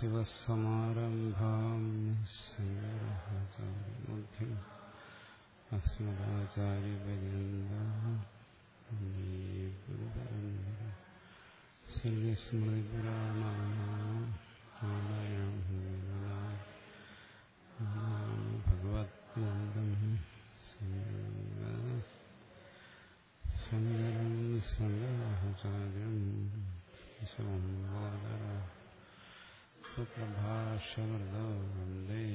ശിവസമാരംഭാം ശങ്കരാചാര്യമധ്യം അസ്മദാചാര്യപര്യന്തം ഭഗവത്പാദം ശങ്കരം ശങ്കരാചാര്യം ശോദര സുപ്രഭാഷവൃതോ വന്ദേ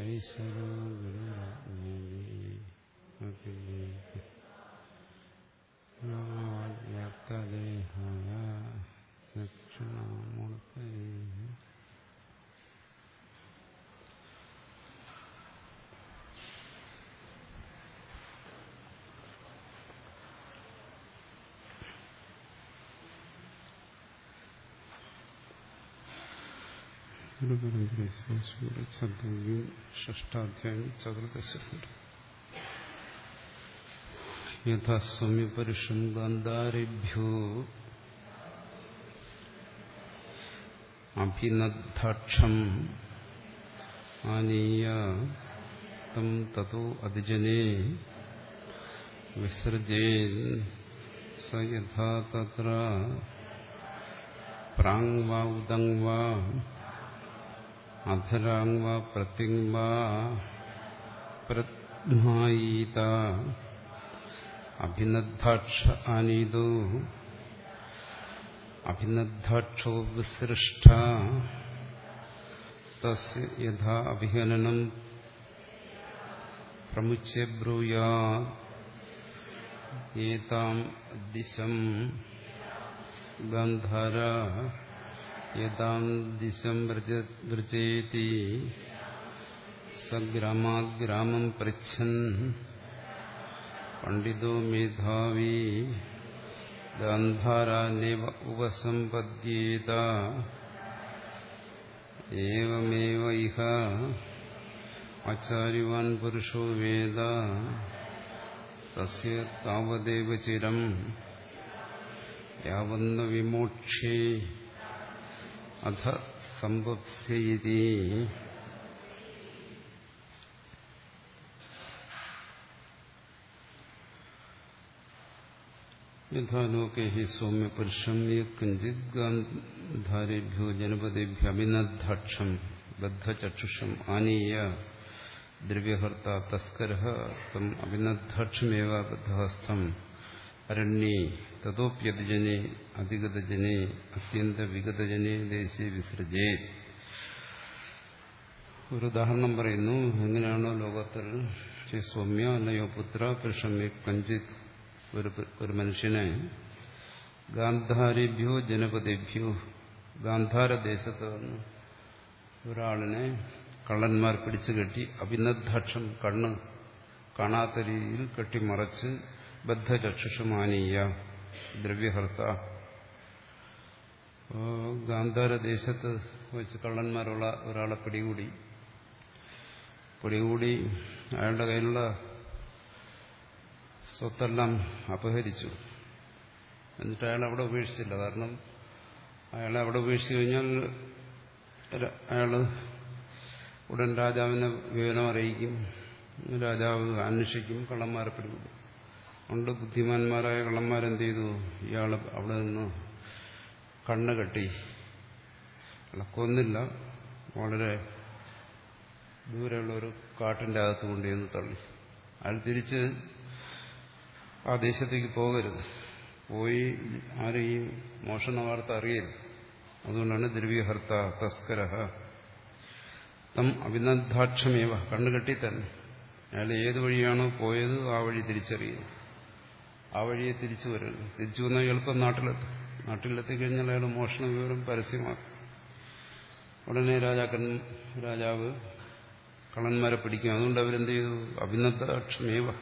ഐശ്വരോ ഗുരുരാജ്ഞാവ്യാപ്തദേഹായ ദക്ഷിണാമൂർത്തേ ഗുരുപരമ്പരയും ഷഷ്ടാധ്യായം ചതുർദശമുണ്ട് യഥാസ്വമ്യപരുഷം ഗാന്ധാരേഭ്യോ അഭിനദ്ധാക്ഷം ആനീയ തം തതോ അതിജനെ വിസൃജേൻ സ യഥാ തത്ര പ്രാങ് വാ ഉദങ് വാ അധരാങ് വാ പ്രത്യങ് വാ പ്രജ്ഞായീത അഭിനദ്ധാക്ഷ ആനീതോ അഭിനദ്ധാക്ഷോ വിസൃഷ്ട തസ്യ യഥാ അഭിഹനനം പ്രമുച്യ ബ്രൂയാ ഏതാം ദിശം ഗന്ധര യഥാം ദിശം വ്രജേതി സഗ്രാമാത് ഗ്രാമം പൃച്ഛൻ പണ്ഡിതോ മേധാവി ഗാന്ധാരാനേവ ഉപസമ്പദ്യേത ഏവമേവ ഇഹ ആചാര്യവാൻ പുരുഷോ വേദ തസ്യ താവദേവ ചിരം യാവന്ന വിമോക്ഷേ അധ സമ്പത്സ്യതി യഥാലോകേ ഹി സൗമ്യപുരുഷം യഞ്ചിത് ഗാന്ധാരേഭ്യോ ജനപദേഭ്യ അഭിനദ്ധാക്ഷം ബദ്ധചക്ഷുഷം ആനീയ ദ്രവ്യഹർത്ത തസ്കര തം അഭിനദ്ധാക്ഷമേവ ബദ്ധഹസ്തം അരണ്യേ തതോപ്യതിജനെ അധിഗതജനെ അത്യന്ത വിഗതജനെ ദേശേ വിസൃജേ ഒരു ഉദാഹരണം പറയുന്നു എങ്ങനെയാണോ ലോകത്തിൽ ശ്രീ സൗമ്യ അല്ലയോ പുത്ര പുരുഷമ്യ കഞ്ചിത് ഒരു മനുഷ്യനെ ഗാന്ധാരിഭ്യോ ജനപദേഭ്യോ ഗാന്ധാര ദേശത്ത് നിന്ന് ഒരാളിനെ കള്ളന്മാർ പിടിച്ചു കെട്ടി അഭിനദ്ധാക്ഷം കണ്ണ് കാണാത്ത രീതിയിൽ കെട്ടിമറച്ച് ബദ്ധചക്ഷുഷമാനീയ. ദ്രവ്യഹർത്ത. ഗാന്ധാര ദേശത്ത് വെച്ച് കള്ളന്മാരുള്ള ഒരാളെ പിടികൂടി. പിടികൂടി അയാളുടെ കയ്യിലുള്ള സ്വത്തെല്ലാം അപഹരിച്ചു. എന്നിട്ട് അയാൾ അവിടെ ഉപേക്ഷിച്ചില്ല. കാരണം അയാളെ അവിടെ ഉപേക്ഷിച്ചു കഴിഞ്ഞാൽ അയാൾ ഉടൻ രാജാവിനെ വിവരം അറിയിക്കും രാജാവ് അന്വേഷിക്കും കള്ളന്മാരെ പിടികൂടും. അതുകൊണ്ട് ബുദ്ധിമാന്മാരായ കള്ളന്മാരെന്ത് ചെയ്തു? ഇയാൾ അവിടെ നിന്ന് കണ്ണ് കെട്ടി. കൊന്നില്ല. വളരെ ദൂരെയുള്ള ഒരു കാട്ടിന്റെ അകത്ത് കൊണ്ടുവന്ന് തള്ളി. അയാൾ തിരിച്ച് ആ ദേശത്തേക്ക് പോകരുത്. പോയി ആരും ഈ മോഷണ വാർത്ത അറിയരുത്. അതുകൊണ്ടാണ് ദ്രവ്യഹർത്ത തസ്കര തം അഭിനന്ദാക്ഷമേവ കണ്ണുകെട്ടി തന്നെ. അയാൾ ഏത് വഴിയാണോ പോയത് ആ വഴി തിരിച്ചറിയുന്നു. ആ വഴിയെ തിരിച്ചു വരരുത്. തിരിച്ചു വന്നാൽ എളുപ്പം നാട്ടിലെത്തും നാട്ടിലെത്തിക്കഴിഞ്ഞാൽ അയാൾ മോഷണ വിവരം പരസ്യമാക്കും. ഉടനെ രാജാക്കൻ രാജാവ് കള്ളന്മാരെ പിടിക്കും. അതുകൊണ്ട് അവരെന്ത് ചെയ്തു? അഭിനന്ദക്ഷമേവ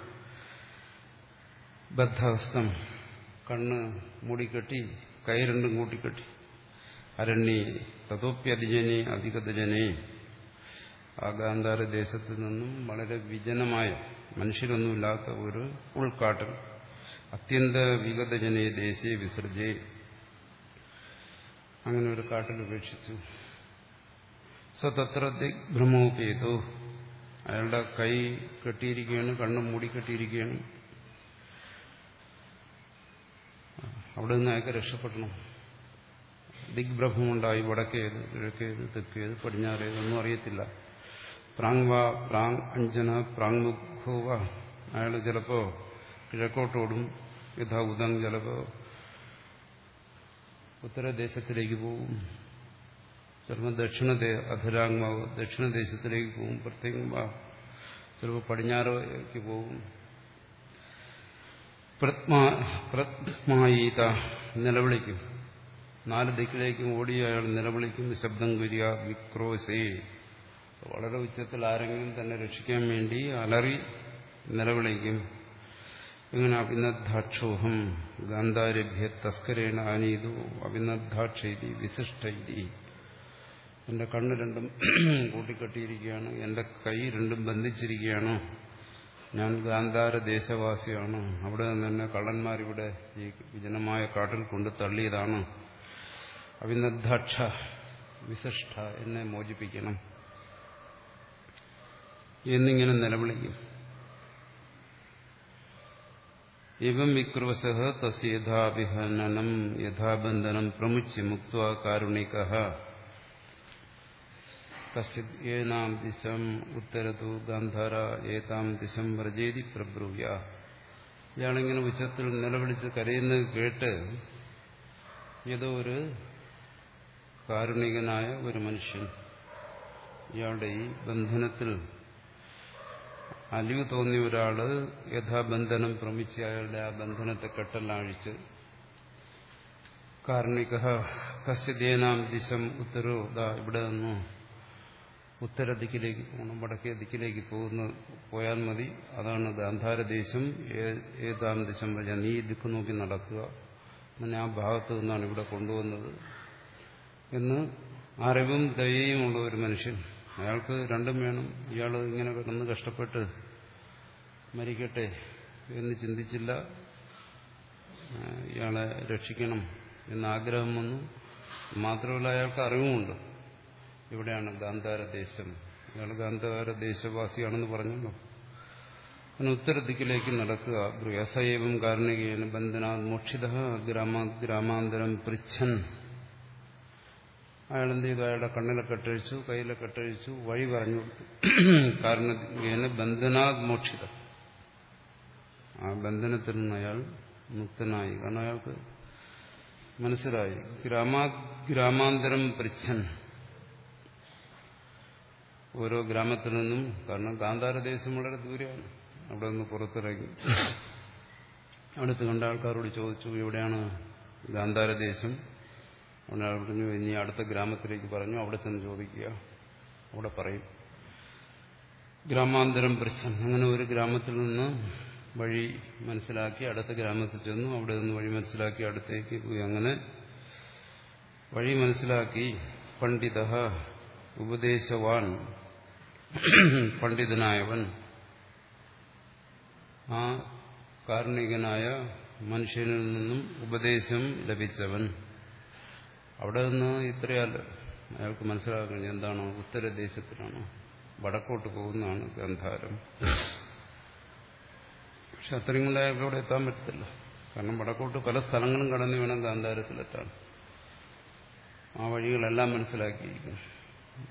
ബദ്ധഹസ്തം കണ്ണ് മൂടിക്കെട്ടി കൈ രണ്ടും കൂട്ടിക്കെട്ടി. അരണ്യെ തഥോപ്യതിജനെ അധികതജനെ ആ ഗാന്ധാര ദേശത്തു നിന്നും വളരെ വിജനമായ മനുഷ്യരൊന്നുമില്ലാത്ത ഒരു ഉൾക്കാട്ടിൽ അത്യന്ത വിഗതജനെ ദേശീയ വിസർജയെ അങ്ങനെ ഒരു കാട്ടിൽ ഉപേക്ഷിച്ചു. സതത്ര ദിഗ്ഭ്രമോപേതു അയാളുടെ കൈ കെട്ടിയിരിക്കുകയാണ് കണ്ണും മൂടിക്കെട്ടിയിരിക്കുകയാണ് അവിടെ നിന്ന് അയാൾക്ക് രക്ഷപ്പെടണം. ദിഗ്ഭ്രഭമുണ്ടായി വടക്കേത് കിഴക്കേത് തെക്കേത് പടിഞ്ഞാറേത് ഒന്നും അറിയത്തില്ല. പ്രാങ് വാ പ്രാങ് അഞ്ജന പ്രാങ് മുഖോവ അയാൾ ചിലപ്പോ കിഴക്കോട്ടോടും യഥാ ഉദം ചിലപ്പോ ഉത്തരദേശത്തിലേക്ക് പോകും. ചിലപ്പോൾ ദക്ഷിണ അധരാങ്മാവ് ദക്ഷിണദേശത്തിലേക്ക് പോകും. പ്രത്യേകം ചിലപ്പോൾ പടിഞ്ഞാറേക്ക് പോകും. പ്രത്മായീത നിലവിളിക്കും. നാല് ദിക്കിലേക്കും ഓടി അയാൾ നിലവിളിക്കും ശബ്ദം കുര്യ വിക്രോസേ. വളരെ ഉച്ചത്തിൽ ആരെങ്കിലും തന്നെ രക്ഷിക്കാൻ വേണ്ടി അലറി നിലവിളിക്കും. ഇങ്ങനെ അഭിനദ്ധാക്ഷോഹം ഗാന്ധാരഭ്യ തസ്കരേണ ആനീതു അഭിനദ്ധാക്ഷൈതി വിശിഷ്ടൈതി എന്റെ കണ്ണ് രണ്ടും കൂട്ടിക്കെട്ടിയിരിക്കുകയാണ്. എന്റെ കൈ രണ്ടും ബന്ധിച്ചിരിക്കുകയാണ്. ഞാൻ ഗാന്ധാര ദേശവാസിയാണ് അവിടെ നിന്ന് തന്നെ കള്ളന്മാരിവിടെ ഈ വിജനമായ കാട്ടിൽ കൊണ്ട് തള്ളിയതാണ്. അഭിനദ്ധാക്ഷ വിശിഷ്ട എന്നെ മോചിപ്പിക്കണം. എന്നിങ്ങനെ നിലവിളിക്കും. ഇവം വിക്രവസ തസ് യഥാഭിഹനനം യഥാബന്ധനം പ്രമുച്യ മുക്ത കാരുണിക കശ്ചിത് ദിശം ഉത്തരതു ഗാന്ധാര ഏതാം ദിശം വ്രജേതി പ്രബ്രൂയ ഇയാളിങ്ങനെ ഉച്ചത്തിൽ നിലവിളിച്ച് കരയുന്നത് കേട്ട് ഏതോ ഒരു കാരുണികനായ ഒരു മനുഷ്യൻ ഇയാളുടെ ഈ ബന്ധനത്തിൽ അലിവ് തോന്നിയ ഒരാൾ യഥാബന്ധനം ഭ്രമിച്ച് അയാളുടെ ആ ബന്ധനത്തെ കെട്ടെല്ലാം അഴിച്ച് കസ്യദേനാം കശ്യദേനാം ദിശം ഉത്തരോ ദാ ഇവിടെ നിന്നു ഉത്തര ദിക്കിലേക്ക് പോകണം വടക്കേ ദിക്കിലേക്ക് പോകുന്ന പോയാൽ മതി. അതാണ് ഗാന്ധാരദേശം ഏതാം ദിശം വഴി നീ ദിക്ക് നോക്കി നടക്കുക. അങ്ങനെ ആ ഭാഗത്തു നിന്നാണ് ഇവിടെ കൊണ്ടുവന്നത്. എന്ന് അറിവും ദയയുമുള്ള ഒരു മനുഷ്യൻ അയാൾക്ക് രണ്ടും വേണം. ഇയാൾ ഇങ്ങനെ കിടന്ന് കഷ്ടപ്പെട്ട് മരിക്കട്ടെ എന്ന് ചിന്തിച്ചില്ല. ഇയാളെ രക്ഷിക്കണം എന്ന ആഗ്രഹം വന്നു. മാത്രമല്ല അയാൾക്ക് അറിവുമുണ്ട്. ഇവിടെയാണ് ഗാന്ധാര ദേശം. ഇയാൾ ഗാന്ധാര ദേശവാസിയാണെന്ന് പറഞ്ഞല്ലോ. അങ്ങനെ ഉത്തരദിക്കിലേക്ക് നടക്കുക. ബ്രയസൈവം കാരണികേന ബന്ധന മോക്ഷിത ഗ്രാമ ഗ്രാമാന്തരം പൃച്ഛൻ. അയാൾ എന്ത് ചെയ്തു അയാളുടെ കണ്ണിലെ കെട്ടഴിച്ചു കയ്യിലെ കെട്ടഴിച്ചു വഴി പറഞ്ഞു കൊടുത്തു. കാരണം ബന്ധനാത് മോക്ഷിത ആ ബന്ധനത്തിൽ നിന്ന് അയാൾ മുക്തനായി. കാരണം അയാൾക്ക് മനസ്സിലായി. ഗ്രാമാ ഗ്രാമാന്തരം പൃച്ഛൻ. ഓരോ ഗ്രാമത്തിൽ നിന്നും കാരണം ഗാന്ധാരദേശം വളരെ ദൂരെയാണ്. അവിടെ നിന്ന് പുറത്തിറങ്ങി. അടുത്ത് കണ്ട ആൾക്കാരോട് ചോദിച്ചു എവിടെയാണ് ഗാന്ധാരദേശം അവിടെ പറഞ്ഞു ഇനി അടുത്ത ഗ്രാമത്തിലേക്ക് പറഞ്ഞു അവിടെ ചെന്ന് ചോദിക്കുക. അവിടെ പറയും. ഗ്രാമാന്തരം പ്രശ്നം. അങ്ങനെ ഒരു ഗ്രാമത്തിൽ നിന്ന് വഴി മനസ്സിലാക്കി അടുത്ത ഗ്രാമത്തിൽ ചെന്നു. അവിടെ നിന്ന് വഴി മനസ്സിലാക്കി അടുത്തേക്ക് പോയി. അങ്ങനെ വഴി മനസ്സിലാക്കി പണ്ഡിത ഉപദേശവാൻ പണ്ഡിതനായവൻ ആ കാരണികനായ മനുഷ്യനിൽ നിന്നും ഉപദേശം ലഭിച്ചവൻ. അവിടെ നിന്ന് ഇത്രയല്ല അയാൾക്ക് മനസ്സിലാക്കാൻ കഴിഞ്ഞു എന്താണോ ഉത്തരദേശത്തിലാണ് വടക്കോട്ട് പോകുന്നതാണ് ഗന്ധാരം പക്ഷെ അത്രയും കൊണ്ട് അയാൾക്ക് അവിടെ എത്താൻ പറ്റത്തില്ല. കാരണം വടക്കോട്ട് പല സ്ഥലങ്ങളും കടന്നു വേണം ഗാന്ധാരത്തിലെത്താൻ. ആ വഴികളെല്ലാം മനസ്സിലാക്കിയിരിക്കുന്നു.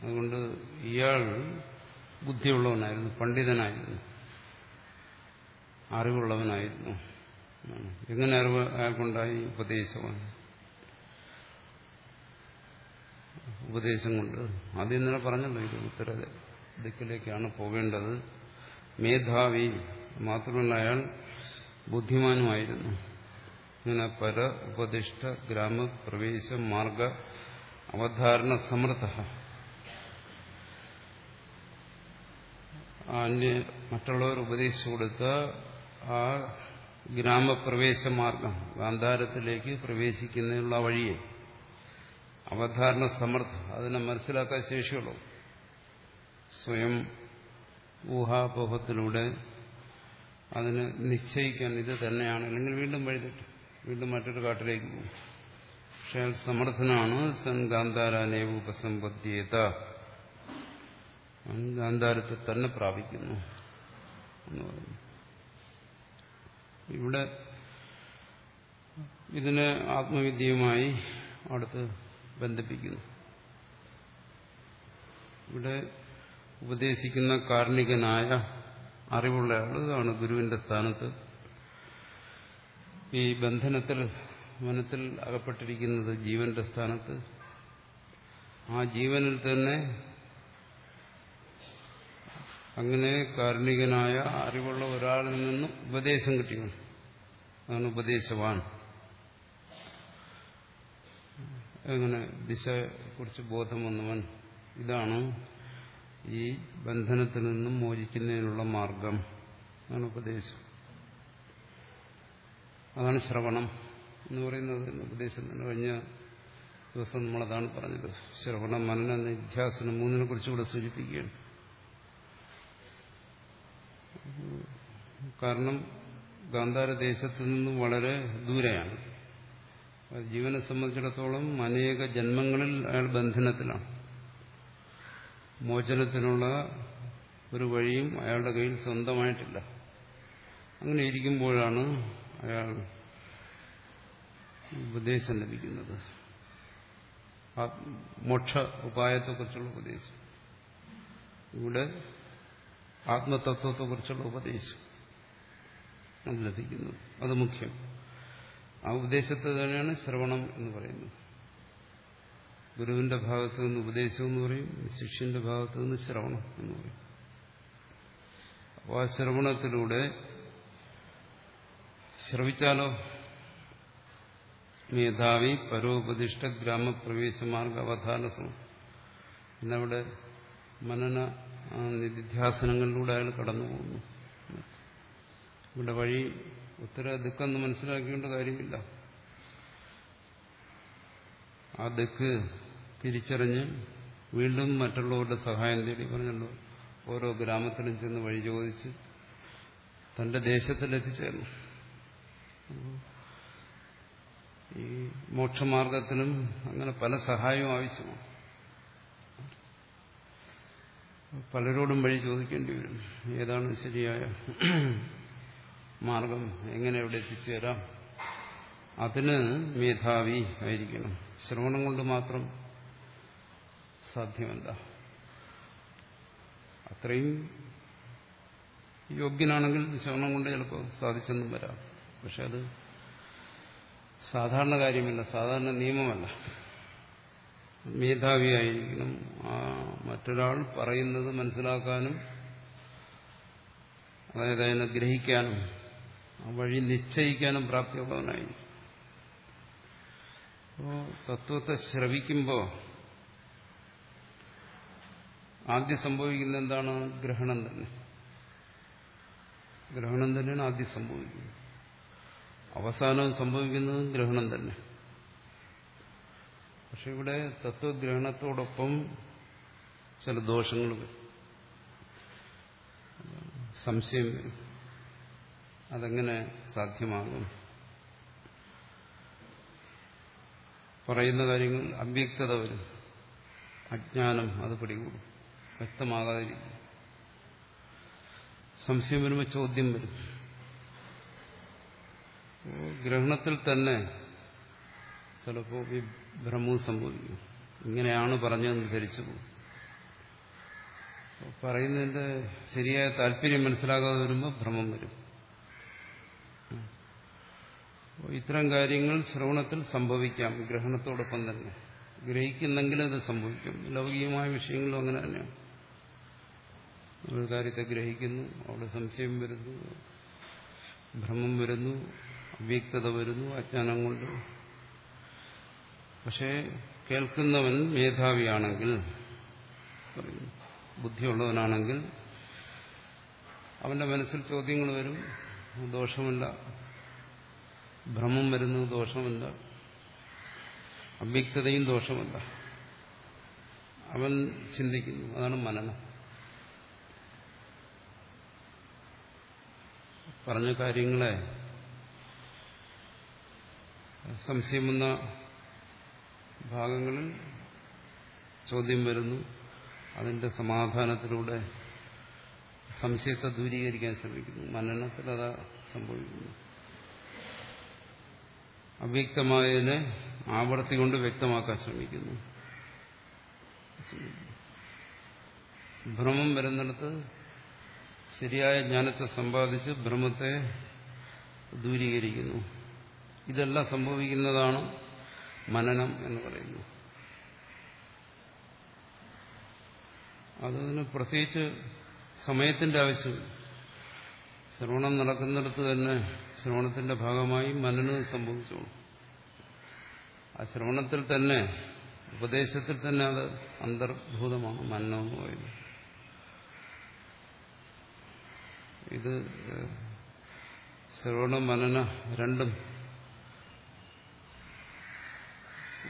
അതുകൊണ്ട് ഇയാൾ ബുദ്ധിയുള്ളവനായിരുന്നു പണ്ഡിതനായിരുന്നു. അറിവുള്ളവനായിരുന്നു. എങ്ങനെ അറിവ് അയാൾക്കുണ്ടായി? ഉപദേശമാണ്. ഉപദേശം കൊണ്ട്. ആദ്യം ഇന്നലെ പറഞ്ഞല്ലോ ഇത് ഉത്തര ദിക്കിലേക്കാണ് പോകേണ്ടത്. മേധാവി മാത്രമല്ല അയാൾ ബുദ്ധിമാനുമായിരുന്നു. ഇങ്ങനെ പര ഉപദിഷ്ട ഗ്രാമപ്രവേശ മാർഗ അവധാരണ സമർത്ഥ അന്യ മറ്റുള്ളവർ ഉപദേശിച്ചു കൊടുത്ത ആ ഗ്രാമപ്രവേശ മാർഗം ഗാന്ധാരത്തിലേക്ക് പ്രവേശിക്കുന്നതിനുള്ള വഴിയെ. അവധാരണ സമർത്ഥ. അതിനെ മനസ്സിലാക്കാൻ ശേഷിയുള്ളൂ. സ്വയം ഊഹാപോഹത്തിലൂടെ അതിന് നിശ്ചയിക്കാൻ ഇത് തന്നെയാണ്. അല്ലെങ്കിൽ വീണ്ടും വഴിതെറ്റും. വീണ്ടും മറ്റൊരു കാട്ടിലേക്ക് പോകും. പക്ഷെ അയാൾ സമർത്ഥനാണ്. സൻ ഗാന്ധാരാനേവ് ഉപസമ്പദ്ധ്യേത ഗാന്ധാരത്തെ തന്നെ പ്രാപിക്കുന്നു എന്ന് പറയുന്നു. ഇവിടെ ഇതിന് ആത്മവിദ്യയുമായി അടുത്ത് ബന്ധിപ്പിക്കുന്നു. ഇവിടെ ഉപദേശിക്കുന്ന കാർണികനായ അറിവുള്ള ആളാണ് ഗുരുവിന്റെ സ്ഥാനത്ത്. ഈ ബന്ധനത്തിൽ മനത്തിൽ അകപ്പെട്ടിരിക്കുന്നത് ജീവന്റെ സ്ഥാനത്ത്. ആ ജീവനിൽ തന്നെ അങ്ങനെ കാരുണികനായ അറിവുള്ള ഒരാളിൽ നിന്നും ഉപദേശം കിട്ടിയാണ് അതാണ് ഉപദേശവാൻ. എങ്ങനെ ദിശയെക്കുറിച്ച് ബോധം വന്നവൻ ഇതാണ് ഈ ബന്ധനത്തിൽ നിന്നും മോചിക്കുന്നതിനുള്ള മാർഗം. എന്നാണ് ഉപദേശം. അതാണ് ശ്രവണം എന്ന് പറയുന്നത്. ഉപദേശം തന്നെ കഴിഞ്ഞ ദിവസം നമ്മളതാണ് പറഞ്ഞത്. ശ്രവണം മനന നിധ്യാസനം മൂന്നിനെ കുറിച്ച് ഇവിടെ സൂചിപ്പിക്കുകയാണ്. കാരണം ഗാന്ധാര ദേശത്ത് നിന്നും വളരെ ദൂരെയാണ്. ജീവനെ സംബന്ധിച്ചിടത്തോളം അനേക ജന്മങ്ങളിൽ അയാൾ ബന്ധനത്തിലാണ്. മോചനത്തിനുള്ള ഒരു വഴിയും അയാളുടെ കയ്യിൽ സ്വന്തമായിട്ടില്ല. അങ്ങനെ ഇരിക്കുമ്പോഴാണ് അയാൾ ഉപദേശം ലഭിക്കുന്നത്. മോക്ഷ ഉപായത്തെക്കുറിച്ചുള്ള ഉപദേശം. ഇവിടെ ആത്മതത്വത്തെക്കുറിച്ചുള്ള ഉപദേശം ലഭിക്കുന്നത്. അത് മുഖ്യം. ആ ഉപദേശത്തെ തന്നെയാണ് ശ്രവണം എന്ന് പറയുന്നത്. ഗുരുവിന്റെ ഭാഗത്തു നിന്ന് ഉപദേശം എന്ന് പറയും ശിഷ്യന്റെ ഭാഗത്തു നിന്ന് ശ്രവണം എന്ന് പറയും. അപ്പോൾ ആ ശ്രവണത്തിലൂടെ ശ്രവിച്ചാലോ? മേധാവി ഗ്രാമപ്രവേശമാർഗ അവധാന എന്നവിടെ മനന നിധിധ്യാസനങ്ങളിലൂടെ അയാൾ കടന്നു പോകുന്നു ഇവിടെ വഴി ഉത്തര ദുഃഖം എന്ന് മനസ്സിലാക്കിക്കൊണ്ട് കാര്യമില്ല. ആ ദുഃഖ് തിരിച്ചറിഞ്ഞ് വീണ്ടും മറ്റുള്ളവരുടെ സഹായം തേടി പറഞ്ഞല്ലോ. ഓരോ ഗ്രാമത്തിലും ചെന്ന് വഴി ചോദിച്ച് തന്റെ ദേശത്തിലെത്തിച്ചേർന്നു ഈ മോക്ഷമാർഗത്തിനും അങ്ങനെ പല സഹായവും ആവശ്യമാണ്. പലരോടും വഴി ചോദിക്കേണ്ടി വരും. ഏതാണ് ശരിയായ മാർഗം എങ്ങനെ എവിടെ എത്തിച്ചേരാം? അതിന് മേധാവി ആയിരിക്കണം. ശ്രവണം കൊണ്ട് മാത്രം സാധ്യമല്ല. അത്രയും യോഗ്യനാണെങ്കിൽ ശ്രവണം കൊണ്ട് ചിലപ്പോൾ സാധിച്ചെന്നും വരാം. പക്ഷെ അത് സാധാരണ കാര്യമല്ല സാധാരണ നിയമമല്ല. മേധാവിയായിരിക്കണം മറ്റൊരാൾ പറയുന്നത് മനസ്സിലാക്കാനും അതായത് അതിനെ ഗ്രഹിക്കാനും ആ വഴി നിശ്ചയിക്കാനും പ്രാപ്തിയുള്ളവനായി. അപ്പോൾ തത്വത്തെ ശ്രവിക്കുമ്പോൾ ആദ്യം സംഭവിക്കുന്ന എന്താണ്? ഗ്രഹണം തന്നെ. ഗ്രഹണം തന്നെയാണ് ആദ്യം സംഭവിക്കുന്നത്. അവസാനം സംഭവിക്കുന്നത് ഗ്രഹണം തന്നെ. പക്ഷെ ഇവിടെ തത്വഗ്രഹണത്തോടൊപ്പം ചില ദോഷങ്ങൾ സംശയം വരും. അതെങ്ങനെ സാധ്യമാകും? പറയുന്ന കാര്യങ്ങൾ അവ്യക്തത വരും. അജ്ഞാനം അത് പിടികൂടും. വ്യക്തമാകാതിരിക്കും. സംശയം വരുമ്പോൾ ചോദ്യം വരും. ഗ്രഹണത്തിൽ തന്നെ ചിലപ്പോൾ വിഭ്രമവും സംഭവിക്കും. ഇങ്ങനെയാണ് പറഞ്ഞതെന്ന് ധരിച്ചു പോകും. പറയുന്നതിന്റെ ശരിയായ താല്പര്യം മനസ്സിലാകാതെ വരുമ്പോൾ ഭ്രമം വരും. ഇത്തരം കാര്യങ്ങൾ ശ്രവണത്തിൽ സംഭവിക്കാം ഗ്രഹണത്തോടൊപ്പം തന്നെ. ഗ്രഹിക്കുന്നെങ്കിലും അത് സംഭവിക്കും. ലൗകികമായ വിഷയങ്ങളും അങ്ങനെ തന്നെയാണ്. ഒരു കാര്യത്തെ ഗ്രഹിക്കുന്നു അവിടെ സംശയം വരുന്നു ഭ്രമം വരുന്നു അവ്യക്തത വരുന്നു അജ്ഞാനം കൊണ്ട്. പക്ഷേ കേൾക്കുന്നവൻ മേധാവിയാണെങ്കിൽ ബുദ്ധിയുള്ളവനാണെങ്കിൽ അവന്റെ മനസ്സിൽ ചോദ്യങ്ങൾ വരും ദോഷമില്ല. ഭ്രമം വരുന്നത് ദോഷമല്ല. അവ്യക്തതയും ദോഷമല്ല. അവൻ ചിന്തിക്കുന്നു. അതാണ് മനനം. പറഞ്ഞ കാര്യങ്ങളെ സംശയം വന്ന ഭാഗങ്ങളിൽ ചോദ്യം വരുന്നു. അതിന്റെ സമാധാനത്തിലൂടെ സംശയത്തെ ദൂരീകരിക്കാൻ ശ്രമിക്കുന്നു. മനനത്തിൽ അതാ സംഭവിക്കുന്നു. അവ്യക്തമായതിനെ ആവർത്തി കൊണ്ട് വ്യക്തമാക്കാൻ ശ്രമിക്കുന്നു. ഭ്രമം വരുന്നിടത്ത് ശരിയായ ജ്ഞാനത്തെ സമ്പാദിച്ച് ഭ്രമത്തെ ദൂരീകരിക്കുന്നു. ഇതെല്ലാം സംഭവിക്കുന്നതാണ് മനനം എന്ന് പറയുന്നു. അതിന് പ്രത്യേകിച്ച് സമയത്തിന്റെ ആവശ്യമില്ല. ശ്രവണം നടക്കുന്നിടത്ത് തന്നെ ശ്രവണത്തിന്റെ ഭാഗമായി മനനം സംഭവിച്ചോളൂ. ആ ശ്രവണത്തിൽ തന്നെ ഉപദേശത്തിൽ തന്നെ അത് അന്തർഭൂതമാണ് മനനം എന്ന് പറയുന്നത്. ഇത് ശ്രവണ മനന രണ്ടും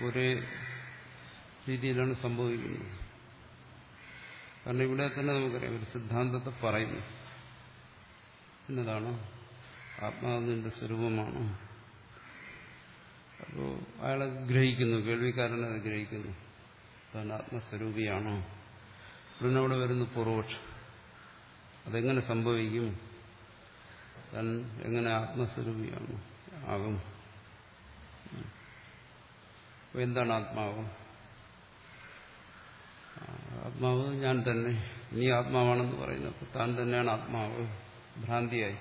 ഒരേ രീതിയിലാണ് സംഭവിക്കുന്നത്. കാരണം ഇവിടെ തന്നെ നമുക്കറിയാം ഒരു സിദ്ധാന്തത്തെ പറയുന്നു. എന്നതാണ് ആത്മാവിന്റെ സ്വരൂപമാണ്. അപ്പോൾ അയാളെ ഗ്രഹിക്കുന്നു കേൾവിക്കാരനെ അത് ഗ്രഹിക്കുന്നു. താൻ ആത്മസ്വരൂപിയാണോ. ഉടനെ അവിടെ വരുന്നു പൂർവപക്ഷം അതെങ്ങനെ സംഭവിക്കും? താൻ എങ്ങനെ ആത്മസ്വരൂപിയാണ്? ആകും. എന്താണ് ആത്മാവ്? ആത്മാവ് ഞാൻ തന്നെ. നീ ആത്മാവാണെന്ന് പറയുന്നു. അപ്പോൾ താൻ തന്നെയാണ് ആത്മാവ്. ഭ്രാന്തിയായി.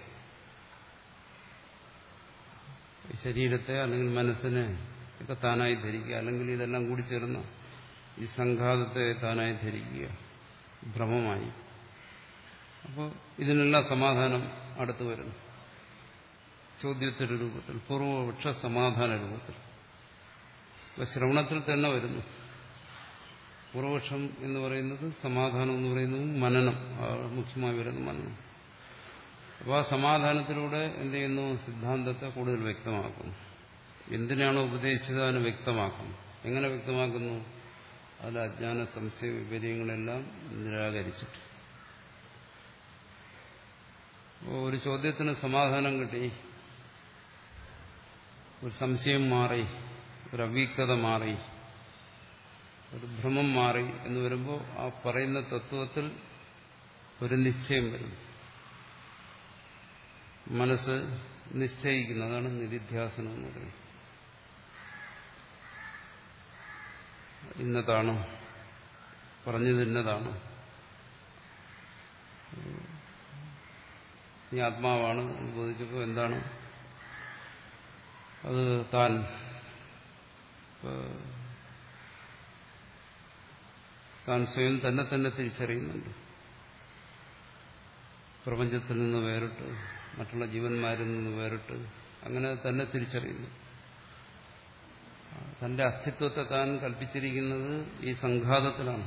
ശരീരത്തെ അല്ലെങ്കിൽ മനസ്സിനെ ഒക്കെ താനായി ധരിക്കുക അല്ലെങ്കിൽ ഇതെല്ലാം കൂടി ചേർന്ന് ഈ സംഘാതത്തെ താനായി ധരിക്കുക. ഭ്രമമായി. അപ്പോൾ ഇതിനെല്ലാം സമാധാനം അടുത്തു വരുന്നു. ചോദ്യത്തിന്റെ രൂപത്തിൽ പൂർവപക്ഷ സമാധാന രൂപത്തിൽ. ഇപ്പൊ ശ്രവണത്തിൽ തന്നെ വരുന്നു. പൂർവപക്ഷം എന്ന് പറയുന്നത് സമാധാനം എന്ന് പറയുന്നത് മനനം മുഖ്യമായി വരുന്ന മനനം. അപ്പോൾ ആ സമാധാനത്തിലൂടെ എന്ത് ചെയ്യുന്നു? സിദ്ധാന്തത്തെ കൂടുതൽ വ്യക്തമാക്കുന്നു. എന്തിനാണോ ഉപദേശിച്ചത് അതിന് വ്യക്തമാക്കുന്നു. എങ്ങനെ വ്യക്തമാക്കുന്നു? അതിൽ അജ്ഞാന സംശയ വിപര്യങ്ങളെല്ലാം നിരാകരിച്ചിട്ട്. ഒരു ചോദ്യത്തിന് സമാധാനം കിട്ടി. ഒരു സംശയം മാറി. ഒരു അവ്യക്തത മാറി. ഒരു ഭ്രമം മാറി എന്ന് വരുമ്പോൾ ആ പറയുന്ന തത്വത്തിൽ ഒരു നിശ്ചയം വരുന്നു. മനസ്സ് നിശ്ചയിക്കുന്നതാണ് അതാണ് നിരിധ്യാസനം എന്ന് പറയുന്നത്. ഇന്നതാണ് പറഞ്ഞത് ഇന്നതാണ് ഈ ആത്മാവാണ് ബോധിച്ചപ്പോൾ എന്താണ്? അത് താൻ താൻ സ്വയം തന്നെ തന്നെ തിരിച്ചറിയുന്നുണ്ട്. പ്രപഞ്ചത്തിൽ നിന്ന് വേറിട്ട് മറ്റുള്ള ജീവന്മാരിൽ നിന്ന് വേറിട്ട് അങ്ങനെ തന്നെ തിരിച്ചറിയുന്നു. തന്റെ അസ്തിത്വത്തെ താൻ കൽപ്പിച്ചിരിക്കുന്നത് ഈ സംഘാതത്തിലാണ്.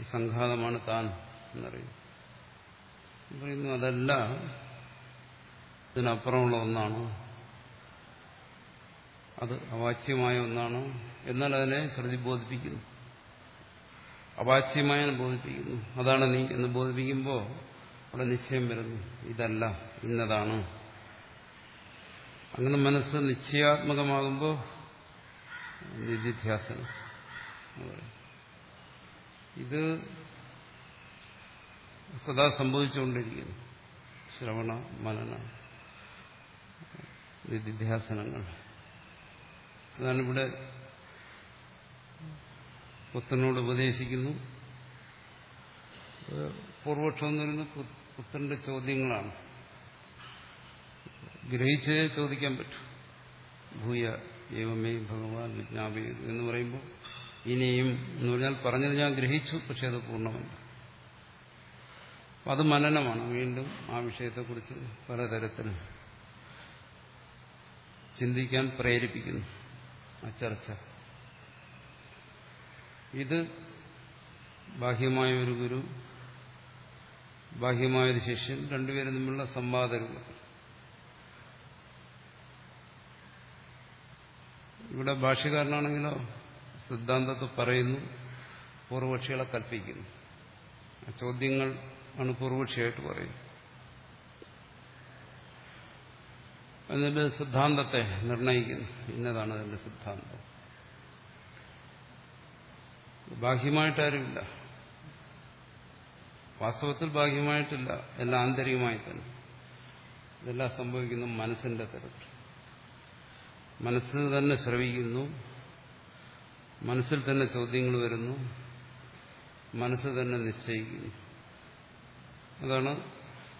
ഈ സംഘാതമാണ് താൻ എന്നറിയുന്നു. പറയുന്നു അതല്ല ഇതിനപ്പുറമുള്ള ഒന്നാണ്? അത് അവാച്യമായ ഒന്നാണ്? എന്നാൽ അതിനെ ശ്രുതി ബോധിപ്പിക്കുന്നു അവാച്യമായ ബോധിപ്പിക്കുന്നു അതാണ് നീ എന്ന് ബോധിപ്പിക്കുമ്പോൾ അവിടെ നിശ്ചയം വരുന്നു. ഇതല്ല ഇന്നതാണ്. അങ്ങനെ മനസ്സ് നിശ്ചയാത്മകമാകുമ്പോൾ നിധിധ്യാസനം ഇത് സദാ സംഭവിച്ചുകൊണ്ടിരിക്കുന്നു. ശ്രവണ മനന നിധിധ്യാസനങ്ങൾ. അതാണ് ഇവിടെ പുത്രനോട് ഉപദേശിക്കുന്നു. പൂർവക്ഷം എന്ന് പറയുന്നത് പുത്രന്റെ ചോദ്യങ്ങളാണ്. ഗ്രഹിച്ചേ ചോദിക്കാൻ പറ്റും. ഭൂയ ദൈവമേ ഭഗവാൻ വിജ്ഞാപയത് എന്ന് പറയുമ്പോൾ ഇനിയും എന്ന് പറഞ്ഞാൽ പറഞ്ഞത് ഞാൻ ഗ്രഹിച്ചു പക്ഷെ അത് പൂർണമല്ല. അത് മനനമാണ്. വീണ്ടും ആ വിഷയത്തെക്കുറിച്ച് പലതരത്തിൽ ചിന്തിക്കാൻ പ്രേരിപ്പിക്കുന്നു ആ ചർച്ച. ഇത് ബാഹ്യമായ ഒരു ഗുരു ബാഹ്യമായൊരു ശിഷ്യൻ രണ്ടുപേരും തമ്മിലുള്ള സംവാദങ്ങൾ. ഇവിടെ ഭാഷ്യകാരനാണെങ്കിലോ സിദ്ധാന്തത്തെ പറയുന്നു പൂർവപക്ഷികളെ കൽപ്പിക്കുന്നു. ചോദ്യങ്ങൾ ആണ് പൂർവപക്ഷിയായിട്ട് പറയുന്നത്. എന്നിട്ട് സിദ്ധാന്തത്തെ നിർണയിക്കുന്നു. ഇന്നതാണ് അതിന്റെ സിദ്ധാന്തം. ബാഹ്യമായിട്ടാരുമില്ല വാസ്തവത്തിൽ ബാഹ്യമായിട്ടില്ല. എല്ലാം ആന്തരികമായി തന്നെ. ഇതെല്ലാം സംഭവിക്കുന്നു മനസ്സിന്റെ തരത്തിൽ. മനസ്സ് തന്നെ ശ്രവിക്കുന്നു. മനസ്സിൽ തന്നെ ചോദ്യങ്ങൾ വരുന്നു. മനസ്സ് തന്നെ നിശ്ചയിക്കുന്നു. അതാണ്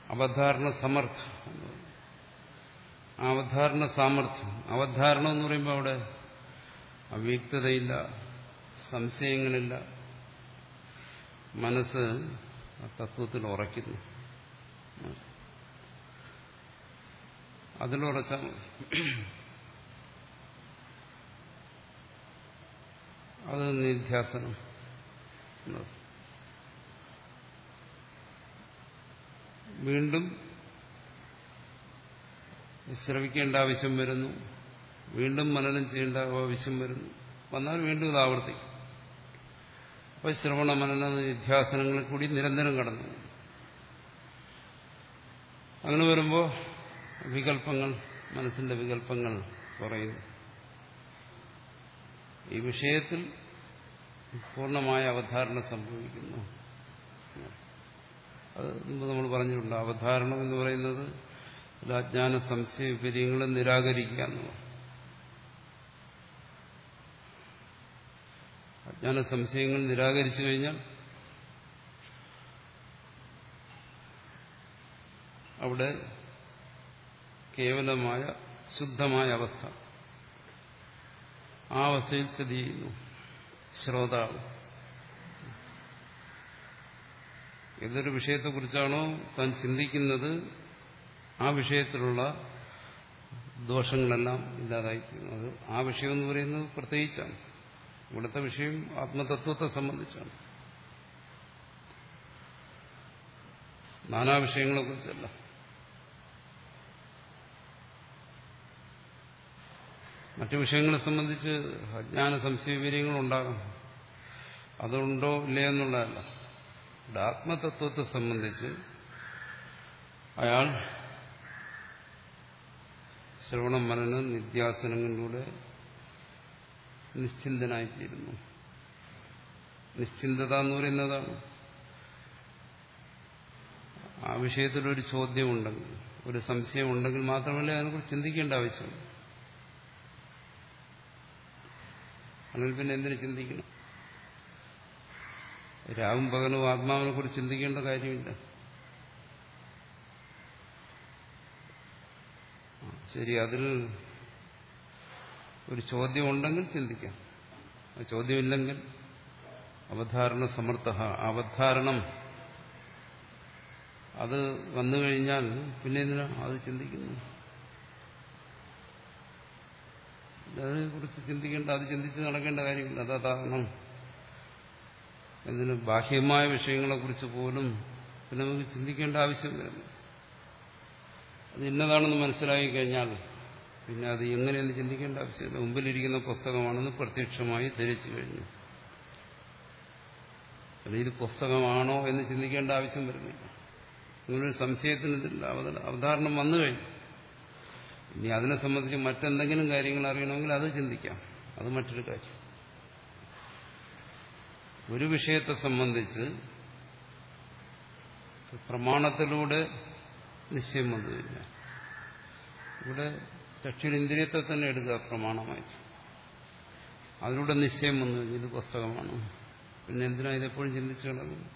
അവധാരണ സമർത്ഥം അവധാരണ സാമർഥ്യം അവധാരണം എന്ന് പറയുമ്പോൾ അവിടെ അവ്യക്തതയില്ല. സംശയങ്ങളില്ല. മനസ്സ് തത്വത്തിൽ ഉറയ്ക്കുന്നു. അതിലുറച്ചാൽ മതി അത് നിധ്യാസനം. വീണ്ടും ശ്രവിക്കേണ്ട ആവശ്യം വരുന്നു. വീണ്ടും മനനം ചെയ്യേണ്ട ആവശ്യം വരുന്നു. വന്നാൽ വീണ്ടും ഇത് ആവർത്തിക്കും. അപ്പൊ ശ്രവണ മനന നിധ്യാസനങ്ങളിൽ കൂടി നിരന്തരം കടന്നു. അങ്ങനെ വരുമ്പോൾ വികല്പങ്ങൾ മനസ്സിന്റെ വികല്പങ്ങൾ കുറയുന്നു ഈ വിഷയത്തിൽ പൂർണമായ അവധാരണ സംഭവിക്കുന്നു. അത് മുമ്പ് നമ്മൾ പറഞ്ഞിട്ടുണ്ട്. അവധാരണം എന്ന് പറയുന്നത് അജ്ഞാന സംശയ വിപര്യങ്ങളെ നിരാകരിക്കുക എന്നുള്ളത് അജ്ഞാന സംശയങ്ങൾ നിരാകരിച്ചു കഴിഞ്ഞാൽ അവിടെ കേവലമായ ശുദ്ധമായ അവസ്ഥ. ആ അവസ്ഥയിൽ സ്ഥിതി ചെയ്യുന്നു. ശ്രോതാവ്. ഏതൊരു വിഷയത്തെക്കുറിച്ചാണോ താൻ ചിന്തിക്കുന്നത് ആ വിഷയത്തിലുള്ള ദോഷങ്ങളെല്ലാം ഇല്ലാതായിരിക്കുന്നു അത് ആ വിഷയം എന്ന് പറയുന്നത് പ്രത്യേകിച്ചാണ്. ഇവിടുത്തെ വിഷയം ആത്മതത്വത്തെ സംബന്ധിച്ചാണ്. നാനാ വിഷയങ്ങളെ കുറിച്ചല്ല. മറ്റു വിഷയങ്ങളെ സംബന്ധിച്ച് അജ്ഞാന സംശയവീര്യങ്ങളുണ്ടാകാം അതുണ്ടോ ഇല്ലേ എന്നുള്ളതല്ല. ഇവിടെ ആത്മതത്വത്തെ സംബന്ധിച്ച് അയാൾ ശ്രവണം മനനം നിത്യാസനങ്ങളിലൂടെ നിശ്ചിന്തനായിത്തീരുന്നു. നിശ്ചിന്തത എന്ന് പറയുന്നതാണ് ആ വിഷയത്തിലൊരു ചോദ്യമുണ്ടെങ്കിൽ ഒരു സംശയം ഉണ്ടെങ്കിൽ മാത്രമല്ലേ അതിനെക്കുറിച്ച് ചിന്തിക്കേണ്ട ആവശ്യമുള്ളൂ അല്ലെങ്കിൽ പിന്നെ എന്തിനു ചിന്തിക്കണം? രാവും പകലും ആത്മാവിനെ കുറിച്ച് ചിന്തിക്കേണ്ട കാര്യമില്ല. ശരി അതിൽ ഒരു ചോദ്യം ഉണ്ടെങ്കിൽ ചിന്തിക്കാം ചോദ്യമില്ലെങ്കിൽ അവധാരണ സമർത്ഥ അവധാരണം. അത് വന്നു കഴിഞ്ഞാൽ പിന്നെ എന്തിനാ അത് ചിന്തിക്കുന്നു? അതിനെ കുറിച്ച് ചിന്തിക്കേണ്ട അത് ചിന്തിച്ച് നടക്കേണ്ട കാര്യമില്ല. കാരണം. എന്തിന് ബാഹ്യമായ വിഷയങ്ങളെക്കുറിച്ച് പോലും പിന്നെ നമുക്ക് ചിന്തിക്കേണ്ട ആവശ്യം വരുന്നു അത് ഇന്നതാണെന്ന് മനസ്സിലാക്കി കഴിഞ്ഞാൽ പിന്നെ അത് എങ്ങനെയെന്ന് ചിന്തിക്കേണ്ട ആവശ്യമില്ല. മുമ്പിലിരിക്കുന്ന പുസ്തകമാണെന്ന് പ്രത്യക്ഷമായി ധരിച്ചു കഴിഞ്ഞു. ഇത് പുസ്തകമാണോ എന്ന് ചിന്തിക്കേണ്ട ആവശ്യം വരുന്നില്ല. അങ്ങനൊരു സംശയത്തിന് ഇതില്ല. അവതാരണം വന്നു കഴിഞ്ഞു. ഇനി അതിനെ സംബന്ധിച്ച് മറ്റെന്തെങ്കിലും കാര്യങ്ങൾ അറിയണമെങ്കിൽ അത് ചിന്തിക്കാം. അത് മറ്റൊരു കാര്യം. ഒരു വിഷയത്തെ സംബന്ധിച്ച് പ്രമാണത്തിലൂടെ നിശ്ചയം വന്നു കഴിഞ്ഞാൽ ഇവിടെ ചക്ഷുരിന്ദ്രിയത്തെ തന്നെ എടുക്കുക പ്രമാണമായി. അതിലൂടെ നിശ്ചയം വന്നു ഇത് പുസ്തകമാണ്. പിന്നെ എന്തിനാ ഇതെപ്പോഴും ചിന്തിച്ചു കിടക്കുന്നു?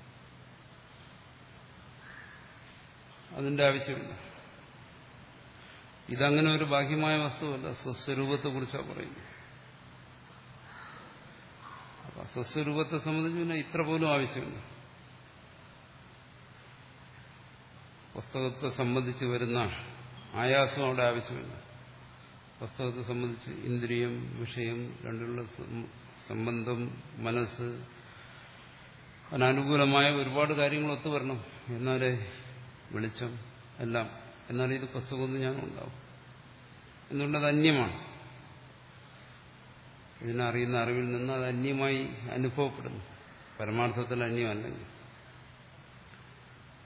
അതിന്റെ ആവശ്യമില്ല. ഇതങ്ങനെ ഒരു ബാഹ്യമായ വസ്തുവല്ല സ്വസ്വരൂപത്തെ കുറിച്ചാണ് പറയുന്നത്. അപ്പൊ സ്വസ്വരൂപത്തെ സംബന്ധിച്ച് പിന്നെ ഇത്ര പോലും ആവശ്യമില്ല. പുസ്തകത്തെ സംബന്ധിച്ച് വരുന്ന ആയാസം അവിടെ ആവശ്യമില്ല. പുസ്തകത്തെ സംബന്ധിച്ച് ഇന്ദ്രിയം വിഷയം രണ്ടുള്ള സംബന്ധം മനസ്സ്. അതിനനുകൂലമായ ഒരുപാട് കാര്യങ്ങൾ ഒത്തുവരണം എന്നാലേ വെളിച്ചം എല്ലാം എന്നാലേ ഇത് പുസ്തകമൊന്നും ഞാൻ ഉണ്ടാവും. എന്നുള്ളത് അന്യമാണ്? ഇതിനറിയുന്ന അറിവിൽ നിന്ന് അത് അന്യമായി അനുഭവപ്പെടുന്നു. പരമാർത്ഥത്തിൽ അന്യമല്ലെങ്കിൽ.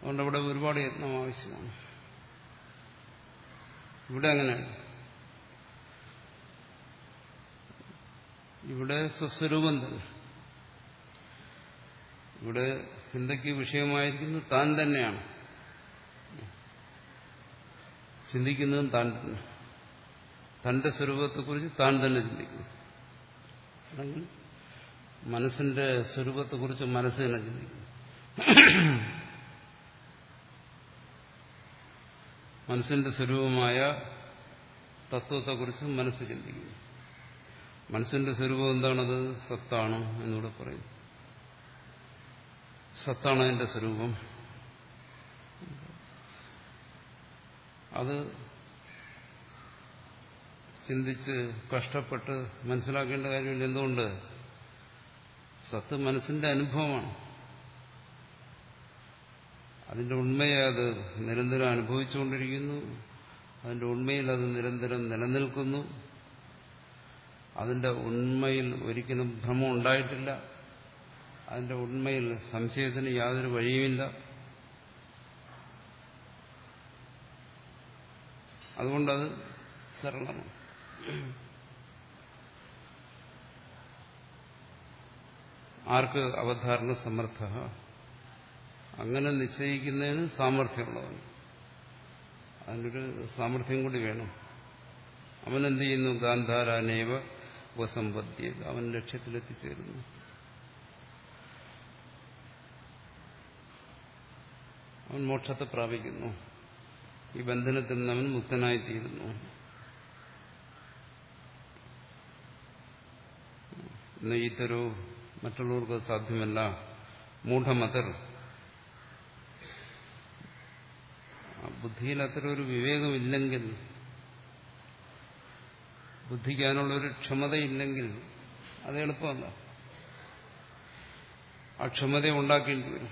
അതുകൊണ്ട് അവിടെ ഒരുപാട് യത്നം ആവശ്യമാണ്. ഇവിടെ അങ്ങനെയാണ് ഇവിടെ സ്വസ്വരൂപം തന്നെ. ഇവിടെ ചിന്തയ്ക്ക് വിഷയമായിരിക്കുന്നത് താൻ തന്നെയാണ്. ചിന്തിക്കുന്നതും താൻ തന്നെ. തന്റെ സ്വരൂപത്തെക്കുറിച്ച് താൻ തന്നെ ചിന്തിക്കുന്നു. അല്ലെങ്കിൽ മനസ്സിന്റെ സ്വരൂപത്തെക്കുറിച്ച് മനസ്സ് തന്നെ ചിന്തിക്കുന്നു. മനസ്സിന്റെ സ്വരൂപമായ തത്വത്തെക്കുറിച്ച് മനസ്സ് ചിന്തിക്കുന്നു. മനസ്സിന്റെ സ്വരൂപം എന്താണത്? സത്താണ് എന്നിവിടെ പറയും. സത്താണ് അതിന്റെ സ്വരൂപം. അത് ചിന്തിച്ച് കഷ്ടപ്പെട്ട് മനസ്സിലാക്കേണ്ട കാര്യമില്ല. എന്തുകൊണ്ട്? സത്ത് മനസ്സിന്റെ അനുഭവമാണ്. അതിന്റെ ഉണ്മയെ അത് നിരന്തരം അനുഭവിച്ചുകൊണ്ടിരിക്കുന്നു. അതിന്റെ ഉണ്മയിൽ അത് നിരന്തരം നിലനിൽക്കുന്നു. അതിന്റെ ഉണ്മയിൽ ഒരിക്കലും ഭ്രമം ഉണ്ടായിട്ടില്ല. അതിന്റെ ഉണ്മയിൽ സംശയത്തിന് യാതൊരു വഴിയുമില്ല. അതുകൊണ്ടത് സരളമാണ്. ആർക്ക് അവധാരണ സമർത്ഥ? അങ്ങനെ നിശ്ചയിക്കുന്നതിന് സാമർഥ്യമുള്ളവൻ. അതിനൊരു സാമർഥ്യം കൂടി വേണം. അവനെന്ത് ചെയ്യുന്നു? ഗാന്ധാരാനേവ ഉപസമ്പദ്യ അവൻ ലക്ഷ്യത്തിലെത്തിച്ചേരുന്നു. അവൻ മോക്ഷത്തെ പ്രാപിക്കുന്നു. ഈ ബന്ധനത്തിൽ നിന്ന് അവൻ മുക്തനായിത്തീരുന്നു. നെയ്ത്തരോ മറ്റുള്ളവർക്ക് സാധ്യമല്ല. മൂഢമതർ. ബുദ്ധിയിൽ അത്ര ഒരു വിവേകമില്ലെങ്കിൽ ബുദ്ധിക്കാനുള്ള ഒരു ക്ഷമതയില്ലെങ്കിൽ അത് എളുപ്പമല്ല. ആ ക്ഷമത ഉണ്ടാക്കേണ്ടി വരും.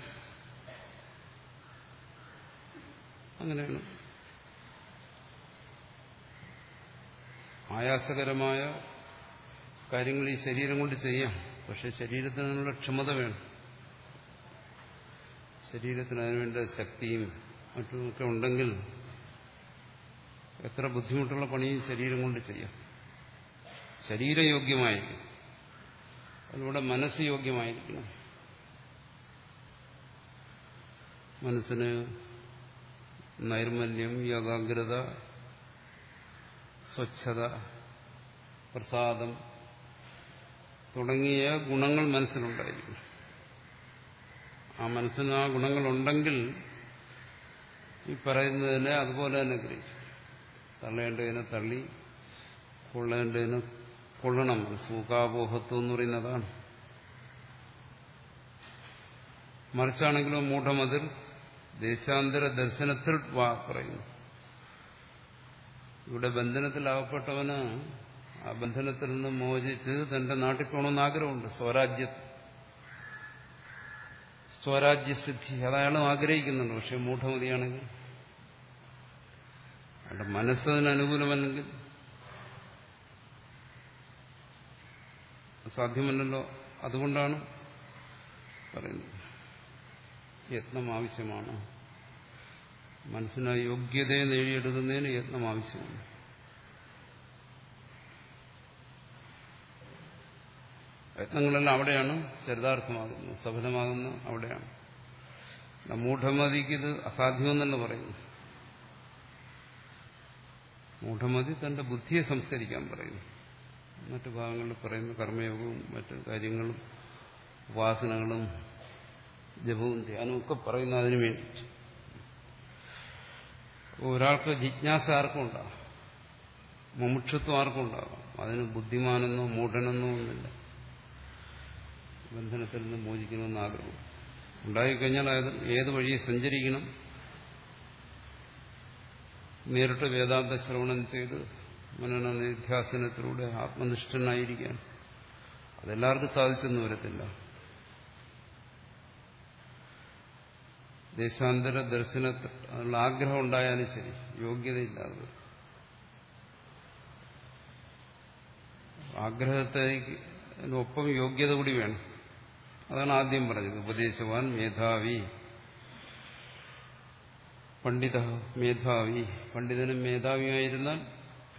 അങ്ങനെയാണ്. ആയാസകരമായ കാര്യങ്ങൾ ഈ ശരീരം കൊണ്ട് ചെയ്യാം. പക്ഷെ ശരീരത്തിനുള്ള ക്ഷമത വേണം. ശരീരത്തിന് അതിനുവേണ്ട ശക്തിയും മറ്റുമൊക്കെ ഉണ്ടെങ്കിൽ എത്ര ബുദ്ധിമുട്ടുള്ള പണിയും ശരീരം കൊണ്ട് ചെയ്യാം. ശരീരയോഗ്യമായിരിക്കും അതിലൂടെ മനസ്സ് യോഗ്യമായിരിക്കണം. മനസ്സിന് നൈർമല്യം ഏകാഗ്രത സ്വച്ഛത പ്രസാദം തുടങ്ങിയ ഗുണങ്ങൾ മനസ്സിലുണ്ടായിരിക്കും ആ മനസ്സിന് ആ ഗുണങ്ങളുണ്ടെങ്കിൽ ഈ പറയുന്നതിനെ അതുപോലെ തന്നെ ഗ്രഹിക്കും തള്ളേണ്ടതിനെ തള്ളി കൊള്ളേണ്ടതിന് കൊള്ളണം. സൂഖാബോഹത്വം എന്ന് പറയുന്നതാണ്. മറിച്ചാണെങ്കിലും മൂഢമതിൽ ദേശാന്തര ദർശനത്തിൽ വാ പറയുന്നു. ഇവിടെ ബന്ധനത്തിലാവപ്പെട്ടവന് ആ ബന്ധനത്തിൽ നിന്ന് മോചിച്ച് തന്റെ നാട്ടിൽ പോകണമെന്ന് ആഗ്രഹമുണ്ട്. സ്വരാജ്യ. സ്വരാജ്യസിദ്ധി. അതയാളും ആഗ്രഹിക്കുന്നുണ്ട്. പക്ഷെ മൂഢമതിയാണെങ്കിൽ അയാളുടെ മനസ്സതിന് സാധ്യമല്ലല്ലോ. അതുകൊണ്ടാണ് പറയുന്നത്. യത്നം ആവശ്യമാണ്. മനസ്സിന് യോഗ്യതയെ നേടിയെടുക്കുന്നതിന് യത്നം ആവശ്യമാണ്. യത്നങ്ങളെല്ലാം അവിടെയാണ് ചരിതാർത്ഥമാകുന്നത് സഫലമാകുന്ന അവിടെയാണ്. മൂഢമതിക്ക് ഇത് അസാധ്യമെന്നല്ല പറയുന്നു മൂഢമതി തന്റെ ബുദ്ധിയെ സംസ്കരിക്കാൻ പറയുന്നു. മറ്റു ഭാഗങ്ങളിൽ പറയുന്ന കർമ്മയോഗവും മറ്റു കാര്യങ്ങളും ഉപാസനകളും ജപവും ധ്യാനവും ഒക്കെ പറയുന്ന അതിനു വേണ്ടി ഒരാൾക്ക് ജിജ്ഞാസ ആർക്കും ഉണ്ടാകും മുമുക്ഷത്വം ആർക്കും ഉണ്ടാകാം അതിന് ബുദ്ധിമാനെന്നോ മൂഢനെന്നോ ഒന്നുമില്ല. ബന്ധനത്തിൽ നിന്ന് മോചിക്കണമെന്ന് ആഗ്രഹം. ഉണ്ടായിക്കഴിഞ്ഞാൽ അത് ഏത് വഴി സഞ്ചരിക്കണം? നേരിട്ട് വേദാന്ത ശ്രവണം ചെയ്ത് മനന നിധ്യാസനത്തിലൂടെ ആത്മനിഷ്ഠനായിരിക്കാൻ അതെല്ലാവർക്കും സാധിച്ചെന്ന് വരത്തില്ല ദേശാന്തര ദർശനത്തിൽ അതിനുള്ള ആഗ്രഹം ഉണ്ടായാലും ശരി യോഗ്യതയില്ലാതെ ആഗ്രഹത്തേക്ക് ഒപ്പം യോഗ്യത കൂടി വേണം. അതാണ് ആദ്യം പറഞ്ഞത്. ഉപദേശവാൻ മേധാവി. പണ്ഡിത മേധാവി. പണ്ഡിതനും മേധാവിയായിരുന്നാൽ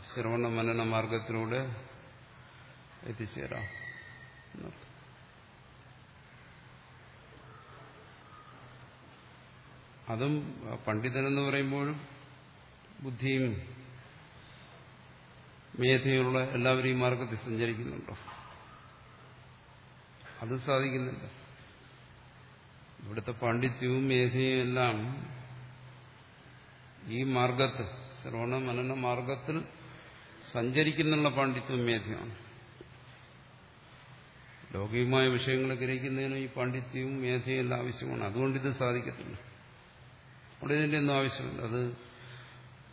ശ്രവണ മനന മാർഗത്തിലൂടെ എത്തിച്ചേരാം. അതും പണ്ഡിതനെന്ന് പറയുമ്പോഴും ബുദ്ധിയും മേധയുള്ള എല്ലാവരും ഈ മാർഗത്തിൽ സഞ്ചരിക്കുന്നുണ്ടോ? അത് സാധിക്കുന്നില്ല. ഇവിടുത്തെ പാണ്ഡിത്യവും മേധയും എല്ലാം ഈ മാർഗത്ത് ശ്രവണ മനന മാർഗത്തിൽ സഞ്ചരിക്കുന്നുള്ള പാണ്ഡിത്യം മേധയാണ്. ലൗകികമായ വിഷയങ്ങൾ ഗ്രഹിക്കുന്നതിനും ഈ പാണ്ഡിത്യവും മേധയും ആവശ്യമാണ്. അതുകൊണ്ട് ഇത് സാധിക്കത്തില്ല. അവിടെ ഇതിന്റെ ഒന്നും ആവശ്യമില്ല. അത്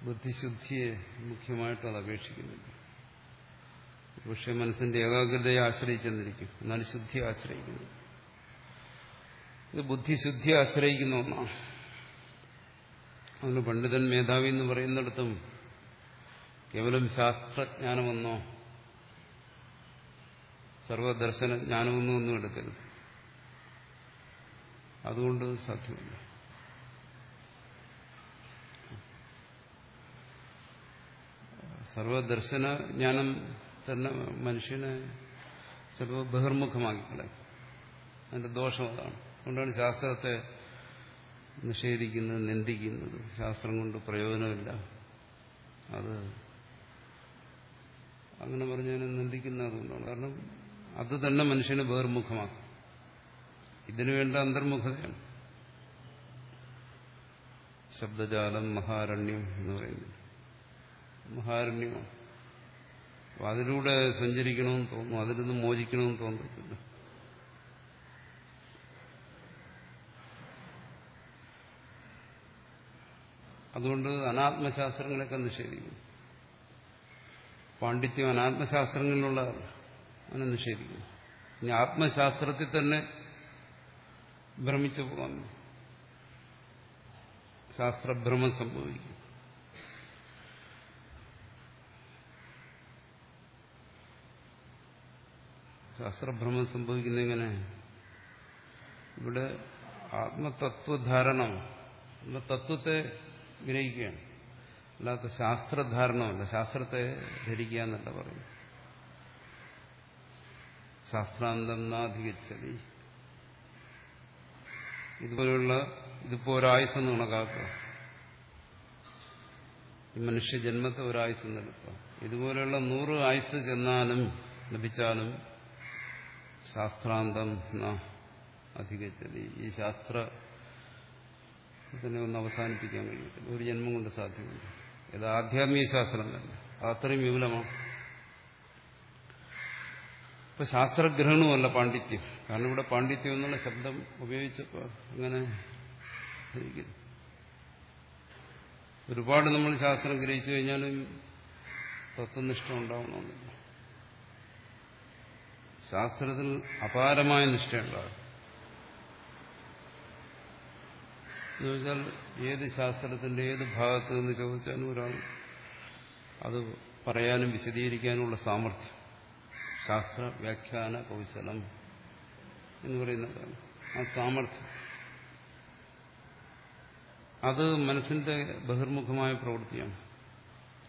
ബുദ്ധിശുദ്ധിയെ മുഖ്യമായിട്ട് അത് അപേക്ഷിക്കുന്നില്ല. പക്ഷെ മനസ്സിന്റെ ഏകാഗ്രതയെ ആശ്രയിച്ചെന്നിരിക്കും. എന്നാൽ ശുദ്ധിയെ ആശ്രയിക്കുന്നു. ഇത് ബുദ്ധിശുദ്ധിയെ ആശ്രയിക്കുന്ന ഒന്നാണ്. അതിന് പണ്ഡിതൻ മേധാവി എന്ന് പറയുന്നിടത്തും കേവലം ശാസ്ത്രജ്ഞാനമെന്നോ സർവദർശന ജ്ഞാനമെന്നോ ഒന്നും എടുക്കരുത്. അതുകൊണ്ട് സാധ്യമല്ല. സർവദർശന ജ്ഞാനം തന്നെ മനുഷ്യനെ ചിലപ്പോൾ ബഹിർമുഖമാക്കിക്കളയും. അതിന്റെ ദോഷം അതാണ്. അതുകൊണ്ടാണ് ശാസ്ത്രത്തെ നിഷേധിക്കുന്നത് നിന്ദിക്കുന്നത്. ശാസ്ത്രം കൊണ്ട് പ്രയോജനമില്ല. അത് അങ്ങനെ പറഞ്ഞതിനെ നിന്ദിക്കുന്ന അതുകൊണ്ടാണ് കാരണം അത് തന്നെ മനുഷ്യനെ ബഹിർമുഖമാക്കും. ഇതിനു വേണ്ട അന്തർമുഖതയാണ്. ശബ്ദജാലം മഹാരണ്യം എന്ന് പറയുന്നത്. മഹാരണ്യമാണ്. അപ്പൊ അതിലൂടെ സഞ്ചരിക്കണമെന്ന് തോന്നും അതിൽ നിന്ന് മോചിക്കണമെന്ന് തോന്നത്തില്ല അതുകൊണ്ട് അനാത്മശാസ്ത്രങ്ങളൊക്കെ നിഷേധിക്കും പാണ്ഡിത്യം അനാത്മശാസ്ത്രങ്ങളിലുള്ളതല്ല അതിനെ നിഷേധിക്കുന്നു. ഇനി ആത്മശാസ്ത്രത്തിൽ തന്നെ ഭ്രമിച്ചു പോകാം. ശാസ്ത്രഭ്രമം സംഭവിക്കും. ശാസ്ത്രഭ്രമം സംഭവിക്കുന്ന എങ്ങനെ? ഇവിടെ ആത്മതത്വധാരണം തത്വത്തെ ഗ്രഹിക്കുകയാണ് അല്ലാത്ത ശാസ്ത്രധാരണമല്ല. ശാസ്ത്രത്തെ ധരിക്കുക എന്നല്ല പറയുന്നു ശാസ്ത്രാന്തം നാധികച്ചതി ഇതുപോലെയുള്ള ഇതിപ്പോ ഒരായുസെന്ന് കണക്കാക്കുക മനുഷ്യ ജന്മത്തെ ഒരായുസ് എടുക്കുക ഇതുപോലെയുള്ള നൂറ് ആയുസ് ചെന്നാലും ലഭിച്ചാലും ശാസ്ത്രാന്തം അധികച്ചതി. ഈ ശാസ്ത്ര ഇതിനെ ഒന്ന് അവസാനിപ്പിക്കാൻ കഴിയത്തില്ല. ഒരു ജന്മം കൊണ്ട് സാധ്യമല്ല. ഇത് ആധ്യാത്മിക ശാസ്ത്രം തന്നെ. അതത്രയും വിപുലമാണ്. ഇപ്പൊ ശാസ്ത്രഗ്രഹണമല്ല പാണ്ഡിത്യം. കാരണം ഇവിടെ പാണ്ഡിത്യം എന്നുള്ള ശബ്ദം ഉപയോഗിച്ചപ്പോ അങ്ങനെ ഒരുപാട് നമ്മൾ ശാസ്ത്രം ഗ്രഹിച്ചു കഴിഞ്ഞാലും തത്വനിഷ്ഠ ഉണ്ടാവണമെന്നില്ല. ശാസ്ത്രത്തിൽ അപാരമായ നിഷ്ഠയുണ്ടാകും. എന്നുവെച്ചാൽ ഏത് ശാസ്ത്രത്തിന്റെ ഏത് ഭാഗത്ത് നിന്ന് ചോദിച്ചാലും ഒരാൾ അത് പറയാനും വിശദീകരിക്കാനുമുള്ള സാമർഥ്യം. ശാസ്ത്ര വ്യാഖ്യാന കൗശലം എന്ന് പറയുന്നതാണ് ആ സാമർഥ്യം. അത് മനസ്സിന്റെ ബഹിർമുഖമായ പ്രവൃത്തിയാണ്.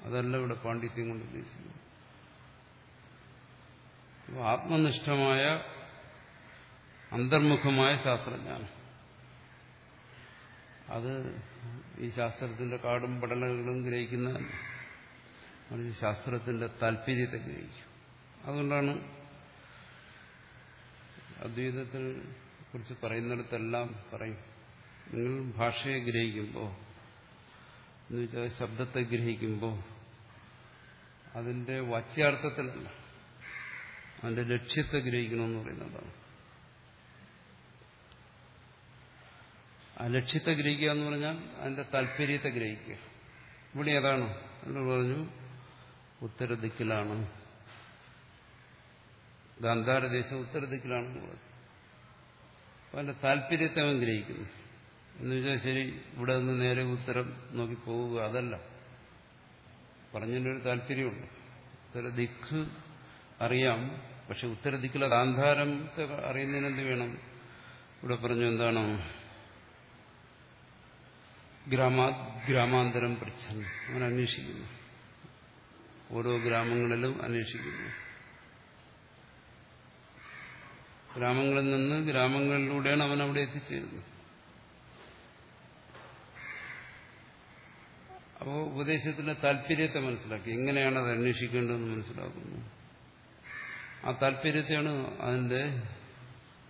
അതല്ല ഇവിടെ പാണ്ഡിത്യം കൊണ്ട് ഉദ്ദേശിക്കുന്നത്. ആത്മനിഷ്ഠമായ അന്തർമുഖമായ ശാസ്ത്രജ്ഞാനം. അത് ഈ ശാസ്ത്രത്തിന്റെ കാടും പടലകളും ഗ്രഹിക്കുന്ന ശാസ്ത്രത്തിന്റെ താല്പര്യത്തെ ഗ്രഹിക്കും. അതുകൊണ്ടാണ് അദ്വൈതത്തെ കുറിച്ച് പറയുന്നിടത്തെല്ലാം പറയും നിങ്ങൾ ഭാഷയെ ഗ്രഹിക്കുമ്പോൾ എന്ന് വെച്ചാൽ ശബ്ദത്തെ ഗ്രഹിക്കുമ്പോൾ അതിന്റെ വാച്യാർത്ഥത്തിലല്ല അതിന്റെ ലക്ഷ്യത്തെ ഗ്രഹിക്കണമെന്ന് പറയുന്നതാണ്. ആ ലക്ഷ്യത്തെ ഗ്രഹിക്കുക എന്ന് പറഞ്ഞാൽ അതിന്റെ താല്പര്യത്തെ ഗ്രഹിക്കുക. ഇവിടെ ഏതാണ്? എന്ന് പറഞ്ഞു. ഉത്തരദിക്കിലാണ്. ഗാന്ധാരദേശം ഉത്തരദിക്കിലാണെന്ന് പറഞ്ഞു. അപ്പൊ അതിന്റെ താല്പര്യത്തെ അവൻ ഗ്രഹിക്കുന്നു. എന്ന് വെച്ചാൽ ശരി ഇവിടെ നിന്ന് നേരെ ഉത്തരം നോക്കി പോവുക അതല്ല. പറഞ്ഞതിന്റെ ഒരു താല്പര്യമുണ്ട്. ഉത്തരദിക്ക് അറിയാം. പക്ഷെ ഉത്തരദിക്കിലെ ഗാന്ധാരത്തെ അറിയുന്നതിന് എന്ത് വേണം? ഇവിടെ പറഞ്ഞു എന്താണ്? ഗ്രാമാ ഗ്രാമാന്തരം പൃച്ഛൻ അവൻ അന്വേഷിക്കുന്നു. ഓരോ ഗ്രാമങ്ങളിലും അന്വേഷിക്കുന്നു. ഗ്രാമങ്ങളിൽ നിന്ന് ഗ്രാമങ്ങളിലൂടെയാണ് അവൻ അവിടെ എത്തിച്ചേരുന്നത്. അപ്പോൾ ഉപദേശത്തിന്റെ താല്പര്യത്തെ മനസ്സിലാക്കി. എങ്ങനെയാണ് അത് അന്വേഷിക്കേണ്ടതെന്ന് മനസ്സിലാക്കുന്നു. ആ താല്പര്യത്തെയാണ് അതിന്റെ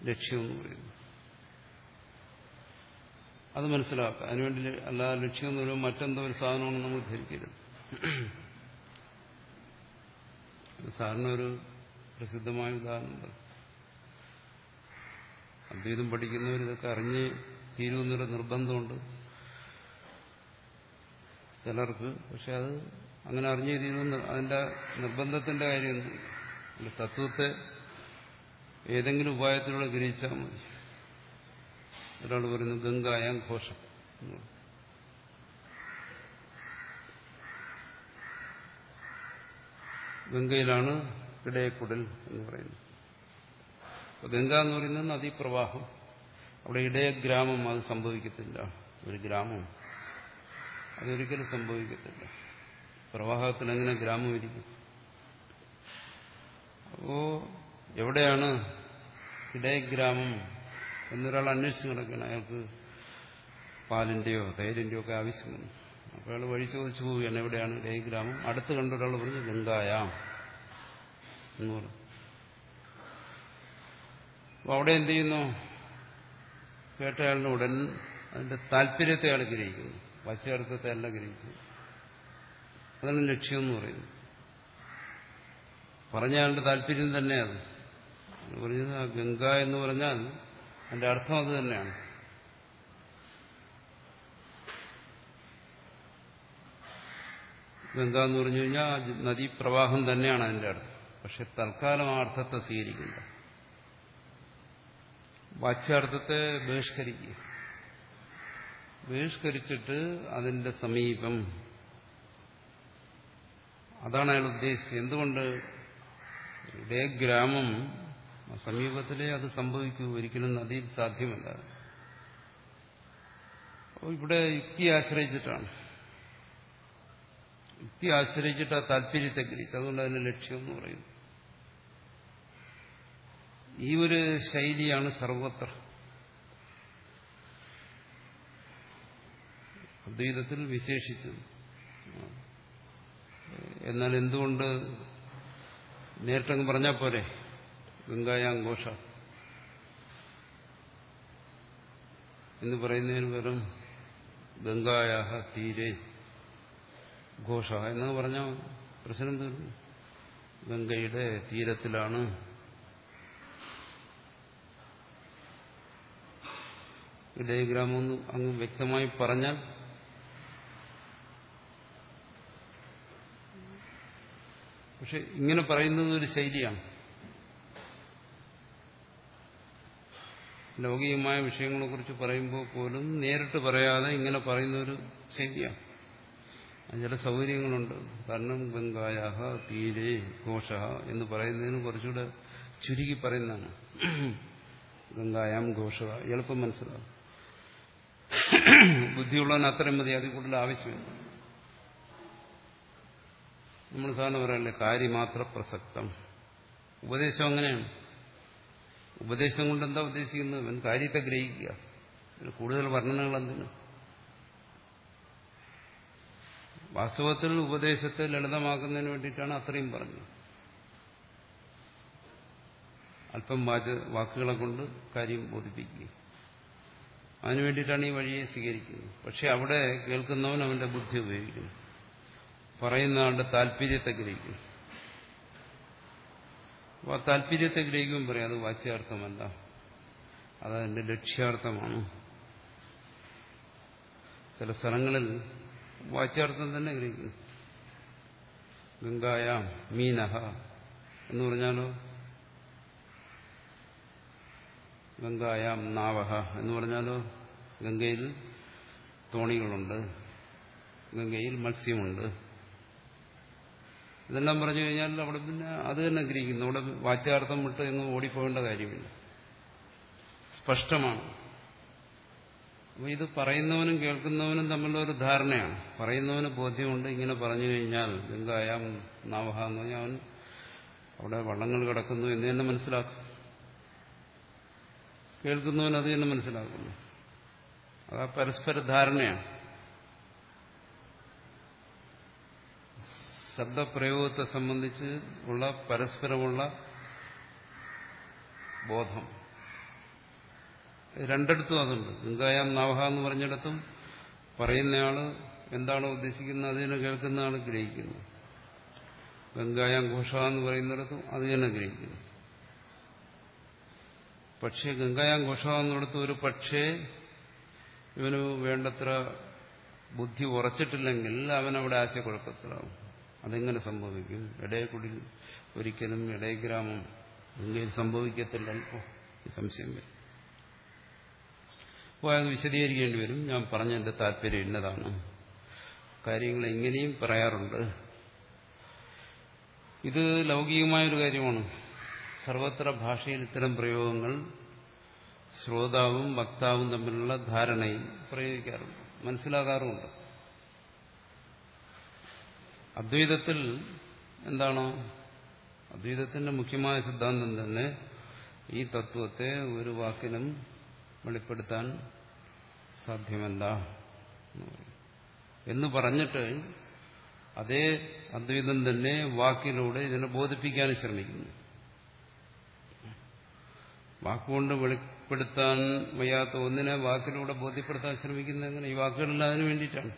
ലക്ഷ്യമെന്ന് പറയുന്നത്. അത് മനസ്സിലാക്കുക അതിനുവേണ്ടി അല്ലാ ലക്ഷ്യം എന്ന് മറ്റെന്തോ ഒരു സാധനമാണ് നമ്മൾ ധരിക്കരുത്. സാറിന് ഒരു പ്രസിദ്ധമായ ഉദാഹരണമുണ്ട് അദ്വൈതം പഠിക്കുന്നവർ ഇതൊക്കെ അറിഞ്ഞ് തീരുമെന്നൊരു നിർബന്ധമുണ്ട്. ചിലർക്ക് പക്ഷെ അത് അങ്ങനെ അറിഞ്ഞേ തീരുമെന്ന് അതിന്റെ നിർബന്ധത്തിന്റെ കാര്യം തത്വത്തെ ഏതെങ്കിലും ഉപായത്തിലൂടെ ഗ്രഹിച്ചാൽ മതി. ഒരാൾ പറയുന്നു ഗംഗായം ഘോഷം. ഗംഗയിലാണ് ഇടയക്കുടൽ എന്ന് പറയുന്നത്. ഗംഗ എന്ന് പറയുന്നത് നദീപ്രവാഹം. അവിടെ ഇടയഗ്രാമം അത് സംഭവിക്കത്തില്ല. ഒരു ഗ്രാമം. അതൊരിക്കലും സംഭവിക്കത്തില്ല. പ്രവാഹത്തിൽ എങ്ങനെ ഗ്രാമം ഇരിക്കും അപ്പോ എവിടെയാണ് ഇടയഗ്രാമം എന്നൊരാൾ അന്വേഷിച്ച് കിടക്കണം അയാൾക്ക് പാലിന്റെയോ തൈരിന്റെയോ ഒക്കെ ആവശ്യമുണ്ട്. അപ്പൊ അപ്പോൾ അയാൾ വഴി ചോദിച്ചു പോവുകയാണ് എവിടെയാണ്? ഇടയഗ്രാമം അടുത്ത് കണ്ട ഒരാൾ പറഞ്ഞു ഗംഗായാം എന്ന് പറഞ്ഞു. അപ്പോൾ അവിടെ എന്ത് ചെയ്യുന്നു? കേട്ടയാളിന് ഉടൻ അതിന്റെ താല്പര്യത്തെ അയാൾ ഗ്രഹിക്കുന്നു. വച്ചയർത്ഥത്തെ അല്ല ഗ്രഹിച്ചു. അതാണ് ലക്ഷ്യം എന്ന് പറയുന്നത്. പറഞ്ഞ അയാളുടെ താല്പര്യം തന്നെയാണ് പറഞ്ഞത് ആ ഗംഗ എന്ന് പറഞ്ഞാൽ അതിന്റെ അർത്ഥം അത് തന്നെയാണ്. ഇതെന്താന്ന് പറഞ്ഞു കഴിഞ്ഞാൽ നദീപ്രവാഹം തന്നെയാണ് അതിന്റെ അർത്ഥം. പക്ഷെ തൽക്കാലം ആ അർത്ഥത്തെ സ്വീകരിക്കില്ല വാച്യാർത്ഥത്തെ ബഹിഷ്കരിക്കുക. ബഹിഷ്കരിച്ചിട്ട് അതിന്റെ സമീപം. അതാണ് അയാൾ ഉദ്ദേശിച്ചത് എന്തുകൊണ്ട്? ഇതേ ഗ്രാമം സമീപത്തിലേ അത് സംഭവിക്കൂ. ഒരിക്കലും നദിയിൽ സാധ്യമല്ല. ഇവിടെ യുക്തി ആശ്രയിച്ചിട്ടാണ്. യുക്തി ആശ്രയിച്ചിട്ട് ആ താല്പര്യത്തെ ഗ്രഹിച്ചു. അതുകൊണ്ട് അതിന് ലക്ഷ്യം എന്ന് പറയുന്നു. ഈ ഒരു ശൈലിയാണ് സർവത്ര. അദ്വൈതത്തിൽ വിശേഷിച്ചത്. എന്നാൽ എന്തുകൊണ്ട് നേരിട്ടങ്ങ് പറഞ്ഞാൽ പോരെ? ഗംഗായാം ഘോഷ. എന്ന് പറയുന്നതിന് പേരും ഗംഗായാഹ തീരെ ഘോഷ എന്ന് പറഞ്ഞാൽ പ്രശ്നം തീർന്നു. ഗംഗയുടെ തീരത്തിലാണ് ഇടയഗ്രാമം അങ്ങ് വ്യക്തമായി പറഞ്ഞാൽ പക്ഷെ ഇങ്ങനെ പറയുന്നത് ഒരു ശൈലിയാണ്. ലൗകികമായ വിഷയങ്ങളെക്കുറിച്ച് പറയുമ്പോൾ പോലും നേരിട്ട് പറയാതെ ഇങ്ങനെ പറയുന്ന ഒരു ശൈലിയാണ്. ചില സൗകര്യങ്ങളുണ്ട്. കാരണം ഗംഗായാഹ തീരെ ഘോഷ എന്ന് പറയുന്നതിന് കുറച്ചുകൂടെ ചുരുക്കി പറയുന്നതാണ്. ഗംഗായാം ഘോഷ എളുപ്പം മനസ്സിലാവും. ബുദ്ധിയുള്ളവൻ അത്രയും മതി അതിൽ കൂടുതൽ ആവശ്യമില്ല. നമ്മൾ സാധാരണ പറയല്ലേ കാര്യമാത്ര പ്രസക്തം. ഉപദേശം അങ്ങനെയാണ്. ഉപദേശം കൊണ്ട് എന്താ ഉദ്ദേശിക്കുന്നത്? അവൻ കാര്യത്തെ ഗ്രഹിക്കുക. കൂടുതൽ വർണനകൾ എന്തിനു? വാസ്തവത്തിൽ ഉപദേശത്തെ ലളിതമാക്കുന്നതിന് വേണ്ടിയിട്ടാണ് അത്രയും പറഞ്ഞത്. അല്പം വാക്കുകളെ കൊണ്ട് കാര്യം ബോധിപ്പിക്കുക അതിനു വേണ്ടിയിട്ടാണ് ഈ വഴിയെ സ്വീകരിക്കുന്നത്. പക്ഷെ അവിടെ കേൾക്കുന്നവൻ അവന്റെ ബുദ്ധി ഉപയോഗിക്കുന്നു. പറയുന്ന ആളുടെ താല്പര്യത്തെ ഗ്രഹിക്കും താല്പര്യത്തെ ഗ്രഹിക്കുമ്പോൾ പറയാം അത് വാച്യാർത്ഥമല്ല. അതെന്റെ ലക്ഷ്യാർത്ഥമാണ്. ചില സ്ഥലങ്ങളിൽ വാച്യാർത്ഥം തന്നെ ഗ്രഹിക്കുന്നു ഗംഗായ മീനഹ എന്ന് പറഞ്ഞാലോ? ഗംഗായാം നാവഹ എന്ന് പറഞ്ഞാലോ? ഗംഗയിൽ തോണികളുണ്ട്. ഗംഗയിൽ മത്സ്യമുണ്ട്. ഇതെല്ലാം പറഞ്ഞു കഴിഞ്ഞാൽ അവിടെ പിന്നെ അത് തന്നെ ഗ്രഹിക്കുന്നു. അവിടെ വാച്യാർത്ഥം വിട്ട് എന്ന് ഓടിപ്പോകേണ്ട കാര്യമില്ല. സ്പഷ്ടമാണ്. അപ്പോൾ ഇത് പറയുന്നവനും കേൾക്കുന്നവനും ഒരു ധാരണയാണ്. പറയുന്നവന് ബോധ്യമുണ്ട് ഇങ്ങനെ പറഞ്ഞു കഴിഞ്ഞാൽ ഗംഗായാം നാവഹ എന്ന് പറഞ്ഞാൽ അവൻ അവിടെ വള്ളങ്ങൾ കിടക്കുന്നു എന്ന് തന്നെ മനസ്സിലാക്കും. കേൾക്കുന്നവൻ അത് തന്നെ മനസ്സിലാക്കുന്നു. അത് പരസ്പര ധാരണയാണ്. ശബ്ദപ്രയോഗത്തെ സംബന്ധിച്ച് ഉള്ള പരസ്പരമുള്ള ബോധം. രണ്ടിടത്തും അതുണ്ട്. ഗംഗായാം നവഹ എന്ന് പറഞ്ഞിടത്തും പറയുന്നയാൾ എന്താണോ ഉദ്ദേശിക്കുന്നത്? അതിനെ കേൾക്കുന്ന ആൾ ഗ്രഹിക്കുന്നു. ഗംഗായാം ഘോഷ എന്ന് പറയുന്നിടത്തും അത് തന്നെ ഗ്രഹിക്കുന്നു. പക്ഷേ ഗംഗായാം ഘോഷ എന്നിടത്തും ഒരു പക്ഷേ ഇവന് വേണ്ടത്ര ബുദ്ധി ഉറച്ചിട്ടില്ലെങ്കിൽ അവനവിടെ ആശയക്കുഴപ്പത്തിലാവും. അതെങ്ങനെ സംഭവിക്കും? ഇടയക്കുടി ഒരിക്കലും ഇടയഗ്രാമം ഗംഗയിൽ സംഭവിക്കത്തില്ല. സംശയം വരും. അപ്പോൾ അത് വിശദീകരിക്കേണ്ടി വരും. ഞാൻ പറഞ്ഞതിന്റെ താല്പര്യം ഇന്നതാണ്. കാര്യങ്ങൾ എങ്ങനെയും പറയാറുണ്ട്. ഇത് ലൗകികമായൊരു കാര്യമാണ്. സർവത്ര ഭാഷയിൽ ഇത്തരം പ്രയോഗങ്ങൾ ശ്രോതാവും വക്താവും തമ്മിലുള്ള ധാരണയിൽ പ്രയോഗിക്കാറുണ്ട്. മനസ്സിലാകാറുമുണ്ട്. അദ്വൈതത്തിൽ എന്താണോ? അദ്വൈതത്തിന്റെ മുഖ്യമായ സിദ്ധാന്തം തന്നെ ഈ തത്വത്തെ ഒരു വാക്കിനും വെളിപ്പെടുത്താൻ സാധ്യമല്ല എന്ന് പറഞ്ഞിട്ട് അതേ അദ്വൈതം തന്നെ വാക്കിലൂടെ ഇതിനെ ബോധിപ്പിക്കാൻ ശ്രമിക്കുന്നു. വാക്കുകൊണ്ട് വെളിപ്പെടുത്താൻ വയ്യാത്ത ഒന്നിനെ വാക്കിലൂടെ ബോധ്യപ്പെടുത്താൻ ശ്രമിക്കുന്നത് എങ്ങനെ? ഈ വാക്കുകളെല്ലാം അതിനു വേണ്ടിയിട്ടാണ്.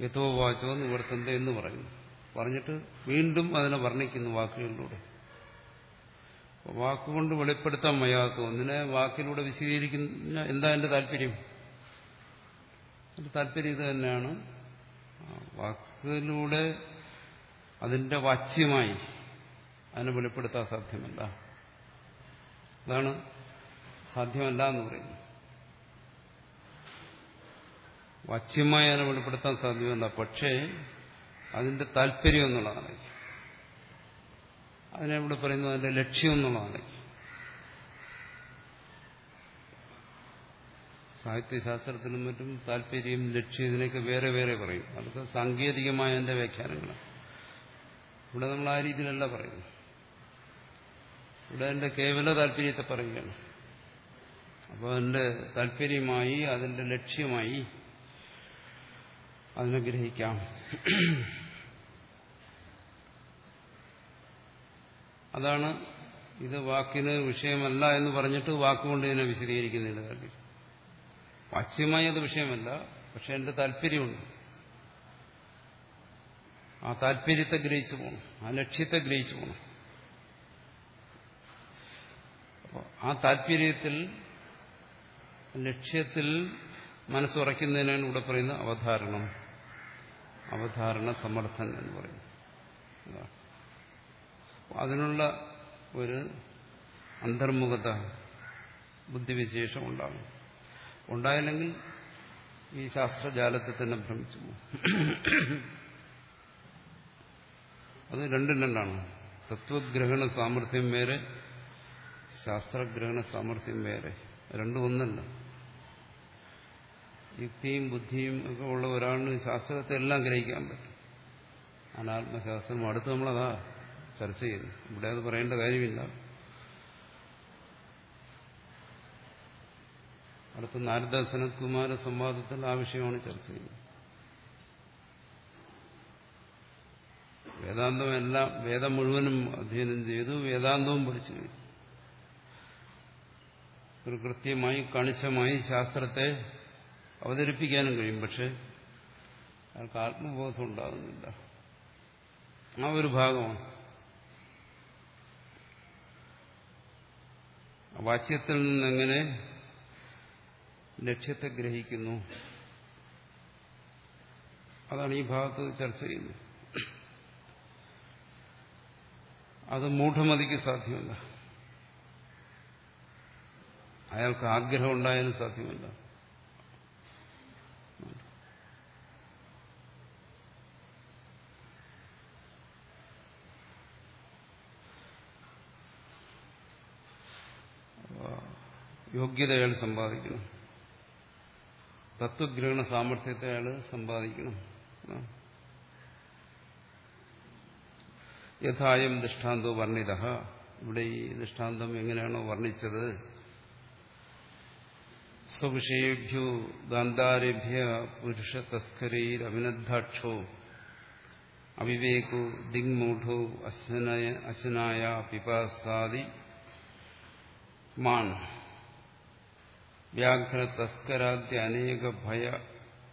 യഥോ വാചോ നിവർത്തന്ത എന്ന് പറയുന്നു. പറഞ്ഞിട്ട് വീണ്ടും അതിനെ വർണിക്കുന്നു വാക്കുകളിലൂടെ. വാക്കുകൊണ്ട് വെളിപ്പെടുത്താൻ വയ്യാത്ത ഒന്നിനെ വാക്കിലൂടെ വിശദീകരിക്കുന്ന എന്താ എന്റെ താല്പര്യം? എന്റെ താല്പര്യം ഇത് തന്നെയാണ്. വാക്കിലൂടെ അതിന്റെ വാച്യമായി അതിനെ വെളിപ്പെടുത്താൻ സാധ്യമല്ല. അതാണ് സാധ്യമല്ല എന്ന് പറയുന്നു. വാച്യമായി അതിനെ വെളിപ്പെടുത്താൻ സാധ്യമല്ല പക്ഷേ അതിന്റെ താല്പര്യം എന്നുള്ളതാണ്. അതിനെ ഇവിടെ പറയുന്നത് അതിന്റെ ലക്ഷ്യം എന്നുള്ളതാണ്. സാഹിത്യശാസ്ത്രത്തിനും മറ്റും താല്പര്യം ലക്ഷ്യം ഇതിനൊക്കെ വേറെ വേറെ പറയും. അതൊക്കെ സാങ്കേതികമായ എന്റെ വ്യാഖ്യാനങ്ങളാണ് ഇവിടെ നമ്മൾ ആ രീതിയിലല്ല പറയുന്നു ഇവിടെ എന്റെ കേവല താല്പര്യത്തെ പറയുകയാണ്. അപ്പോൾ എന്റെ താല്പര്യമായി അതിന്റെ ലക്ഷ്യമായി അതിനെ ഗ്രഹിക്കാം അതാണ് ഇത് വാക്കിന് വിഷയമല്ല എന്ന് പറഞ്ഞിട്ട് വാക്കുകൊണ്ട് ഇതിനെ വിശദീകരിക്കുന്നില്ല കാര്യം വാച്യമായി അത് വിഷയമല്ല പക്ഷെ എന്റെ താല്പര്യമുണ്ട്. ആ താല്പര്യത്തെ ഗ്രഹിച്ചു പോകണം ആ ലക്ഷ്യത്തെ ഗ്രഹിച്ചു പോകണം ആ താല്പര്യത്തിൽ ലക്ഷ്യത്തിൽ മനസ്സുറയ്ക്കുന്നതിനാണ് ഇവിടെ പറയുന്ന അവധാരണം അവധാരണ സമർത്ഥൻ എന്ന് പറയും. അതിനുള്ള ഒരു അന്തർമുഖത ബുദ്ധിവിശേഷം ഉണ്ടാകും ഉണ്ടായില്ലെങ്കിൽ ഈ ശാസ്ത്രജാലത്തെ തന്നെ ഭ്രമിച്ചു അത് രണ്ടും രണ്ടാണ്. തത്വഗ്രഹണ സാമർഥ്യം വേറെ ശാസ്ത്രഗ്രഹണ സാമർഥ്യം വേറെ. രണ്ടും ഒന്നല്ല. യുക്തിയും ബുദ്ധിയും ഒക്കെ ഉള്ള ഒരാളിന് ശാസ്ത്രത്തെ എല്ലാം ഗ്രഹിക്കാൻ പറ്റും. അനാത്മശാസ്ത്രം അടുത്ത് നമ്മളതാ ചർച്ച ചെയ്യുന്നു. ഇവിടെ അത് പറയേണ്ട കാര്യമില്ല. അടുത്ത നാരദ സനത്കുമാര സംവാദത്തിൽ ആ വിഷയമാണ് ചർച്ച ചെയ്യുന്നത്. വേദാന്തം എല്ലാം വേദം മുഴുവനും അധ്യയനം ചെയ്തു വേദാന്തവും പഠിച്ചു ഒരു കൃത്യമായി കണിശമായി ശാസ്ത്രത്തെ അവതരിപ്പിക്കാനും കഴിയും. പക്ഷെ അയാൾക്ക് ആത്മബോധം ഉണ്ടാകുന്നില്ല. ആ ഒരു ഭാഗമാണ്. വാച്യത്തിൽ നിന്നെങ്ങനെ ലക്ഷ്യത്തെ ഗ്രഹിക്കുന്നു? അതാണ് ഈ ഭാഗത്ത് ചർച്ച ചെയ്യുന്നത്. അത് മൂഢമതിക്ക് സാധ്യമല്ല. അയാൾക്ക് ആഗ്രഹം ഉണ്ടായാലും സാധ്യമല്ല. യോഗ്യത അയാൾ സമ്പാദിക്കണം. തത്വഗ്രഹണ സാമർഥ്യത്തെ അയാൾ സമ്പാദിക്കണം യഥായം ദൃഷ്ടാന്തോ വർണിത. ഇവിടെ ഈ ദൃഷ്ടാന്തം എങ്ങനെയാണോ വർണിച്ചത്? സ്വവിഷയേഭ്യോ ഗാന്ധാരേഭ്യ പുരുഷ തസ്കരൈരഭിനദ്ധാക്ഷോ അവിവേകോ ദിങ്മൂഢോ അശനായ പിപാസാദി മാൻ. വ്യാഘ്ര തസ്കരാദ്യ അനേക ഭയ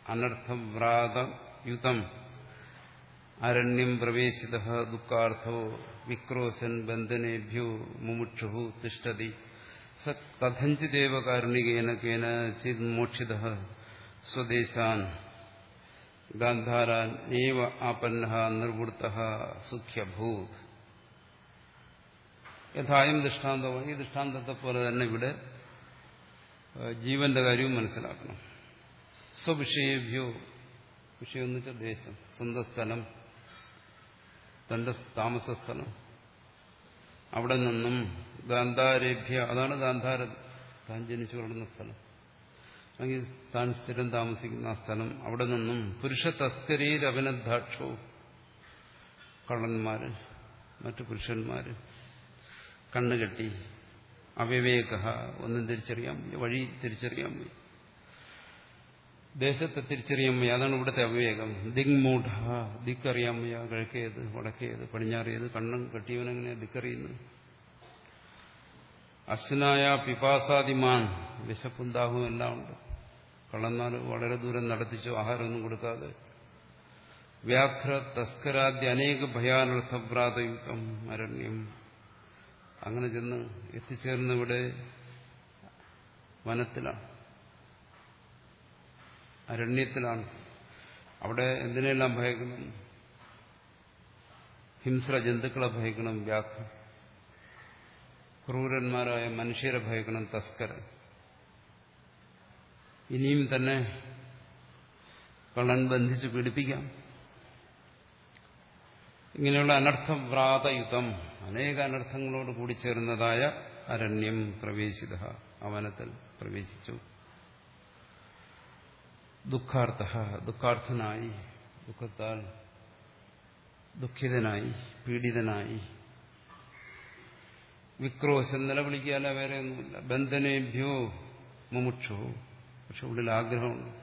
അനർത്ഥവ്രാതയുതം. അരണ്യം പ്രവേശിത ദുഃഖാർത്ഥോ വിക്രോശൻ ബന്ധനേഭ്യോ മുമുക്ഷു തിഷ്ടതി സ കഥഞ്ചിദേവ കാരുണികേന കേനചിത് മോക്ഷിത സ്വദേശാൻ. ഗാന്ധാരാൻ ഏവ ആപന്ന നിർവൃത്ത സുഖ്യഭൂത്. യഥായം ദൃഷ്ടാന്തമായി ഈ ദൃഷ്ടാന്തത്തെ പോലെ തന്നെ ഇവിടെ ജീവന്റെ കാര്യവും മനസ്സിലാക്കണം. സ്വവിഷയഭ്യോ വിഷയം എന്ന് വെച്ചാൽ ദേശം സ്വന്തം സ്ഥലം തന്റെ താമസ സ്ഥലം അവിടെ നിന്നും ഗാന്ധാരേഭ്യ അതാണ് ഗാന്ധാര താൻ ജനിച്ചു വളർന്ന സ്ഥലം. അല്ലെങ്കിൽ താൻ സ്ഥിരം താമസിക്കുന്ന സ്ഥലം. അവിടെ നിന്നും പുരുഷ തസ്കരീർ അഭിനദ്ധാക്ഷോ കള്ളന്മാര് മറ്റു പുരുഷന്മാര് കണ്ണുകെട്ടി അവിവേക ഒന്നും തിരിച്ചറിയാൻ വഴി തിരിച്ചറിയാൻ ദേശത്തെ തിരിച്ചറിയാൻ വയ്യ അതാണ് ഇവിടുത്തെ അവിവേകം. ദിങ്മൂഢ ദിക്കറിയാൻ വയ്യ കിഴക്കേത് വടക്കേത് പടിഞ്ഞാറേത് കണ്ണും കെട്ടിയവനെങ്ങനെ ദിക്കറിയുന്നു? അശ്നായ പിപാസാദിമാൻ വിശപ്പും ദാഹവും എല്ലാം ഉണ്ട്. കള്ളന്മാർ വളരെ ദൂരം നടത്തിച്ചു ആഹാരമൊന്നും കൊടുക്കാതെ. വ്യാഘ്ര തസ്കരാദ്യ അനേക ഭയാനർത്ഥഭ്രാതയുക്തം അരണ്യം. അങ്ങനെ ചെന്ന് എത്തിച്ചേർന്ന് ഇവിടെ വനത്തിലാണ്. അരണ്യത്തിലാണ്. അവിടെ എന്തിനെല്ലാം ഭയക്കണം? ഹിംസ്ര ജന്തുക്കളെ ഭയക്കണം വ്യാഘ്ര. ക്രൂരന്മാരായ മനുഷ്യരെ ഭയക്കണം തസ്കരൻ. ഇനിയും തന്നെ കള്ളൻ ബന്ധിച്ച് പീഡിപ്പിക്കാം. ഇങ്ങനെയുള്ള അനർത്ഥവ്രാതയുതം അനേക അനർത്ഥങ്ങളോട് കൂടിച്ചേർന്നതായ അരണ്യം പ്രവേശിത. അവനത്തിൽ പ്രവേശിച്ചു. ദുഃഖാർത്ഥ ദുഃഖാർത്ഥനായി ദുഃഖത്താൽ ദുഃഖിതനായി പീഡിതനായി. വിക്രോശം നിലവിളിക്കാല വേറെ ഒന്നുമില്ല. ബന്ധനേഭ്യോ മുമുക്ഷോ. പക്ഷെ ഉള്ളിൽ ആഗ്രഹമുണ്ട്.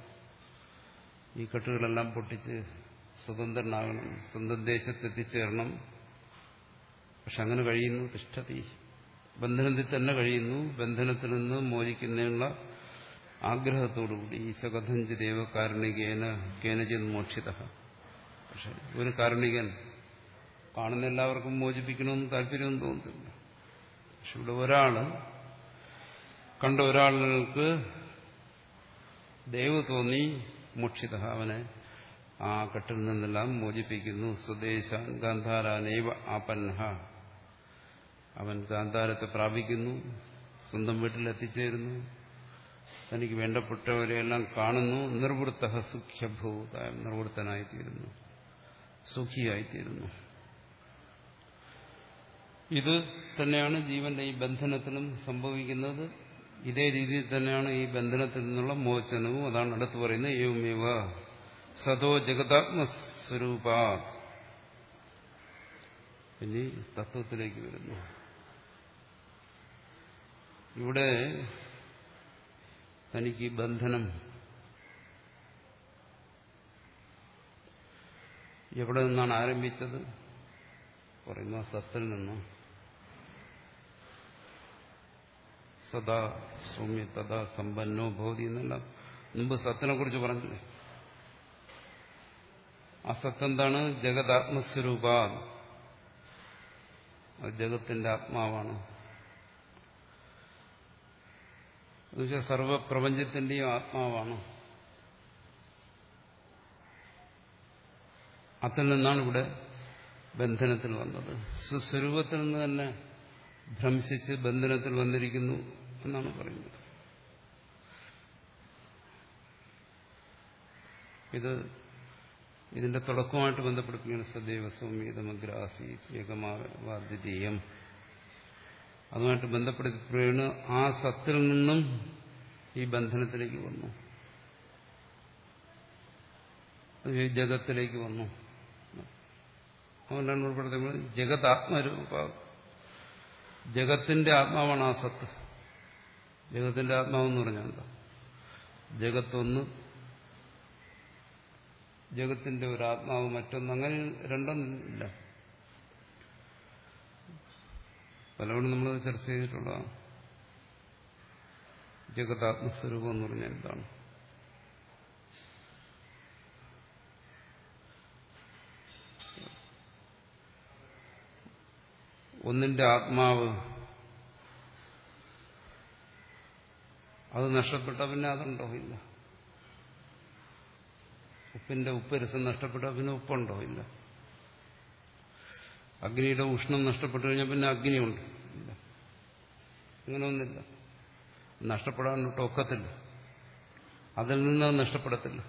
ഈ കെട്ടുകളെല്ലാം പൊട്ടിച്ച് സ്വതന്ത്രനാകണം സ്വന്തം ദേശത്തെത്തിച്ചേരണം. പക്ഷെ അങ്ങനെ കഴിയുന്നു തിഷ്ഠതി. ബന്ധനത്തിൽ തന്നെ കഴിയുന്നു ബന്ധനത്തിൽ നിന്ന് മോചിക്കുന്നതിനുള്ള ആഗ്രഹത്തോടുകൂടി ഈശകഥഞ്ച് ദേവകാരുണികേന കേനചിത് മോക്ഷിത. പക്ഷെ ഒരു കാരുണികൻ കാണുന്ന എല്ലാവർക്കും മോചിപ്പിക്കണമെന്ന് താല്പര്യമൊന്നും തോന്നുന്നില്ല. പക്ഷെ ഇവിടെ ഒരാൾ കണ്ട ഒരാൾക്ക് ദൈവ തോന്നി മോക്ഷിത. അവനെ ആ കെട്ടിൽ നിന്നെല്ലാം മോചിപ്പിക്കുന്നു. സ്വദേശാൻ ഗാന്ധാരാനൈവ ആപന്നഹ അവൻ ഗാന്ധാരത്തെ പ്രാപിക്കുന്നു സ്വന്തം വീട്ടിൽ എത്തിച്ചേരുന്നു തനിക്ക് വേണ്ടപ്പെട്ടവരെയെല്ലാം കാണുന്നു നിർവൃത്ത സുഖ്യഭൂത നിർവൃത്തനായിത്തീരുന്നു സുഖിയായിത്തീരുന്നു. ഇത് തന്നെയാണ് ജീവന്റെ ഈ ബന്ധനത്തിലും സംഭവിക്കുന്നത്. ഇതേ രീതിയിൽ തന്നെയാണ് ഈ ബന്ധനത്തിൽ നിന്നുള്ള മോചനവും അതാണ് അടുത്ത് പറയുന്നത് ഏവമേവ സതോ ജഗതാത്മസ്വരൂപ ഇനി തത്വത്തിലേക്ക് വരുന്നു. ഇവിടെ തനിക്ക് ബന്ധനം. എവിടെ നിന്നാണ് ആരംഭിച്ചത്? പറയുന്ന സത്തിൽ നിന്ന്. സദാ സൗമ്യ തഥാ സമ്പന്നോ ഭവതി എന്നെല്ലാം. മുമ്പ് സത്തിനെ കുറിച്ച് പറഞ്ഞില്ലേ? ആ സത്തെന്താണ് ജഗതാത്മസ്വരൂപ അത് ജഗത്തിന്റെ ആത്മാവാണ്. എന്നുവെച്ചാൽ സർവപ്രപഞ്ചത്തിന്റെയും ആത്മാവാണ്. അതിൽ നിന്നാണ് ഇവിടെ ബന്ധനത്തിൽ വന്നത്. സ്വസ്വരൂപത്തിൽ നിന്ന് തന്നെ ഭ്രംശിച്ച് ബന്ധനത്തിൽ വന്നിരിക്കുന്നു എന്നാണ് പറയുന്നത്. ഇത് ഇതിന്റെ തുടക്കമായിട്ട് ബന്ധപ്പെടുത്തുകയാണ് സദൈവ സൗമ്യതമഗ്രാസി ഏകമാവാദ്വിതീയം അതുമായിട്ട് ബന്ധപ്പെടുത്തിയാണ് ആ സത്തിൽ നിന്നും ഈ ബന്ധനത്തിലേക്ക് വന്നു. ഈ ജഗത്തിലേക്ക് വന്നു. അതുകൊണ്ടാണ് ഉൾപ്പെടുത്തുന്നത് ജഗത് ആത്മരൂപ. ജഗത്തിന്റെ ആത്മാവാണ് ആ സത്ത്. ജഗത്തിന്റെ ആത്മാവെന്ന് പറഞ്ഞാൽ എന്താ? ജഗത്തൊന്ന് ജഗത്തിന്റെ ഒരു ആത്മാവ് മറ്റൊന്ന് അങ്ങനെ രണ്ടൊന്നില്ല പലവണ്ണം നമ്മൾ ചർച്ച ചെയ്തിട്ടുള്ളതാണ്. ജഗതാത്മസ്വരൂപം എന്ന് പറഞ്ഞാൽ എന്താണ് ഒന്നിന്റെ ആത്മാവ് അത് നഷ്ടപ്പെട്ട പിന്നെ അതുണ്ടോ? ഇല്ല. ഉപ്പിന്റെ ഉപ്പ് രസം നഷ്ടപ്പെട്ട പിന്നെ ഉപ്പുണ്ടോ? ഇല്ല. അഗ്നിയുടെ ഉഷ്ണം നഷ്ടപ്പെട്ടു കഴിഞ്ഞാൽ പിന്നെ അഗ്നിയുണ്ട്. ഇല്ല. അങ്ങനെ ഒന്നില്ല നഷ്ടപ്പെടാൻ ഒക്കത്തില്ല. അതിൽ നിന്ന് നഷ്ടപ്പെടത്തില്ല.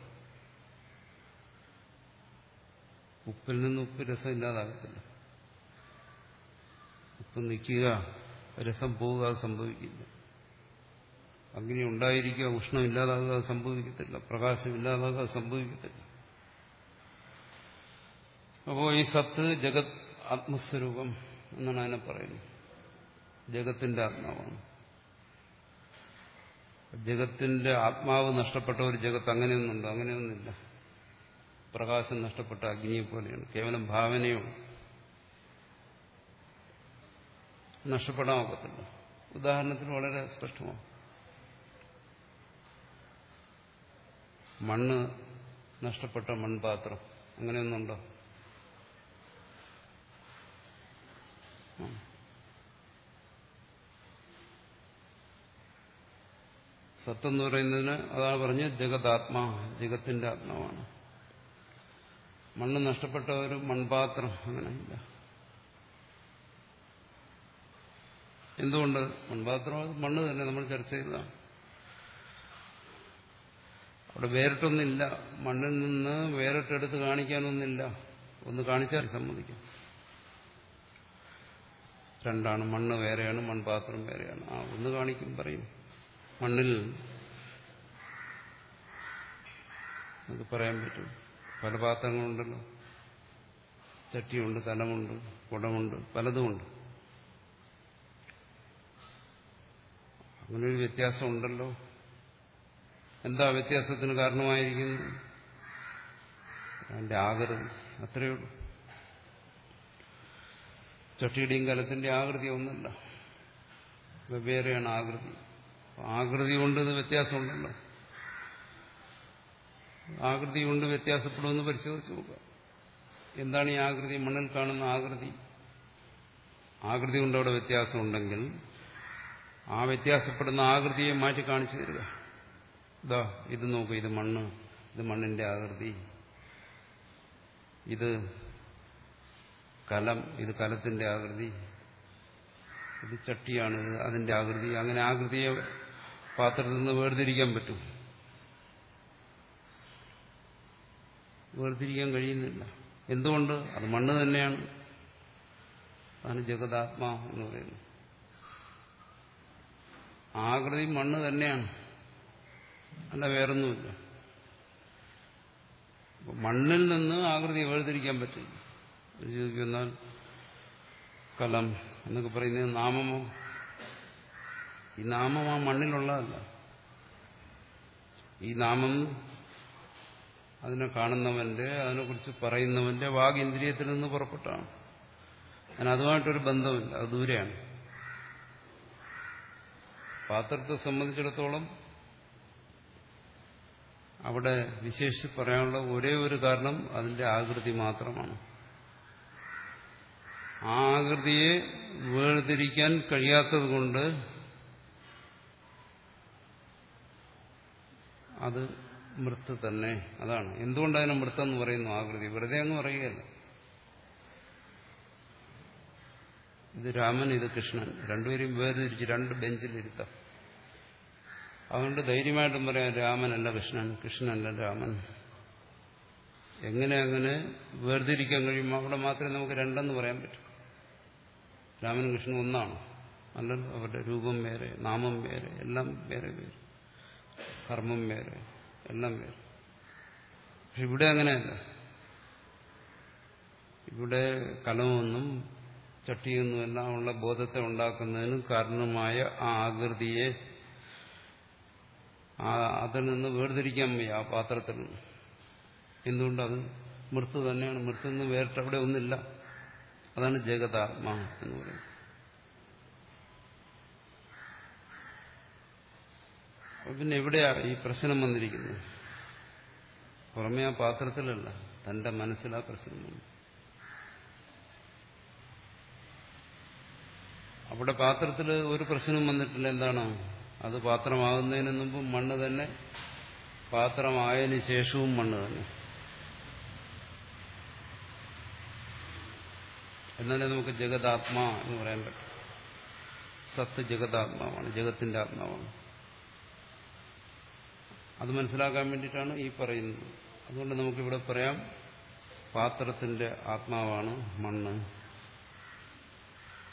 ഉപ്പിൽ നിന്ന് ഉപ്പ് രസം ഇല്ലാതാകത്തില്ല. ഉപ്പ് നിൽക്കുക രസം പോവുക അത് സംഭവിക്കില്ല. അഗ്നി ഉണ്ടായിരിക്കുക ഉഷ്ണം ഇല്ലാതാകുക അത് സംഭവിക്കത്തില്ല. പ്രകാശം ഇല്ലാതാകുക അത് സംഭവിക്കത്തില്ല. അപ്പോൾ ഈ സത്ത് ജഗത് ആത്മസ്വരൂപം എന്നാണ് അതിനെ പറയുന്നത്. ജഗത്തിന്റെ ആത്മാവാണ്. ജഗത്തിന്റെ ആത്മാവ് നഷ്ടപ്പെട്ട ഒരു ജഗത്ത് അങ്ങനെയൊന്നുണ്ടോ? അങ്ങനെയൊന്നുമില്ല. പ്രകാശം നഷ്ടപ്പെട്ട അഗ്നിയെ പോലെയാണ്. കേവലം ഭാവനയുള്ളൂ നഷ്ടപ്പെടാൻ ഒക്കത്തില്ല ഉദാഹരണത്തിന് വളരെ സ്പഷ്ടമാണ്. മണ്ണ് നഷ്ടപ്പെട്ട മൺപാത്രം അങ്ങനെയൊന്നുണ്ടോ? സത്തെന്ന് പറയുന്നതിന് അതാണ് പറഞ്ഞ് ജഗതാത്മാ ജഗത്തിന്റെ ആത്മാവാണ്. മണ്ണ് നഷ്ടപ്പെട്ട ഒരു മൺപാത്രം അങ്ങനെ ഇല്ല. എന്തുകൊണ്ട്? മൺപാത്രം മണ്ണ് തന്നെ നമ്മൾ ചർച്ച ചെയ്തതാണ്. അവിടെ വേറിട്ടൊന്നില്ല മണ്ണിൽ നിന്ന് വേറിട്ടെടുത്ത് കാണിക്കാനൊന്നില്ല ഒന്ന് കാണിച്ചാൽ സമ്മതിക്കും. രണ്ടാണ്. മണ്ണ് വേറെയാണ് മൺപാത്രം വേറെയാണ്. ആ ഒന്ന് കാണിക്കും പറയും. മണ്ണിൽ നമുക്ക് പറയാൻ പറ്റും. പല പാത്രങ്ങളുണ്ടല്ലോ. ചട്ടിയുണ്ട് തലമുണ്ട് കുടമുണ്ട് പലതുമുണ്ട്. അങ്ങനെ ഒരു വ്യത്യാസം ഉണ്ടല്ലോ എന്താ വ്യത്യാസത്തിന് കാരണമായിരിക്കുന്നത്? അതിന്റെ ആകൃതി അത്രയേ ഉള്ളൂ. ചട്ടിയുടെയും കലത്തിന്റെ ആകൃതി ഒന്നല്ല വെവ്വേറെയാണ് ആകൃതി. ആകൃതി കൊണ്ട് ഇത് വ്യത്യാസമുണ്ടല്ലോ. ആകൃതി കൊണ്ട് വ്യത്യാസപ്പെടുമെന്ന് പരിശോധിച്ചു നോക്കുക. എന്താണ് ഈ ആകൃതി? മണ്ണിൽ കാണുന്ന ആകൃതി. ആകൃതി കൊണ്ട് അവിടെ വ്യത്യാസമുണ്ടെങ്കിൽ ആ വ്യത്യാസപ്പെടുന്ന ആകൃതിയെ മാറ്റി കാണിച്ചു തരിക. ഇതാ ഇത് നോക്കൂ. ഇത് മണ്ണ്. ഇത് മണ്ണിന്റെ ആകൃതി. ഇത് കലം ഇത് കലത്തിന്റെ ആകൃതി. ഇത് ചട്ടിയാണ് ഇത് അതിന്റെ ആകൃതി. അങ്ങനെ ആകൃതിയെ പാത്രത്തിൽ നിന്ന് വേർതിരിക്കാൻ പറ്റും. വേർതിരിക്കാൻ കഴിയുന്നില്ല. എന്തുകൊണ്ട്? അത് മണ്ണ് തന്നെയാണ്. അതാണ് ജഗതാത്മാ എന്ന് പറയുന്നത്. ആകൃതി മണ്ണ് തന്നെയാണ്. അല്ല വേറൊന്നുമില്ല. മണ്ണിൽ നിന്ന് ആകൃതി വേർതിരിക്കാൻ പറ്റില്ല. ചോദിക്കുന്നാൽ കലം എന്നൊക്കെ പറയുന്നത് നാമമോ? ഈ നാമം ആ മണ്ണിലുള്ളതല്ല. ഈ നാമം അതിനെ കാണുന്നവന്റെ അതിനെക്കുറിച്ച് പറയുന്നവന്റെ വാഗേന്ദ്രിയത്തിൽ നിന്ന് പുറപ്പെട്ടാണ്. അതിന് അതുമായിട്ടൊരു ബന്ധമില്ല അത് ദൂരെയാണ്. പാത്രത്തെ സംബന്ധിച്ചിടത്തോളം അവിടെ വിശേഷിച്ച് പറയാനുള്ള ഒരേ ഒരു കാരണം അതിന്റെ ആകൃതി മാത്രമാണ്. ആ ആകൃതിയെ വേർതിരിക്കാൻ കഴിയാത്തത് കൊണ്ട് അത് മൃത്ത് തന്നെ. അതാണ്. എന്തുകൊണ്ട് അതിനെ മൃത്തെന്ന് പറയുന്നു ആകൃതി? വെറുതെ അങ്ങ് പറയുകയല്ല. ഇത് രാമൻ ഇത് കൃഷ്ണൻ. രണ്ടുപേരും വേർതിരിച്ച് രണ്ട് ബെഞ്ചിലിരുത്താം. അതുകൊണ്ട് ധൈര്യമായിട്ടും പറയാം രാമനല്ല കൃഷ്ണൻ കൃഷ്ണനല്ല രാമൻ. എങ്ങനെ അങ്ങനെ വേർതിരിക്കാൻ കഴിയുമോ അവിടെ മാത്രമേ നമുക്ക് രണ്ടെന്ന് പറയാൻ പറ്റൂ. രാമനും കൃഷ്ണനും ഒന്നാണ്. അല്ലല്ലോ അവരുടെ രൂപം വേറെ നാമം വേറെ എല്ലാം വേറെ വേറെ. കർമ്മം വേറെ എല്ലാം വേറെ. പക്ഷെ ഇവിടെ അങ്ങനെയല്ല. ഇവിടെ കലമൊന്നും ചട്ടിയൊന്നും എല്ലാം ഉള്ള ബോധത്തെ ഉണ്ടാക്കുന്നതിന് കാരണമായ ആ ആകൃതിയെ അതിൽ നിന്ന് വേർതിരിക്കാൻ വയ്യ ആ പാത്രത്തിൽ നിന്ന്. എന്തുകൊണ്ടത്? മൃത്ത് തന്നെയാണ്. മൃത്തു നിന്ന് വേറിട്ട് അവിടെ ഒന്നില്ല. അതാണ് ജഗതാത്മ എന്ന് പറയുന്നത്. പിന്നെ എവിടെയാ ഈ പ്രശ്നം വന്നിരിക്കുന്നത്? പുറമേ ആ പാത്രത്തിലല്ല തന്റെ മനസ്സിൽ ആ പ്രശ്നം വന്നു. അവിടെ പാത്രത്തിൽ ഒരു പ്രശ്നം വന്നിട്ടില്ല എന്താണോ? അത് പാത്രമാകുന്നതിന് മുമ്പ് മണ്ണ് തന്നെ പാത്രമായതിനു ശേഷവും മണ്ണ് തന്നെ. എന്നാലേ നമുക്ക് ജഗതാത്മാ എന്ന് പറയാൻ പറ്റും. സത്ത് ജഗതാത്മാവാണ് ജഗത്തിന്റെ ആത്മാവാണ്. അത് മനസ്സിലാക്കാൻ വേണ്ടിയിട്ടാണ് ഈ പറയുന്നത്. അതുകൊണ്ട് നമുക്കിവിടെ പറയാം പാത്രത്തിന്റെ ആത്മാവാണ് മണ്ണ്.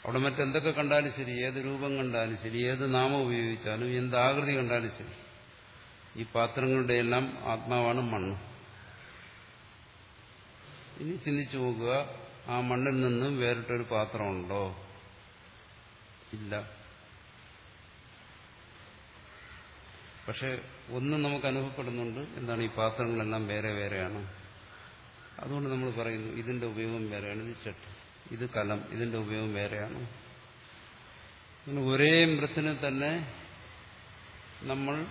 അവിടെ മറ്റെന്തൊക്കെ കണ്ടാലും ശരി ഏത് രൂപം കണ്ടാലും ശരി ഏത് നാമം ഉപയോഗിച്ചാലും എന്ത് ആകൃതി കണ്ടാലും ശരി ഈ പാത്രങ്ങളുടെ എല്ലാം ആത്മാവാണ് മണ്ണ്. ഇനി ചിന്തിച്ചു നോക്കുക ആ മണ്ണിൽ നിന്നും വേറിട്ടൊരു പാത്രമുണ്ടോ? ഇല്ല. പക്ഷെ ഒന്നും നമുക്ക് അനുഭവപ്പെടുന്നുണ്ട്. എന്താണ് ഈ പാത്രങ്ങളെല്ലാം വേറെ വേറെയാണ്. അതുകൊണ്ട് നമ്മൾ പറയുന്നു ഇതിന്റെ ഉപയോഗം വേറെയാണ്. ഇത് ചട്ടി ഇത് കലം ഇതിന്റെ ഉപയോഗം വേറെയാണ്. ഒരേ മൃത്തിനെ തന്നെ നമ്മൾ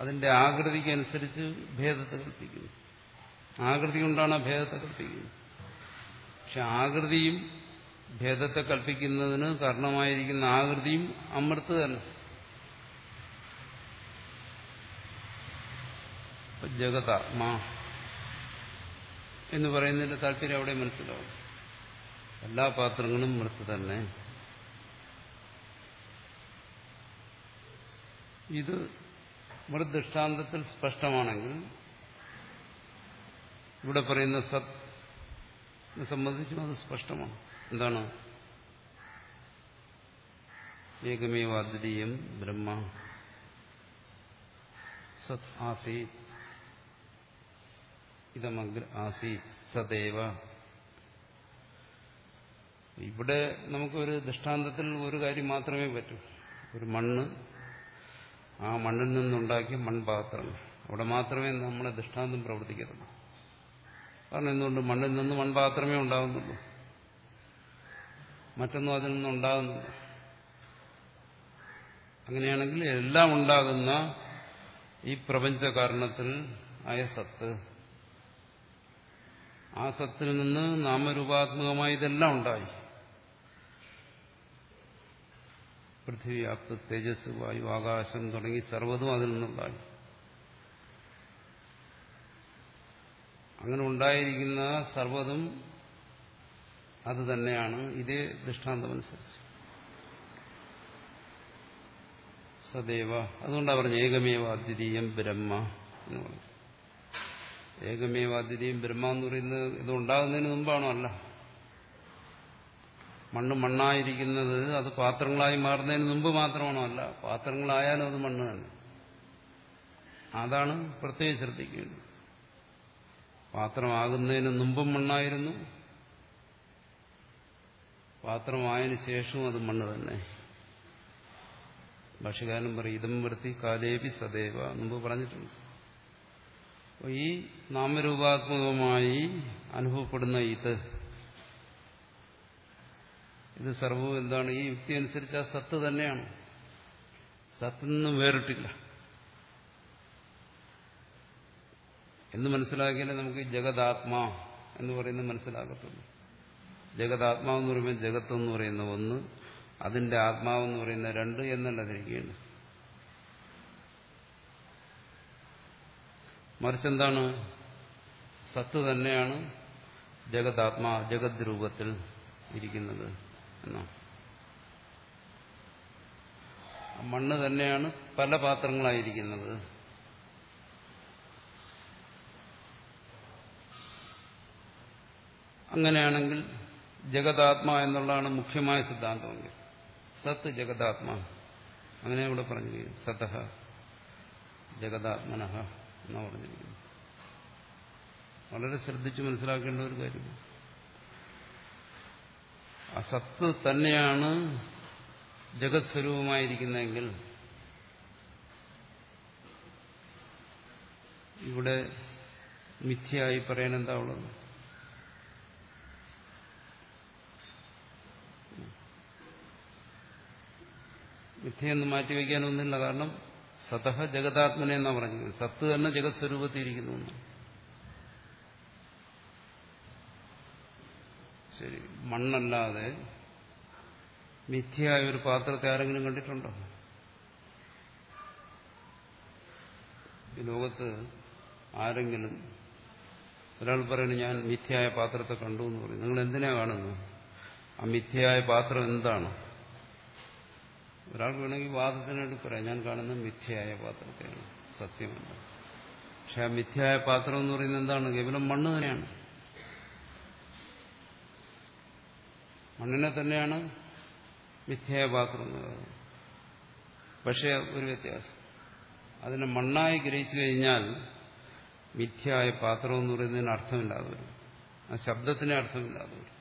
അതിന്റെ ആകൃതിക്ക് അനുസരിച്ച് ഭേദത്തെ കൽപ്പിക്കുന്നു. ആകൃതി കൊണ്ടാണ് ആ ഭേദത്തെ കൽപ്പിക്കുന്നത്. പക്ഷെ ആകൃതിയും ഭേദത്തെ കൽപ്പിക്കുന്നതിന് കാരണമായിരിക്കുന്ന ആകൃതിയും അമൃത്ത് തന്നെ. ജഗതാത്മാ എന്ന് പറയുന്നതിന്റെ താല്പര്യം അവിടെ മനസ്സിലാവും. എല്ലാ പാത്രങ്ങളും മൃത്ത് തന്നെ. ഇത് മൃദൃഷ്ടാന്തത്തിൽ സ്പഷ്ടമാണെങ്കിൽ ഇവിടെ പറയുന്ന സത് സംബന്ധിച്ചും അത് സ്പഷ്ടമാണ്. എന്താണ്? ഏകമേവാദ്വിതീയം ബ്രഹ്മ. സത് ആസീ ഇതമഗ്ര ആസീത്. സദേവ ഇവിടെ നമുക്കൊരു ദൃഷ്ടാന്തത്തിൽ ഒരു കാര്യം മാത്രമേ പറ്റൂ. ഒരു മണ്ണ് ആ മണ്ണിൽ നിന്നുണ്ടാക്കിയ മൺപാത്രങ്ങൾ അവിടെ മാത്രമേ നമ്മളെ ദൃഷ്ടാന്തം പ്രവർത്തിക്കത്തുള്ളൂ. കാരണം എന്തുകൊണ്ട്? മണ്ണിൽ നിന്ന് മൺപാത്രമേ ഉണ്ടാകുന്നുള്ളൂ മറ്റൊന്നും അതിൽ നിന്നും ഉണ്ടാകുന്നില്ല അങ്ങനെയാണെങ്കിൽ എല്ലാം ഉണ്ടാകുന്ന ഈ പ്രപഞ്ച കാരണത്തിൽ ആയ സത്ത്. ആ സത്തിൽ നിന്ന് നാമരൂപാത്മകമായി ഇതെല്ലാം ഉണ്ടായി. പൃഥ്വി ആപ്ത് തേജസ് വായു ആകാശം തുടങ്ങി സർവതും അതിൽ നിന്നുണ്ടായി. അങ്ങനെ ഉണ്ടായിരിക്കുന്ന സർവതും അത് തന്നെയാണ്. ഇതേ ദൃഷ്ടാന്തമനുസരിച്ച് സദേവ. അതുകൊണ്ടാണ് പറഞ്ഞു ഏകമേവ അദ്വിതീയം ബ്രഹ്മ എന്ന് പറഞ്ഞു ഏകമേവ അദ്വിതീയം ബ്രഹ്മ എന്ന് പറയുന്നത് ഇത് ഉണ്ടാകുന്നതിന് മുമ്പാണോ? അല്ല. മണ്ണ് മണ്ണായിരിക്കുന്നത് അത് പാത്രങ്ങളായി മാറുന്നതിന് മുമ്പ് മാത്രമാണോ? അല്ല. പാത്രങ്ങളായാലും അത് മണ്ണ് തന്നെ. അതാണ് പ്രത്യേകം ശ്രദ്ധിക്കേണ്ടത്. പാത്രമാകുന്നതിന് മുമ്പും മണ്ണായിരുന്നു. പാത്രമായതിനു ശേഷവും അത് മണ്ണ് തന്നെ. ഭാഷകാരൻ പറയും ഇതം വൃത്തി കാലേപി സദൈവ മുമ്പ് പറഞ്ഞിട്ടുണ്ട്. അപ്പോൾ ഈ നാമരൂപാത്മകമായി അനുഭവപ്പെടുന്ന ഇത് ഇത് സർവവും എന്താണ്? ഈ യുക്തി അനുസരിച്ച് ആ സത്ത് തന്നെയാണ്. സത്തിൽ നിന്നും വേറിട്ടില്ല. എന്ന് മനസ്സിലാക്കിയാലേ നമുക്ക് ജഗതാത്മാ എന്ന് പറയുന്നത് മനസ്സിലാകത്തുള്ളൂ. ജഗതാത്മാവെന്ന് പറയുമ്പോൾ ജഗത്ത് എന്ന് പറയുന്ന ഒന്ന് അതിന്റെ ആത്മാവെന്ന് പറയുന്ന രണ്ട് എന്നല്ല തിരിക്കുകയാണ് മറിച്ചെന്താണ് സത്ത് തന്നെയാണ് ജഗതാത്മാ ജഗത് രൂപത്തിൽ ഇരിക്കുന്നത് എന്നാണ്. മണ്ണ് തന്നെയാണ് പല പാത്രങ്ങളായിരിക്കുന്നത് അങ്ങനെയാണെങ്കിൽ ജഗതാത്മാ എന്നുള്ളതാണ് മുഖ്യമായ സിദ്ധാന്തമെങ്കിൽ സത്ത് ജഗതാത്മാ അങ്ങനെ ഇവിടെ പറഞ്ഞിരിക്കുന്നു. സതഹ ജഗതാത്മനഹ എന്ന് പറഞ്ഞിരിക്കുന്നു. വളരെ ശ്രദ്ധിച്ച് മനസ്സിലാക്കേണ്ട ഒരു കാര്യം. ആ സത്ത് തന്നെയാണ് ജഗത് സ്വരൂപമായിരിക്കുന്നതെങ്കിൽ ഇവിടെ മിഥ്യയായി പറയാൻ എന്താ ഉള്ളത്? മിഥ്യയെന്ന് മാറ്റിവെക്കാനൊന്നുമില്ല കാരണം സതഹ ജഗതാത്മനെ എന്നാ പറഞ്ഞത്? സത്ത് തന്നെ ജഗത് സ്വരൂപത്തിയിരിക്കുന്നു എന്ന്. ശരി. മണ്ണല്ലാതെ മിഥ്യയായ ഒരു പാത്രത്തെ ആരെങ്കിലും കണ്ടിട്ടുണ്ടോ? ഈ ലോകത്ത് ആരെങ്കിലും ഒരാൾ പറയുന്നു ഞാൻ മിഥ്യയായ പാത്രത്തെ കണ്ടു എന്ന് പറയും. നിങ്ങൾ എന്തിനാ കാണുന്നു ആ മിഥ്യയായ പാത്രം എന്താണ്? ഒരാൾക്ക് വേണമെങ്കിൽ വാദത്തിനായിട്ട് പറയാം. ഞാൻ കാണുന്ന മിഥ്യയായ പാത്രത്തെയാണ്. സത്യമല്ല പക്ഷെ ആ മിഥ്യയായ പാത്രം എന്ന് പറയുന്നത് എന്താണ്? കേവലം മണ്ണ് തന്നെയാണ്. മണ്ണിനെ തന്നെയാണ് മിഥ്യയായ പാത്രം എന്ന് പറയുന്നത്. പക്ഷേ ഒരു വ്യത്യാസം. അതിനെ മണ്ണായി ഗ്രഹിച്ചു കഴിഞ്ഞാൽ മിഥ്യയായ പാത്രം എന്ന് പറയുന്നതിന് അർത്ഥമില്ലാതെ വരും. ആ ശബ്ദത്തിന് അർത്ഥമില്ലാതെ വരും.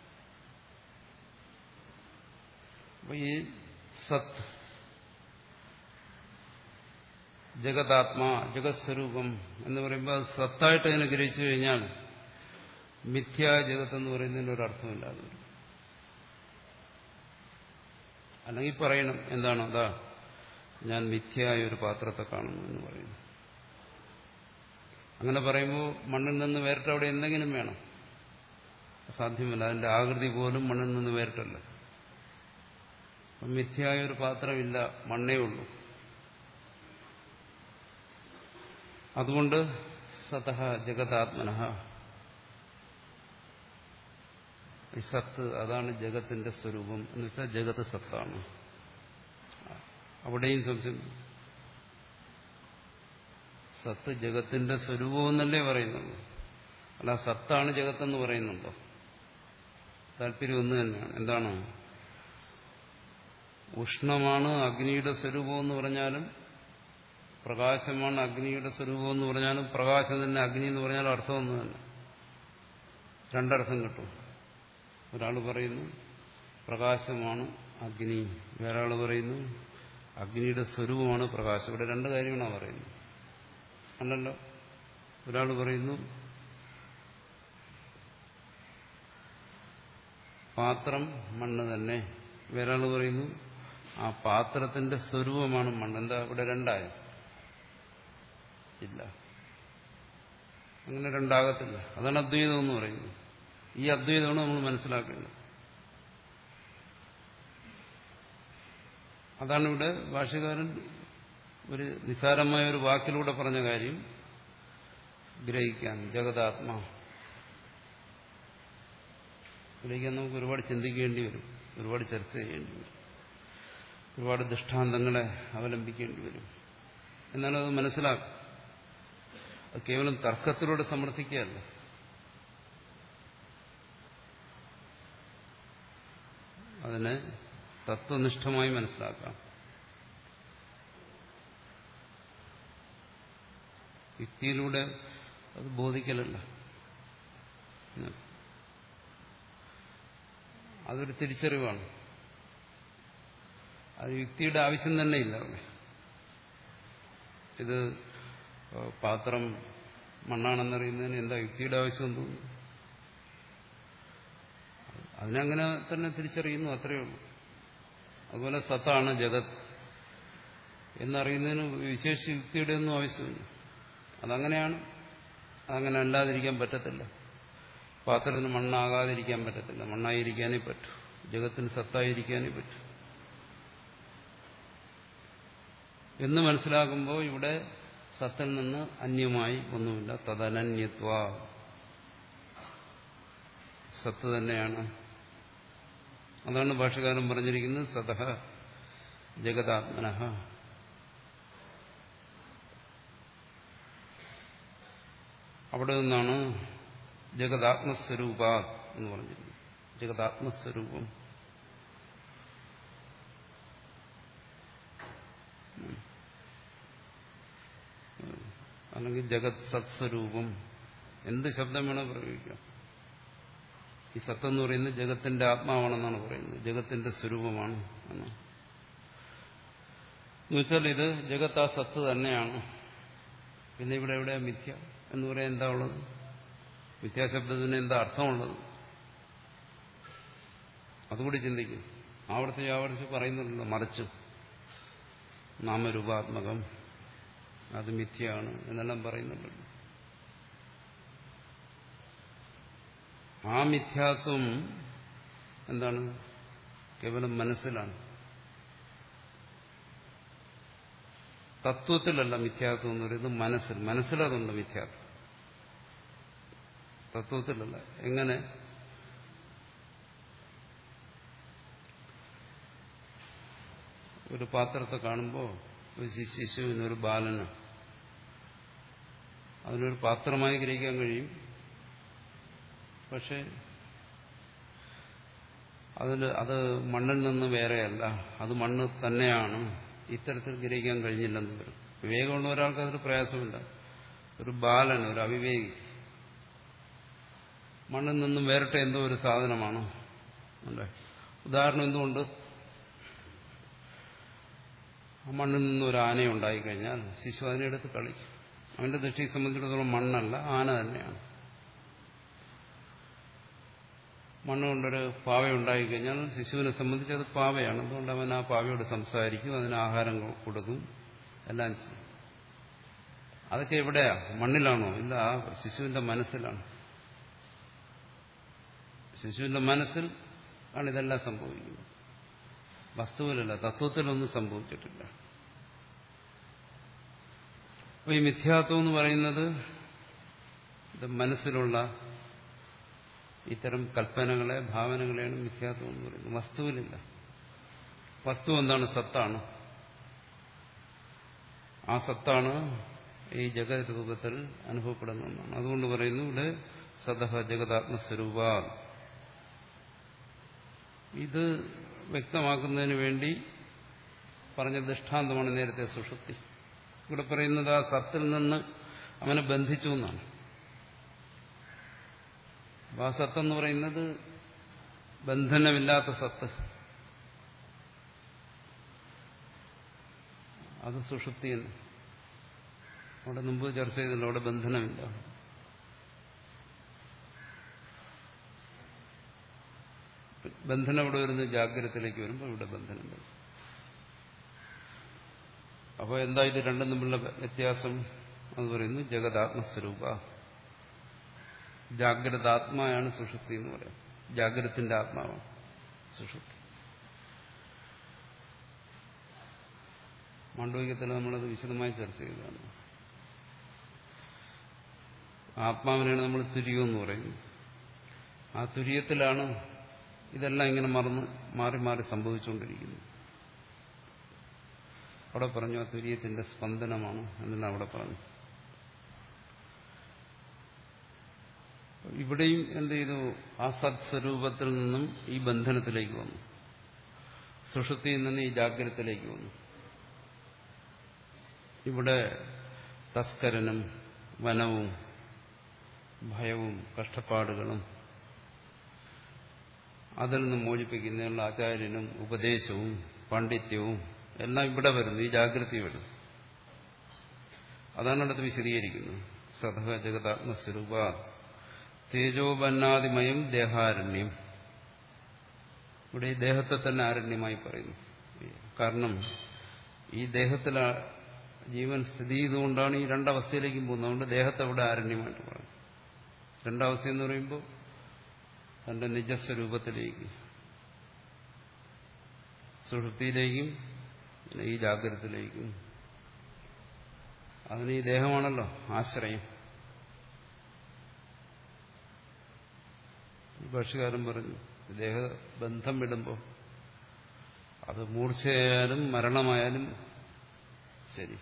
അപ്പൊ ഈ സത്ത് ജഗതാത്മാ ജഗത് സ്വരൂപം എന്ന് പറയുമ്പോൾ സത്തായിട്ട് അതിനെ ഗ്രഹിച്ചു കഴിഞ്ഞാൽ മിഥ്യാ ജഗത്ത് എന്ന് പറയുന്നതിന് ഒരു അർത്ഥമില്ലാതെ അല്ലെങ്കിൽ പറയണം എന്താണ് അതാ ഞാൻ മിഥ്യയായ ഒരു പാത്രത്തെ കാണുന്നു എന്ന് പറയുന്നു. അങ്ങനെ പറയുമ്പോൾ മണ്ണിൽ നിന്ന് വേറിട്ട് അവിടെ എന്തെങ്കിലും വേണം. സാധ്യമല്ല അതിന്റെ ആകൃതി പോലും മണ്ണിൽ നിന്ന് വേറിട്ടല്ല. മിഥ്യയായ ഒരു പാത്രമില്ല മണ്ണേ ഉള്ളൂ. അതുകൊണ്ട് സതഹ ജഗതാത്മന സത്ത് അതാണ് ജഗത്തിന്റെ സ്വരൂപം എന്ന് വെച്ചാൽ ജഗത് സത്താണ്. അവിടെയും സംശയം സത്ത് ജഗത്തിന്റെ സ്വരൂപം എന്നല്ലേ പറയുന്നുള്ളൂ അല്ല സത്താണ് ജഗത്തെന്ന് പറയുന്നുണ്ടോ? താല്പര്യം ഒന്ന് തന്നെയാണ്. എന്താണ്? ഉഷ്ണമാണ് അഗ്നിയുടെ സ്വരൂപം എന്ന് പറഞ്ഞാലും പ്രകാശമാണ് അഗ്നിയുടെ സ്വരൂപം എന്ന് പറഞ്ഞാലും പ്രകാശം തന്നെ അഗ്നി എന്ന് പറഞ്ഞാലും അർത്ഥം തന്നെ. രണ്ടർത്ഥം കിട്ടും. ഒരാൾ പറയുന്നു പ്രകാശമാണ് അഗ്നി. വേറെ ആൾ പറയുന്നു അഗ്നിയുടെ സ്വരൂപമാണ് പ്രകാശം. ഇവിടെ രണ്ട് കാര്യങ്ങളാണ് പറയുന്നത്. അല്ലല്ലോ. ഒരാൾ പറയുന്നു പാത്രം മണ്ണ് തന്നെ. വേറൊരാൾ പറയുന്നു ആ പാത്രത്തിന്റെ സ്വരൂപമാണ് മണ്ണ്. എന്താ ഇവിടെ രണ്ടായി ഇല്ല. അങ്ങനെ രണ്ടാകത്തില്ല. അതാണ് അദ്വൈതം എന്ന് പറയുന്നത്. ഈ അദ്വൈതമാണ് നമ്മൾ മനസ്സിലാക്കേണ്ടത്. അതാണ് ഇവിടെ ഭാഷകാരൻ ഒരു നിസാരമായ ഒരു വാക്കിലൂടെ പറഞ്ഞ കാര്യം ഗ്രഹിക്കാൻ ജഗതാത്മാ ഗ്രഹിക്കാൻ നമുക്ക് ഒരുപാട് ചിന്തിക്കേണ്ടി വരും. ഒരുപാട് ചർച്ച ചെയ്യേണ്ടി വരും. ഒരുപാട് ദൃഷ്ടാന്തങ്ങളെ അവലംബിക്കേണ്ടി വരും. എന്നാലും അത് മനസ്സിലാക്കും. കേവലം തർക്കത്തിലൂടെ സമർത്ഥിക്കുകയല്ല. അതിനെ തത്വനിഷ്ഠമായി മനസ്സിലാക്കാം. യുക്തിയിലൂടെ അത് ബോധിക്കലല്ല. അതൊരു തിരിച്ചറിവാണ്. അത് യുക്തിയുടെ ആവശ്യം തന്നെ ഇല്ല അവിടെ ഇത് പാത്രം മണ്ണാണെന്നറിയുന്നതിന് എന്താ യുക്തിയുടെ ആവശ്യം തോന്നുന്നു അതിനങ്ങനെ തന്നെ തിരിച്ചറിയുന്നു അത്രയേ ഉള്ളൂ. അതുപോലെ സത്താണ് ജഗത് എന്നറിയുന്നതിന് വിശേഷ യുക്തിയുടെ ഒന്നും ആവശ്യമില്ല. അതങ്ങനെയാണ്. അതങ്ങനെ അല്ലാതിരിക്കാൻ പറ്റത്തില്ല. പാത്രത്തിന് മണ്ണാകാതിരിക്കാൻ പറ്റത്തില്ല. മണ്ണായിരിക്കാനേ പറ്റൂ. ജഗത്തിന് സത്തായിരിക്കാനേ പറ്റൂ. എന്ന് മനസ്സിലാക്കുമ്പോൾ ഇവിടെ സത്തിൽ നിന്ന് അന്യമായി ഒന്നുമില്ല. തദനന്യത്വ. സത്ത് തന്നെയാണ്. അതാണ് ഭാഷകാരൻ പറഞ്ഞിരിക്കുന്നത് സതഹ ജഗതാത്മന അവിടെ നിന്നാണ് ജഗതാത്മസ്വരൂപ എന്ന് പറഞ്ഞിരുന്നത് ജഗതാത്മസ്വരൂപം അല്ലെങ്കിൽ ജഗത് സത്സ്വരൂപം എന്ത് ശബ്ദം വേണോ പ്രയോഗിക്കാം. ഈ സത്തെന്ന് പറയുന്നത് ജഗത്തിന്റെ ആത്മാവാണെന്നാണ് പറയുന്നത്. ജഗത്തിന്റെ സ്വരൂപമാണ് എന്ന്. എന്നുവെച്ചാൽ ഇത് ജഗത്ത് ആ സത്ത് തന്നെയാണ്. പിന്നെ ഇവിടെ എവിടെയാ മിഥ്യ എന്ന് പറയാൻ എന്താ ഉള്ളത്? മിഥ്യാശബ്ദത്തിന് എന്താ അർത്ഥമുള്ളത്? അതുകൂടി ചിന്തിക്കും. ആവർത്തിച്ച് ആവർത്തിച്ച് പറയുന്നുണ്ടല്ലോ മറിച്ച്. നാമരൂപാത്മകം. അത് മിഥ്യയാണ് എന്നെല്ലാം പറയുന്നുണ്ടല്ലോ ആ മിഥ്യാത്വം എന്താണ്? കേവലം മനസ്സിലാണ്. തത്വത്തിലല്ല മിഥ്യാത്വം എന്ന് പറയുന്നത് മനസ്സിൽ. മനസ്സിലതുണ്ട് മിഥ്യാത്വം. തത്വത്തിലല്ല. എങ്ങനെ? ഒരു പാത്രത്തെ കാണുമ്പോൾ ഒരു ശിശുവിനൊരു ബാലന് അതിനൊരു പാത്രമായി ഗ്രഹിക്കാൻ കഴിയും. പക്ഷെ അതിൽ അത് മണ്ണിൽ നിന്ന് വേറെയല്ല. അത് മണ്ണ് തന്നെയാണ്. ഇത്തരത്തിൽ ഗ്രഹിക്കാൻ കഴിഞ്ഞില്ലെന്ന് വരും. വിവേകമുള്ള ഒരാൾക്ക് അതൊരു പ്രയാസമില്ല. ഒരു ബാലൻ ഒരു അവിവേകി. മണ്ണിൽ നിന്നും വേറിട്ട എന്തോ ഒരു സാധനമാണ്. അല്ലേ? ഉദാഹരണം എന്തുകൊണ്ട്? മണ്ണിൽ നിന്ന് ഒരു ആനയുണ്ടായിക്കഴിഞ്ഞാൽ ശിശു അതിനെടുത്ത് കളിക്കും. അവന്റെ ദൃഷ്ടിയെ സംബന്ധിച്ചിടത്തോളം മണ്ണല്ല ആന തന്നെയാണ്. മണ്ണ് കൊണ്ടൊരു പാവ ശിശുവിനെ സംബന്ധിച്ച് അത് പാവയാണ്. അതുകൊണ്ട് അവൻ ആ പാവയോട് സംസാരിക്കും അതിന് ആഹാരം കൊടുക്കും എല്ലാം ചെയ്യും. അതൊക്കെ എവിടെയാ? മണ്ണിലാണോ? ഇല്ല ശിശുവിന്റെ മനസ്സിലാണ്. ശിശുവിന്റെ മനസ്സിൽ ആണ് ഇതെല്ലാം സംഭവിക്കുന്നത്. വസ്തുവിലല്ല തത്വത്തിലൊന്നും സംഭവിച്ചിട്ടില്ല. അപ്പൊ ഈ മിഥ്യാത്വം എന്ന് പറയുന്നത് മനസ്സിലുള്ള ഇത്തരം കൽപ്പനകളെ ഭാവനകളെയാണ് മിഥ്യാത്വം എന്ന് പറയുന്നത്. വസ്തുവിലില്ല. വസ്തു എന്താണ്? സത്താണ്. ആ സത്താണ് ഈ ജഗത് രൂപത്തിൽ അനുഭവപ്പെടുന്ന ഒന്നാണ് അതുകൊണ്ട് പറയുന്നു ഇവിടെ സദഹ ജഗതാത്മസ്വരൂപ ഇത് വ്യക്തമാക്കുന്നതിന് വേണ്ടി പറഞ്ഞ ദൃഷ്ടാന്തമാണ് നേരത്തെ സുഷുപ്തി. ഇവിടെ പറയുന്നത് ആ സത്തിൽ നിന്ന് അവനെ ബന്ധിച്ചു എന്നാണ്. ആ സത്തെന്ന് പറയുന്നത് ബന്ധനമില്ലാത്ത സത്ത്. അത് സുഷുപ്തി എന്ന് അവിടെ മുമ്പ് ചർച്ച ചെയ്തിട്ടുണ്ട് അവിടെ ബന്ധനമില്ല. ബന്ധനം ഇവിടെ വരുന്നത് ജാഗ്രതത്തിലേക്ക് വരുമ്പോൾ ഇവിടെ ബന്ധനം വരും. അപ്പോൾ എന്താ ഇത് രണ്ടും തമ്മിലുള്ള വ്യത്യാസം എന്ന് പറയുന്നു ജഗതാത്മസ്വരൂപ ജാഗ്രതാത്മാവാണ് സുഷുപ്തി എന്ന് പറയാം ജാഗ്രത്തിന്റെ ആത്മാവാണ് സുഷുപ്തി. മാണ്ഡവികത്തിൽ നമ്മളത് വിശദമായി ചർച്ച ചെയ്തതാണ്. ആത്മാവിനെയാണ് നമ്മൾ തുര്യം എന്ന് പറയുന്നത്. ആ തുര്യത്തിലാണ് ഇതെല്ലാം ഇങ്ങനെ മറന്ന് മാറി മാറി സംഭവിച്ചുകൊണ്ടിരിക്കുന്നത്. അവിടെ പറഞ്ഞു ആ തുര്യത്തിന്റെ സ്പന്ദനമാണ് എന്നാണ് അവിടെ പറഞ്ഞു. ഇവിടെയും എന്ത് ചെയ്തു? ആ സത്സ്വരൂപത്തിൽ നിന്നും ഈ ബന്ധനത്തിലേക്ക് വന്നു. സുഷുതിയിൽ നിന്ന് ഈ ജാഗ്രതത്തിലേക്ക് വന്നു. ഇവിടെ തസ്കരനും വനവും ഭയവും കഷ്ടപ്പാടുകളും അതിൽ നിന്ന് മോചിപ്പിക്കുന്നതിനുള്ള ആചാര്യനും ഉപദേശവും പാണ്ഡിത്യവും എല്ലാം ഇവിടെ വരുന്നു ഈ ജാഗ്രതി വരുന്നു. അതാണ് അടുത്ത് വിശദീകരിക്കുന്നത് സദഹ ജഗതാത്മസ്വരൂപ തേജോപന്നാദിമയം ദേഹാരണ്യം. ഇവിടെ ഈ ദേഹത്തെ തന്നെ ആരണ്യമായി പറയുന്നു. കാരണം ഈ ദേഹത്തിൽ ജീവൻ സ്ഥിതി ചെയ്തുകൊണ്ടാണ് ഈ രണ്ടവസ്ഥയിലേക്കും പോകുന്നത്. അതുകൊണ്ട് ദേഹത്തെ അവിടെ ആരണ്യമായിട്ട് പറയുന്നു രണ്ടവസ്ഥ എന്ന് പറയുമ്പോൾ തന്റെ നിജസ്വരൂപത്തിലേക്ക് സുഷുപ്തിയിലേക്കും ഈ ജാഗ്രതത്തിലേക്കും. അതിന് ഈ ദേഹമാണല്ലോ ആശ്രയം. ഭാഷകാരൻ പറഞ്ഞു ദേഹ ബന്ധം വിടുമ്പോൾ അത് മൂർച്ചയായാലും മരണമായാലും ശരി.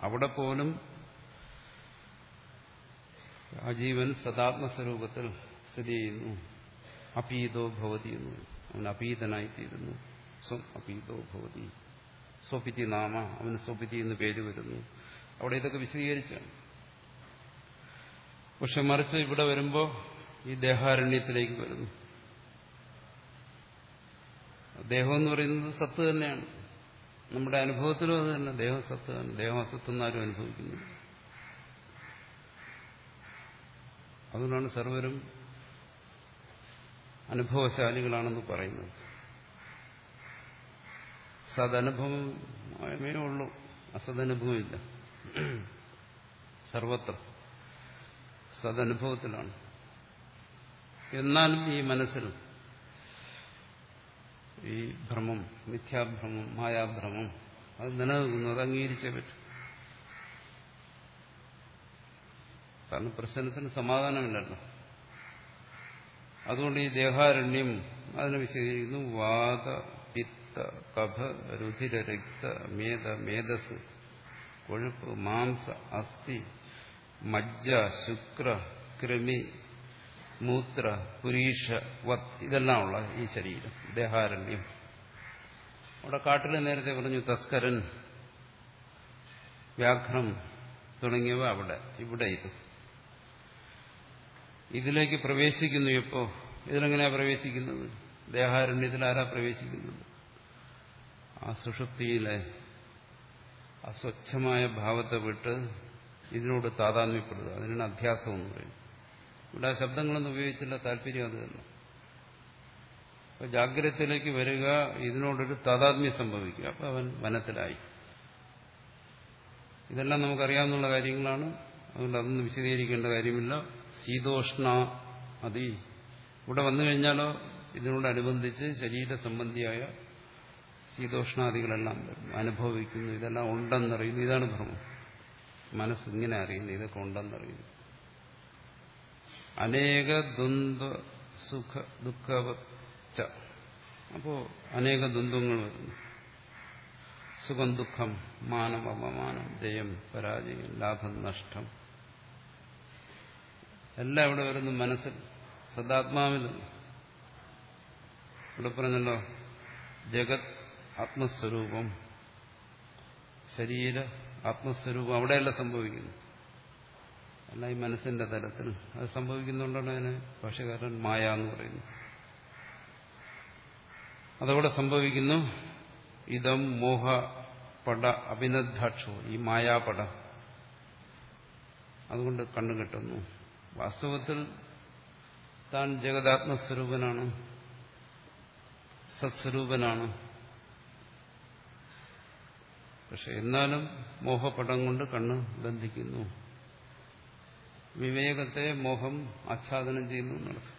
അവിടെ പോലും ആ ജീവൻ സദാത്മസ്വരൂപത്തിൽ സ്ഥിതി ചെയ്യുന്നു. അപീതോ ഭവതി എന്ന് അവൻ അപീതനായിത്തീരുന്നു. സ്വം അപീതോ ഭവതി. സ്വപിതി നാമ അവന് സ്വപിതി എന്ന് പേര് വരുന്നു. അവിടെ ഇതൊക്കെ വിശദീകരിച്ചാണ്. പക്ഷെ മറിച്ച് ഇവിടെ വരുമ്പോൾ ഈ ദേഹാരണ്യത്തിലേക്ക് വരുന്നു. ദേഹം എന്ന് പറയുന്നത് സത്ത് തന്നെയാണ്. നമ്മുടെ അനുഭവത്തിലും അത് തന്നെ. ദേഹം സത്ത് തന്നെ. ദേഹം അസത്ത് എന്നാരും അനുഭവിക്കുന്നു അതുകൊണ്ടാണ് സർവരും അനുഭവശാലികളാണെന്ന് പറയുന്നത്. സദനുഭവമേ ഉള്ളൂ. അസദനുഭവമില്ല. സർവത്ര സദനുഭവത്തിലാണ്. എന്നാലും ഈ മനസ്സിൽ ഈ ഭ്രമം മിഥ്യാഭ്രമം മായാഭ്രമം അത് നിലനിൽക്കുന്നു അത് അംഗീകരിച്ചേ പറ്റും. കാരണം പ്രശ്നത്തിന് സമാധാനമില്ലല്ലോ. അതുകൊണ്ട് ഈ ദേഹാരണ്യം അതിനെ വിശദീകരിക്കുന്നു വാദ പിത്ത കഫ രുധിര രക്ത മേധ മേധസ് കൊഴുപ്പ് മാംസ അസ്ഥി മജ്ജ ശുക്ര കൃമി മൂത്ര പുരീഷ വത് ഇതെല്ലാം ഉള്ള ഈ ശരീരം ദേഹാരണ്യം. അവിടെ കാട്ടിൽ നേരത്തെ പറഞ്ഞു തസ്കരൻ വ്യാഘ്രം തുടങ്ങിയവ അവിടെ ഇവിടെ ഇത്. ഇതിലേക്ക് പ്രവേശിക്കുന്നു ഇപ്പോ ഇതിലെങ്ങനെയാ പ്രവേശിക്കുന്നത്? ദേഹാരണ്യത്തിൽ ആരാ പ്രവേശിക്കുന്നത്? ആ സുഷുപ്തിയിലെ അസ്വച്ഛമായ സ്വച്ഛമായ ഭാവത്തെ വിട്ട് ഇതിനോട് താതാത്മ്യപ്പെടുക. അതിനാണ് അധ്യാസം എന്ന് പറയുന്നത്. ഇവിടെ ആ ശബ്ദങ്ങളൊന്നും ഉപയോഗിച്ചില്ല താല്പര്യം അത് തന്നെ. അപ്പൊ ജാഗ്രതയിലേക്ക് വരിക ഇതിനോടൊരു താതാത്മ്യം സംഭവിക്കുക. അപ്പൊ അവൻ വനത്തിലായി. ഇതെല്ലാം നമുക്കറിയാവുന്ന കാര്യങ്ങളാണ്. അതുകൊണ്ട് അതൊന്നും വിശദീകരിക്കേണ്ട കാര്യമില്ല. ശീതോഷ്ണ അതി. ഇവിടെ വന്നു കഴിഞ്ഞാലോ ഇതിനോടനുബന്ധിച്ച് ശരീര സംബന്ധിയായ ശീതോഷ്ണാദികളെല്ലാം വരുന്നു അനുഭവിക്കുന്നു. ഇതെല്ലാം ഉണ്ടെന്നറിയുന്നു. ഇതാണ് ഭ്രമം മനസ്സിങ്ങനെ അറിയുന്നു. ഇതൊക്കെ ഉണ്ടെന്നറിയുന്നു. അനേക ദ്വന്ദ്വ സുഖ ദുഃഖവച്ച അപ്പോ അനേക ദ്വന്ദ്വങ്ങൾ വരുന്നു. സുഖം ദുഃഖം മാനം അപമാനം ജയം പരാജയം ലാഭം നഷ്ടം. എല്ലാം ഇവിടെ വരുന്നു മനസ്സിൽ. സദാത്മാവിൽ. ഇവിടെ പറഞ്ഞല്ലോ ജഗത് ആത്മസ്വരൂപം ശരീര ആത്മസ്വരൂപം അവിടെയല്ല സംഭവിക്കുന്നു അല്ല ഈ മനസ്സിന്റെ തലത്തിൽ അത് സംഭവിക്കുന്നുണ്ടാണ് അതിന്. ഭാഷകാരൻ മായ എന്ന് പറയുന്നു. അതവിടെ സംഭവിക്കുന്നു. ഇതം മോഹ പട അഭിനദ്ധാക്ഷോ ഈ മായാപട അതുകൊണ്ട് കണ്ണു കെട്ടുന്നു. വാസ്തവത്തിൽ താൻ ജഗതാത്മസ്വരൂപനാണ് സത്സ്വരൂപനാണ്. പക്ഷെ എന്നാലും മോഹപടം കൊണ്ട് കണ്ണ് ബന്ധിക്കുന്നു. വിവേകത്തെ മോഹം ആച്ഛാദനം ചെയ്യുന്നു എന്നുള്ളത്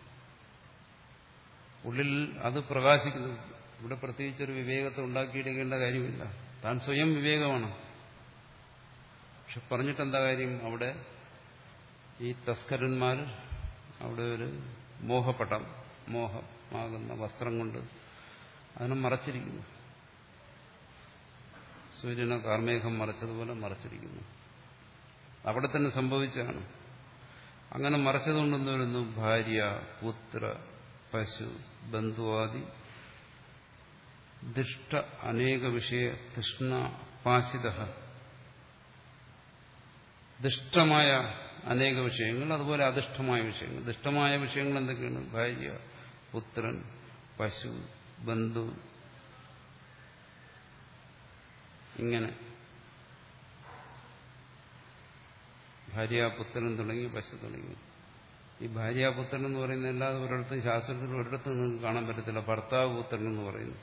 ഉള്ളിൽ അത് പ്രകാശിക്കുന്നു. ഇവിടെ പ്രത്യേകിച്ചൊരു വിവേകത്തെ ഉണ്ടാക്കിയെടുക്കേണ്ട കാര്യമില്ല. താൻ സ്വയം വിവേകമാണ്. പക്ഷെ പറഞ്ഞിട്ടെന്താ കാര്യം? അവിടെ ഈ തസ്കരന്മാർ അവിടെ ഒരു മോഹപടം മോഹമാകുന്ന വസ്ത്രം കൊണ്ട് അതിനെ മറച്ചിരിക്കുന്നു. സൂര്യനെ കാർമേഘം മറച്ചതുപോലെ മറച്ചിരിക്കുന്നു. അവിടെ തന്നെ സംഭവിച്ചാണ് അങ്ങനെ മറച്ചതുകൊണ്ടെന്ന് വരുന്നു ഭാര്യ പുത്ര പശു ബന്ധുവാദി ദുഷ്ട അനേക വിഷയ കൃഷ്ണ പാശിത. ദുഷ്ടമായ അനേക വിഷയങ്ങൾ അതുപോലെ അധിഷ്ഠമായ വിഷയങ്ങൾ. ദുഷ്ടമായ വിഷയങ്ങൾ എന്തൊക്കെയാണ്? ഭാര്യ പുത്രൻ പശു ബന്ധു ഇങ്ങനെ. ഭാര്യാപുത്രൻ തുടങ്ങി പശു തുടങ്ങി. ഈ ഭാര്യാപുത്രൻ എന്ന് പറയുന്ന എല്ലാതും ഒരിടത്തും ശാസ്ത്രത്തിൽ ഒരിടത്തും നിങ്ങൾക്ക് കാണാൻ പറ്റത്തില്ല. ഭർത്താവ് പുത്രൻ എന്ന് പറയുന്നു.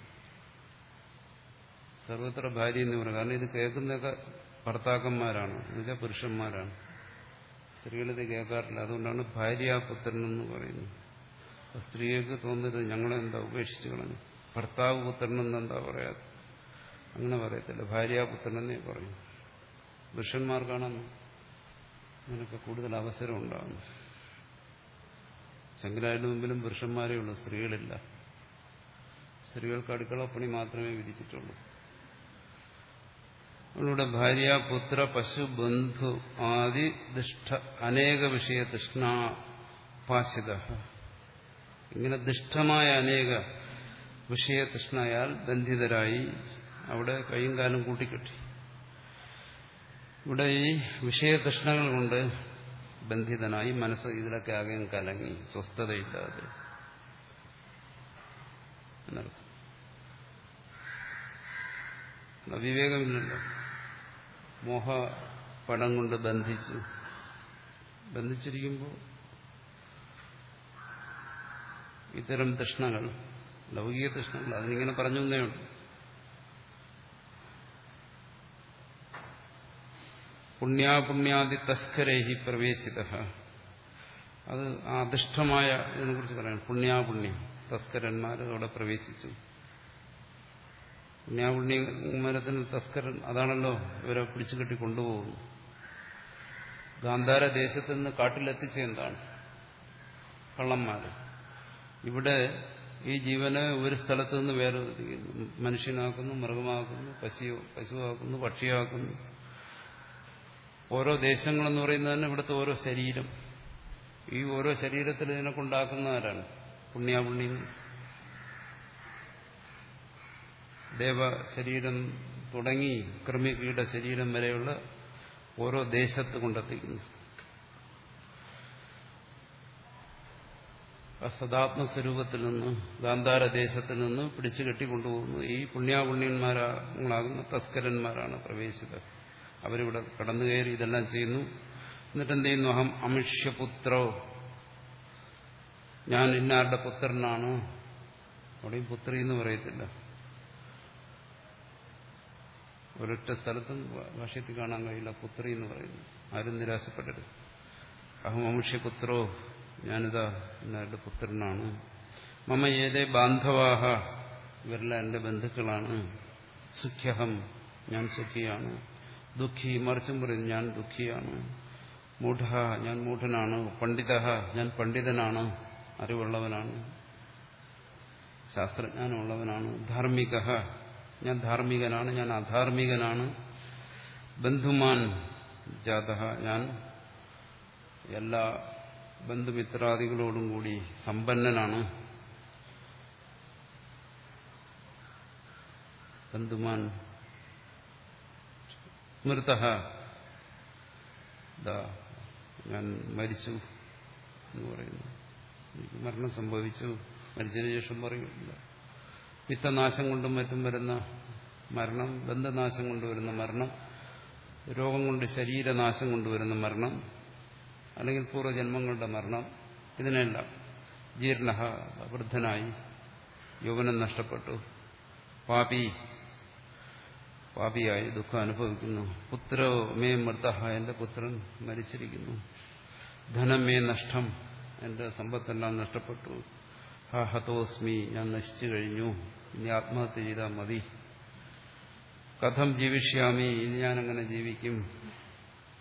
സർവത്ര ഭാര്യ എന്ന് പറയും കാരണം ഇത് കേൾക്കുന്നതൊക്കെ ഭർത്താക്കന്മാരാണ്. എന്നുവെച്ചാൽ പുരുഷന്മാരാണ്. സ്ത്രീകളിത് കേൾക്കാറില്ല. അതുകൊണ്ടാണ് ഭാര്യാപുത്രൻ എന്ന് പറയുന്നത്. സ്ത്രീകൾക്ക് തോന്നരുത് ഞങ്ങളെന്താ ഉപേക്ഷിച്ച് കളഞ്ഞു? ഭർത്താവ് പുത്രൻ എന്നെന്താ പറയാതെ അങ്ങനെ പറയത്തില്ല. ഭാര്യാപുത്രൻ എന്നേ പറയും. പുരുഷന്മാർക്കാണെന്ന് അതിനൊക്കെ കൂടുതൽ അവസരം ഉണ്ടാകുന്നു ശങ്കരായുടെ മുമ്പിലും പുരുഷന്മാരേ ഉള്ളൂ. സ്ത്രീകളില്ല. സ്ത്രീകൾക്ക് അടുക്കളപ്പണി മാത്രമേ വിധിച്ചിട്ടുള്ളൂ. അവളുടെ ഭാര്യ പുത്ര പശു ബന്ധു ആദി ദുഷ്ട അനേക വിഷയ തൃഷ്ണാപാശിത ഇങ്ങനെ ദുഷ്ടമായ അനേക വിഷയതൃഷ്ണയാൽ ബന്ധിതരായി അവിടെ കൈയും കാലും കൂട്ടിക്കെട്ടി. ഇവിടെ ഈ വിഷയതൃഷ്ണകൾ കൊണ്ട് ബന്ധിതനായി മനസ്സ് ഇതിലൊക്കെ ആകെ കലങ്ങി സ്വസ്ഥതയില്ലാതെ. വിവേകമില്ലല്ലോ. മോഹ പടം കൊണ്ട് ബന്ധിച്ച് ബന്ധിച്ചിരിക്കുമ്പോൾ ഇത്തരം തൃഷ്ണകൾ ലൗകിക തൃഷ്ണകൾ അതിനിങ്ങനെ പറഞ്ഞു തന്നെയുണ്ട് പുണ്യാപുണ്യാദി തസ്കരേഹി പ്രവേശിത. അത് അധിഷ്ഠമായ ഇതിനെക്കുറിച്ച് പറയാം. പുണ്യാപുണ്യം. തസ്കരന്മാർ അവിടെ പ്രവേശിച്ചു. പുണ്യാപുണ്യമരത്തിന് തസ്കരൻ അതാണല്ലോ ഇവരെ പിടിച്ചു കെട്ടി കൊണ്ടുപോകുന്നു ഗാന്ധാര ദേശത്ത് നിന്ന് കാട്ടിലെത്തിച്ച എന്താണ്? കള്ളന്മാർ ഇവിടെ ഈ ജീവനെ ഒരു സ്ഥലത്ത് നിന്ന് വേറെ മനുഷ്യനാക്കുന്നു മൃഗമാക്കുന്നു പശു പശുവാക്കുന്നു പക്ഷിയാക്കുന്നു. ഓരോ ദേശങ്ങളെന്ന് പറയുന്നത് തന്നെ ഇവിടുത്തെ ഓരോ ശരീരം. ഈ ഓരോ ശരീരത്തിൽ ഇതിനെ കൊണ്ടാക്കുന്നവരാണ് പുണ്യാപുണ്യ ദേവ ശരീരം തുടങ്ങി കൃമികീട ശരീരം വരെയുള്ള ഓരോ ദേശത്ത് കൊണ്ടെത്തിക്കുന്നു. സദാത്മസ്വരൂപത്തിൽ നിന്ന് ഗാന്ധാര ദേശത്തിൽ നിന്ന് പിടിച്ചു കെട്ടിക്കൊണ്ടുപോകുന്നു ഈ പുണ്യാപുണ്യന്മാരാകുന്ന തസ്കരന്മാരാണ് പ്രവേശിതർ അവരിവിടെ കടന്നു കയറി ഇതെല്ലാം ചെയ്യുന്നു. എന്നിട്ട് എന്ത് ചെയ്യുന്നു അഹം അമിഷ്യപുത്രോ. ഞാൻ ഇന്നാരുടെ പുത്രനാണ്? അവിടെയും പുത്രി എന്ന് പറയത്തില്ല. ഒരൊറ്റ സ്ഥലത്തും ഭാഷ്യത്തിൽ കാണാൻ കഴിയില്ല. പുത്രി എന്ന് പറയുന്നു. ആരും നിരാശപ്പെടരുത്. അഹം അമുഷ്യപുത്രോ. ഞാനിതാ ഇന്നാരുടെ പുത്രനാണ്. മമ ഏതേ ബാന്ധവാഹ. ഇവരെല്ലാം എന്റെ ബന്ധുക്കളാണ്. സുഖ്യഹം. ഞാൻ സുഖിയാണ്. ദുഃഖി മറിച്ചും പറയുന്നു ഞാൻ ദുഃഖിയാണ്. മൂഢ ഞാൻ മൂഢനാണ്. പണ്ഡിത ഞാൻ പണ്ഡിതനാണ്. അറിവുള്ളവനാണ്. ശാസ്ത്രജ്ഞാനമുള്ളവനാണ്. ധാർമ്മിക ഞാൻ ധാർമ്മികനാണ്. ഞാൻ അധാർമികനാണ്. ബന്ധുമാൻ ജാത ഞാൻ എല്ലാ ബന്ധുമിത്രാദികളോടും കൂടി സമ്പന്നനാണ്. ബന്ധുമാൻ മൃത ഞാൻ മരിച്ചു എന്ന് പറയുന്നു. എനിക്ക് മരണം സംഭവിച്ചു. മരിച്ചതിന് ശേഷം പറയുന്നില്ല പിത്തനാശം കൊണ്ടും മറ്റും വരുന്ന മരണം ബന്ധനാശം കൊണ്ടുവരുന്ന മരണം രോഗം കൊണ്ട് ശരീരനാശം കൊണ്ടുവരുന്ന മരണം അല്ലെങ്കിൽ പൂർവജന്മങ്ങളുടെ മരണം ഇതിനെല്ലാം ജീർണ വൃദ്ധനായി യൗവനം നഷ്ടപ്പെട്ടു. പാപി പാപിയായി ദുഃഖം അനുഭവിക്കുന്നു. പുത്രോ മേ മൃത എന്റെ പുത്രൻ മരിച്ചിരിക്കുന്നു. ധനം മേ നഷ്ടം എന്റെ സമ്പത്തെല്ലാം നഷ്ടപ്പെട്ടു. ഹാ ഹതോസ്മി ഞാൻ നശിച്ചു കഴിഞ്ഞു. ഇനി ആത്മഹത്യ ചെയ്താൽ മതി. കഥം ജീവിഷ്യാമി ഇനി ഞാനങ്ങനെ ജീവിക്കും.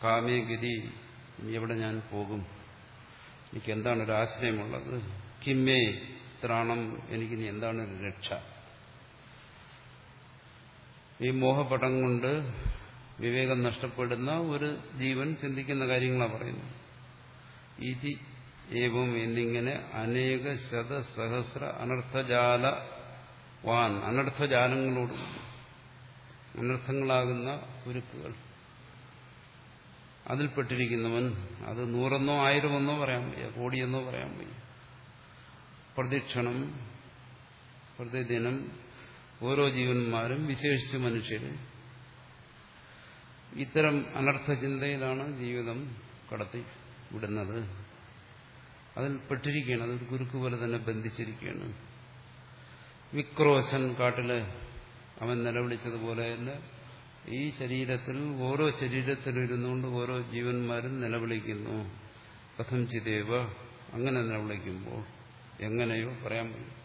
കാമേ ഗതി ഇനി എവിടെ ഞാൻ പോകും? എനിക്ക് എന്താണ് ഒരു ആശ്രയമുള്ളത് കിമ്മേ ത്രാണം എനിക്കിനി എന്താണ് ഒരു രക്ഷ? ഈ മോഹപടം കൊണ്ട് വിവേകം നഷ്ടപ്പെടുന്ന ഒരു ജീവൻ ചിന്തിക്കുന്ന കാര്യങ്ങളാണ് പറയുന്നത്. ഇതി ഏവം എന്നിങ്ങനെ അനേക ശത സഹസ്ര അനർത്ഥജാല വാൻ അനർത്ഥജാലങ്ങളോട് അനർത്ഥങ്ങളാകുന്ന ഉരുക്കുകൾ. അതിൽപ്പെട്ടിരിക്കുന്നവൻ അത് നൂറെന്നോ ആയിരമെന്നോ പറയാൻ വയ്യ കോടിയെന്നോ പറയാൻ വയ്യ. പ്രതിക്ഷണം പ്രതിദിനം ഓരോ ജീവന്മാരും വിശേഷിച്ച് മനുഷ്യരും. ഇത്തരം അനർത്ഥ ചിന്തയിലാണ് ജീവിതം കടത്തി വിടുന്നത്. അതിൽ പെട്ടിരിക്കുകയാണ്. അതിൽ കുരുക്ക് പോലെ തന്നെ ബന്ധിച്ചിരിക്കുകയാണ്. വിക്രോശൻ കാട്ടിൽ അവൻ നിലവിളിച്ചതുപോലെ തന്നെ ഈ ശരീരത്തിൽ ഓരോ ശരീരത്തിലിരുന്നുകൊണ്ട് ഓരോ ജീവന്മാരും നിലവിളിക്കുന്നു. കഥം ചിതേവ അങ്ങനെ നിലവിളിക്കുമ്പോൾ എങ്ങനെയോ പറയാൻ പറ്റും.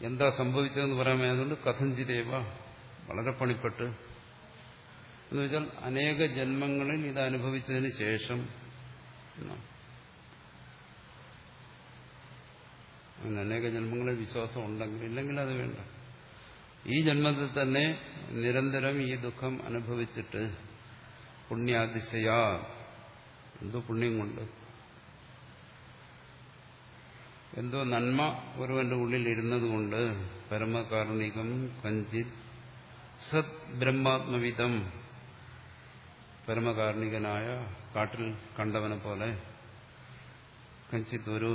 എന്താ സംഭവിച്ചതെന്ന് പറയാൻ വയ്യാതുകൊണ്ട് കഥഞ്ചിതേവ വളരെ പണിപ്പെട്ട്. എന്ന് വെച്ചാൽ അനേക ജന്മങ്ങളിൽ ഇത് അനുഭവിച്ചതിന് ശേഷം അങ്ങനെ അനേക ജന്മങ്ങളിൽ വിശ്വാസം ഉണ്ടെങ്കിൽ ഇല്ലെങ്കിൽ അത് വേണ്ട. ഈ ജന്മത്തിൽ തന്നെ നിരന്തരം ഈ ദുഃഖം അനുഭവിച്ചിട്ട് പുണ്യാതിശയാ. എന്തോ പുണ്യം കൊണ്ട് എന്തോ നന്മ ഒരുവന്റെ ഉള്ളിൽ ഇരുന്നതുകൊണ്ട് പരമകാരുണികം കഞ്ചിത് സത് ബ്രഹ്മാത്മവിധം പരമകാരുണികനായ കാട്ടിൽ കണ്ടവനെ പോലെ കഞ്ചിത് ഒരു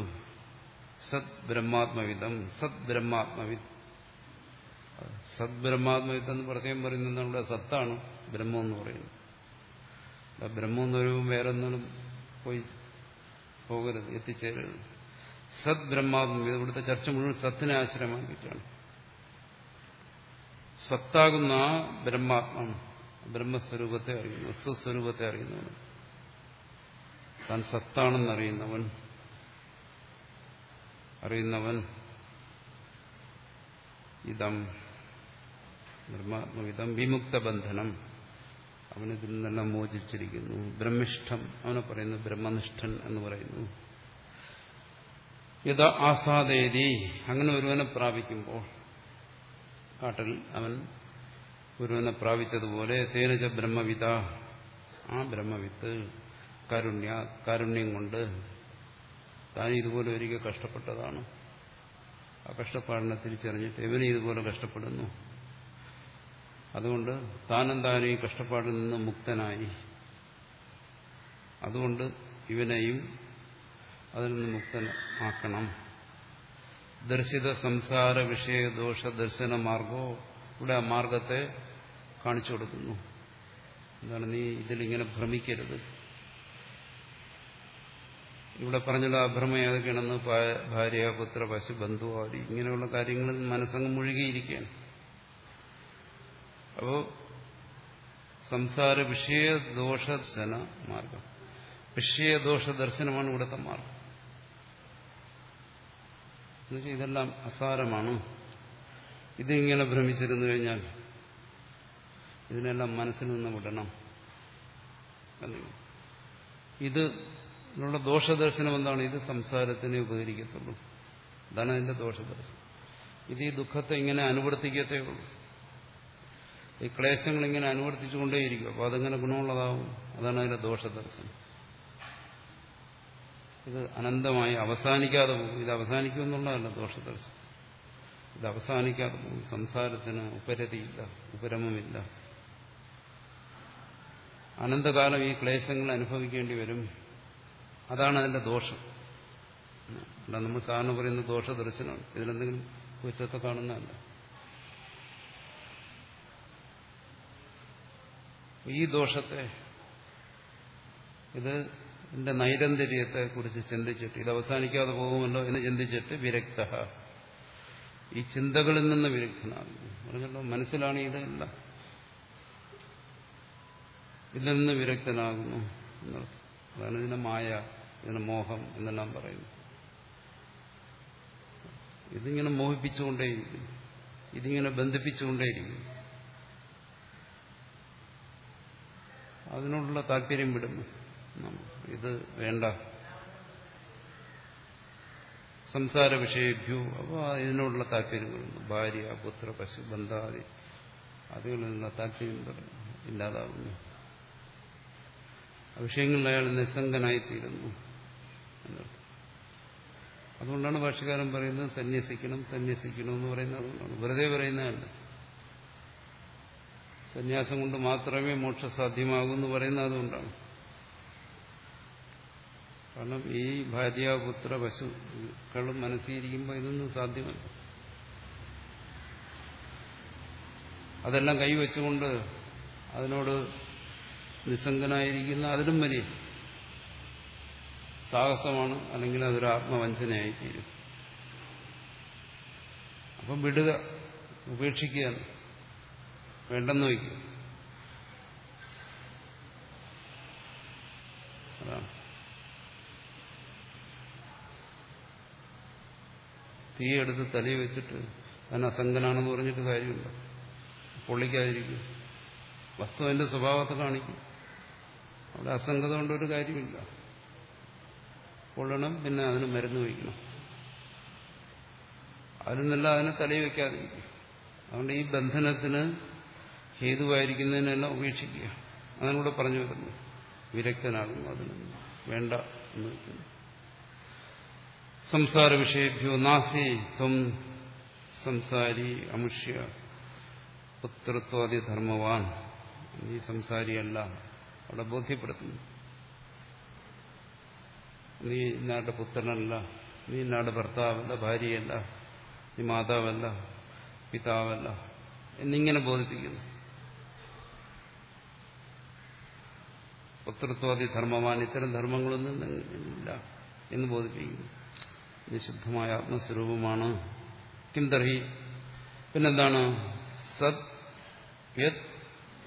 സത് ബ്രഹ്മാത്മവിധം സത് ബ്രഹ്മാത്മവി സത് ബ്രഹ്മാത്മവിധം എന്ന് പ്രത്യേകം പറയുന്നത് നമ്മുടെ സത്താണ് ബ്രഹ്മം എന്ന് പറയുന്നത്. ബ്രഹ്മം എന്ന് പറയുമ്പോൾ വേറെ ഒന്നും പോയി പോകരുത് എത്തിച്ചേരരുത്. സത് ബ്രഹ്മാത്മം ഇവിടുത്തെ ചർച്ച മുഴുവൻ സത്തിനെ ആശ്രയമാക്കിയിട്ടാണ്. സത്താകുന്ന ആ ബ്രഹ്മസ്വരൂപത്തെ അറിയുന്നു സ്വസ്വരൂപത്തെ അറിയുന്നവൻ താൻ സത്താണെന്നറിയുന്നവൻ അറിയുന്നവൻ ഇതം ബ്രഹ്മാത്മവിധം വിമുക്ത ബന്ധനം അവനിതിൽ നിന്നെല്ലാം മോചിച്ചിരിക്കുന്നു. ബ്രഹ്മിഷ്ഠം അവനെ പറയുന്നു ബ്രഹ്മനിഷ്ഠൻ എന്ന് പറയുന്നു. യഥ ആസാദേതി. അങ്ങനെ ഒരുവനെ പ്രാപിക്കുമ്പോൾ കാട്ടിൽ അവൻ ഒരുവനെ പ്രാപിച്ചതുപോലെ തേനജ ബ്രഹ്മവിത ആ ബ്രഹ്മവിത്ത് കാരുണ്യ കാരുണ്യം കൊണ്ട് താൻ ഇതുപോലെ ഒരിക്കൽ കഷ്ടപ്പെട്ടതാണ്. ആ കഷ്ടപ്പാടിനെ തിരിച്ചറിഞ്ഞിട്ട് ഇവനെ ഇതുപോലെ കഷ്ടപ്പെടുന്നു. അതുകൊണ്ട് താനെന്താനും ഈ കഷ്ടപ്പാടിൽ നിന്ന് മുക്തനായി. അതുകൊണ്ട് ഇവനെയും അതിൽ നിന്ന് മുക്തനാക്കണം ദർശിത സംസാര വിഷയ ദോഷ ദർശന മാർഗോ ഇവിടെ ആ മാർഗത്തെ കാണിച്ചു കൊടുക്കുന്നു. എന്താണ് നീ ഇതിലിങ്ങനെ ഭ്രമിക്കരുത്. ഇവിടെ പറഞ്ഞുള്ള അഭ്രമം ഏതൊക്കെയാണെന്ന് ഭാര്യ പുത്ര പശു ബന്ധു ആദി ഇങ്ങനെയുള്ള കാര്യങ്ങളിൽ മനസ്സങ്ങ് മുഴുകിയിരിക്കുകയാണ്. അപ്പോ സംസാര വിഷയദോഷ ദർശന മാർഗം. വിഷയദോഷ ദർശനമാണ് ഇവിടുത്തെ മാർഗം. എന്നുവെച്ചാൽ ഇതെല്ലാം അസാരമാണ്. ഇതിങ്ങനെ ഭ്രമിച്ചിരുന്നു കഴിഞ്ഞാൽ ഇതിനെല്ലാം മനസ്സിൽ നിന്ന് വിടണം. ഇത് ഇതിനുള്ള ദോഷദർശനം എന്താണ്? ഇത് സംസാരത്തിനെ ഉപകരിക്കത്തുള്ളൂ. അതാണ് അതിന്റെ ദോഷദർശനം. ഇത് ഈ ദുഃഖത്തെ ഇങ്ങനെ അനുവർത്തിക്കത്തേ ഉള്ളൂ. ഈ ക്ലേശങ്ങൾ ഇങ്ങനെ അനുവർത്തിച്ചുകൊണ്ടേയിരിക്കും. അപ്പോൾ അതെങ്ങനെ ഗുണമുള്ളതാവും? അതാണ് അതിന്റെ ദോഷദർശനം. ഇത് അനന്തമായി അവസാനിക്കാതെ പോകും. ഇത് അവസാനിക്കുമെന്നുള്ളതല്ല ദോഷദർശനം. ഇത് അവസാനിക്കാതെ പോകും. സംസാരത്തിന് ഉപരതിയില്ല ഉപരമമില്ല. അനന്തകാലം ഈ ക്ലേശങ്ങൾ അനുഭവിക്കേണ്ടി വരും. അതാണ് അതിന്റെ ദോഷം. അല്ല നമ്മൾ സാധാരണ പറയുന്ന ദോഷദർശനമാണ് ഇതിലെന്തെങ്കിലും കുറ്റത്തെ കാണുന്നതല്ല. ഈ ദോഷത്തെ ഇത് ഇതിന്റെ നൈരന്തര്യത്തെ കുറിച്ച് ചിന്തിച്ചിട്ട് ഇത് അവസാനിക്കാതെ പോകുമല്ലോ എന്ന് ചിന്തിച്ചിട്ട് വിരക്ത. ഈ ചിന്തകളിൽ നിന്ന് വിരക്തനാകുന്നു പറഞ്ഞല്ലോ മനസ്സിലാണ് ഇതല്ല. ഇതിൽ നിന്ന് വിരക്തനാകുന്നു അതാണ് ഇതിനെ മായ ഇതിന് മോഹം എന്നെല്ലാം പറയുന്നു ഇതിങ്ങനെ മോഹിപ്പിച്ചുകൊണ്ടേയിരിക്കും ഇതിങ്ങനെ ബന്ധിപ്പിച്ചുകൊണ്ടേയിരിക്കും അതിനോടുള്ള താല്പര്യം വിടുന്നു ഇത് വേണ്ട. സംസാര വിഷയഭ്യൂ അപ്പോൾ ഇതിനോടുള്ള താല്പര്യങ്ങളുണ്ട് ഭാര്യ പുത്ര പശു ബന്ധാദി അതുകളിൽ നിന്ന താല്പര്യം ആ വിഷയങ്ങളിൽ അയാൾ നിസ്സംഗനായിത്തീരുന്നു അതുകൊണ്ടാണ് ഭാഷകാരൻ പറയുന്നത് സന്യസിക്കണം സന്യസിക്കണം എന്ന് പറയുന്നത് അതുകൊണ്ടാണ് വെറുതെ പറയുന്നതല്ല സന്യാസം കൊണ്ട് മാത്രമേ മോക്ഷ സാധ്യമാകൂ എന്ന് പറയുന്നത് അതുകൊണ്ടാണ്. കാരണം ഈ ഭാര്യ പുത്ര പശുക്കളും മനസ്സിരിക്കുമ്പോൾ ഇതൊന്നും സാധ്യമല്ല. അതെല്ലാം കൈവച്ചുകൊണ്ട് അതിനോട് നിസ്സംഗനായിരിക്കുന്ന അതിലും വലിയ സാഹസമാണ് അല്ലെങ്കിൽ അതൊരു ആത്മവഞ്ചനയായിത്തീരും. അപ്പം വിടുക ഉപേക്ഷിക്കുക വേണ്ടെന്ന് വയ്ക്കുക അതാണ് തീയെടുത്ത് തലയിൽ വെച്ചിട്ട് അതിന് അസംഗനാണെന്ന് പറഞ്ഞിട്ട് കാര്യമില്ല. പൊള്ളിക്കാതിരിക്കും. വസ്തു അതിന്റെ സ്വഭാവത്തെ കാണിക്കും. അവിടെ അസംഗത കൊണ്ടൊരു കാര്യമില്ല. കൊള്ളണം പിന്നെ അതിന് മരുന്ന് വയ്ക്കണം. അതിനല്ല അതിനെ തലയിൽ വയ്ക്കാതിരിക്കും അതുകൊണ്ട് ഈ ബന്ധനത്തിന് ഹേതുവായിരിക്കുന്നതിനെല്ലാം ഉപേക്ഷിക്കുക. അതിനൂടെ പറഞ്ഞു വരുന്നു. വിരക്തനാകുന്നു അതിന് വേണ്ട എന്ന് വയ്ക്കുന്നു സംസാര വിഷയഭ്യോ നാസി ത്വം സംസാരി അമുഷ്യ. പുത്രത്വാദി ധർമ്മവാൻ നീ സംസാരിയല്ല അവിടെ ബോധ്യപ്പെടുത്തുന്നു. നീ ഇന്നാളുടെ പുത്രനല്ല നീ ഇന്നാളുടെ ഭർത്താവല്ല ഭാര്യയല്ല നീ മാതാവല്ല പിതാവല്ല എന്നിങ്ങനെ ബോധിപ്പിക്കുന്നു. പുത്രത്വാദി ധർമ്മവാൻ ഇത്തരം ധർമ്മങ്ങളൊന്നും ഇല്ല എന്ന് ബോധിപ്പിക്കുന്നു. നിശുദ്ധമായ ആത്മസ്വരൂപമാണ്. കിന്തർഹി പിന്നെന്താണ്? സത് യത്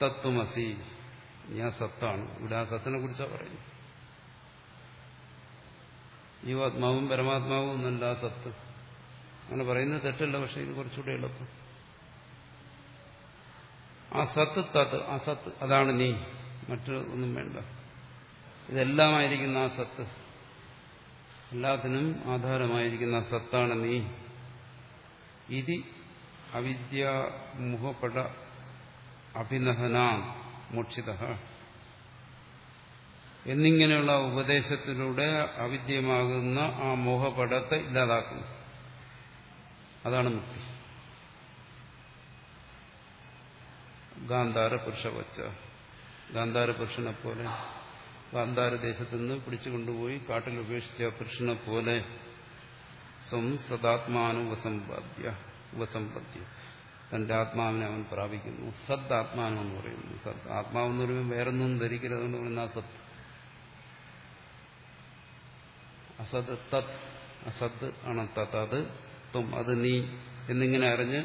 തത്വമസി. ഞാൻ സത്താണ്. ഇവിടെ ആ സത്തിനെ കുറിച്ചാണ് പറയുന്നത്. ജീവാത്മാവും പരമാത്മാവും ഒന്നല്ല ആ സത്ത്. അങ്ങനെ പറയുന്നത് തെറ്റല്ല പക്ഷെ ഇത് കുറച്ചുകൂടെ എളുപ്പം. ആ സത്ത് തത്ത് ആ സത്ത് അതാണ് നീ. മറ്റൊന്നും വേണ്ട. ഇതെല്ലാമായിരിക്കുന്ന ആ സത്ത്. എല്ലാത്തിനും ആധാരമായിരിക്കുന്ന സത്താണ് നീ. ഇതി അവിദ്യ മുഖപട അഭിനഹന മോക്ഷിത. എന്നിങ്ങനെയുള്ള ഉപദേശത്തിലൂടെ അവിദ്യമാകുന്ന ആ മോഹപടത്തെ ഇല്ലാതാക്കുന്നു. അതാണ് മുക്തി. ഗാന്ധാര പുരുഷവച്ച ഗാന്ധാര പുരുഷനെ പോലെ ഗാന്ധാര ദേശത്തു നിന്ന് പിടിച്ചുകൊണ്ടുപോയി കാട്ടിൽ ഉപേക്ഷിച്ച കൃഷ്ണനെ പോലെ സ്വം സദാത്മാനുപസമ്പാദ്യ ഉപസമ്പാദ്യ തന്റെ ആത്മാവിനെ അവൻ പ്രാപിക്കുന്നു. സദ് ആത്മാനം എന്ന് പറയുന്നു. സദ് ആത്മാവെന്ന് പറയുമ്പോൾ വേറൊന്നും ധരിക്കരുത് എന്ന് പറയുന്ന അസത് അസത് തത് അസത് ആണ് തത്. അത് ത്വം അത് നീ എന്നിങ്ങനെ അറിഞ്ഞ്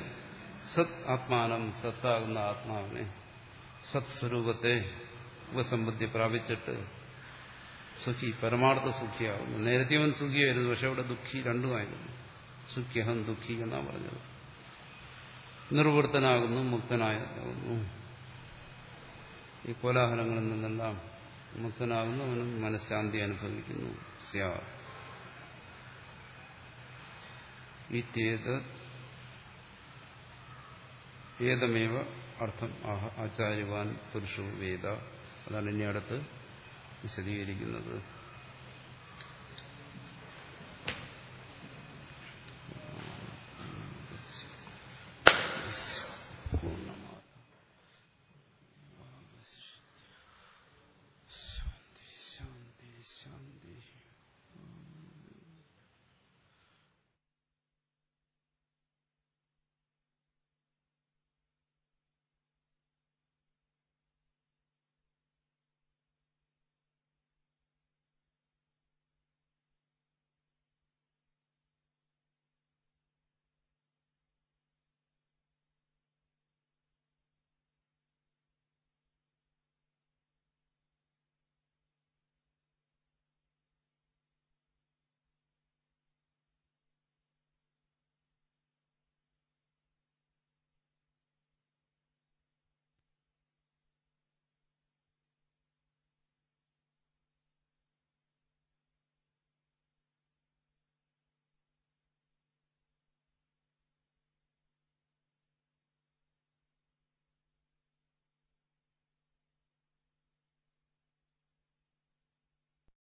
സത് ആത്മാനം സത്താകുന്ന ആത്മാവിനെ സത് സ്വരൂപത്തെ ഉപസമ്പത്തി പ്രാപിച്ചിട്ട് സുഖി പരമാർത്ഥ സുഖിയാവുന്നു. നേരത്തെ അവൻ സുഖിയായിരുന്നു പക്ഷെ അവിടെ ദുഃഖി രണ്ടുമായിരുന്നു. സുഖ്യഹം ദുഃഖി എന്നാണ് പറഞ്ഞത്. നിർവൃത്തനാകുന്നു മുക്തനായാകുന്നു ഈ കോലാഹലങ്ങളിൽ നിന്നെല്ലാം മുക്തനാകുന്നു അവനും മനഃശാന്തി അനുഭവിക്കുന്നു. സ്യാ. ഏതമേവ അർത്ഥം ആചാര്യവാൻ പുരുഷോ വേദ അതാണ് ഇനി അടുത്ത് വിശദീകരിക്കുന്നത്.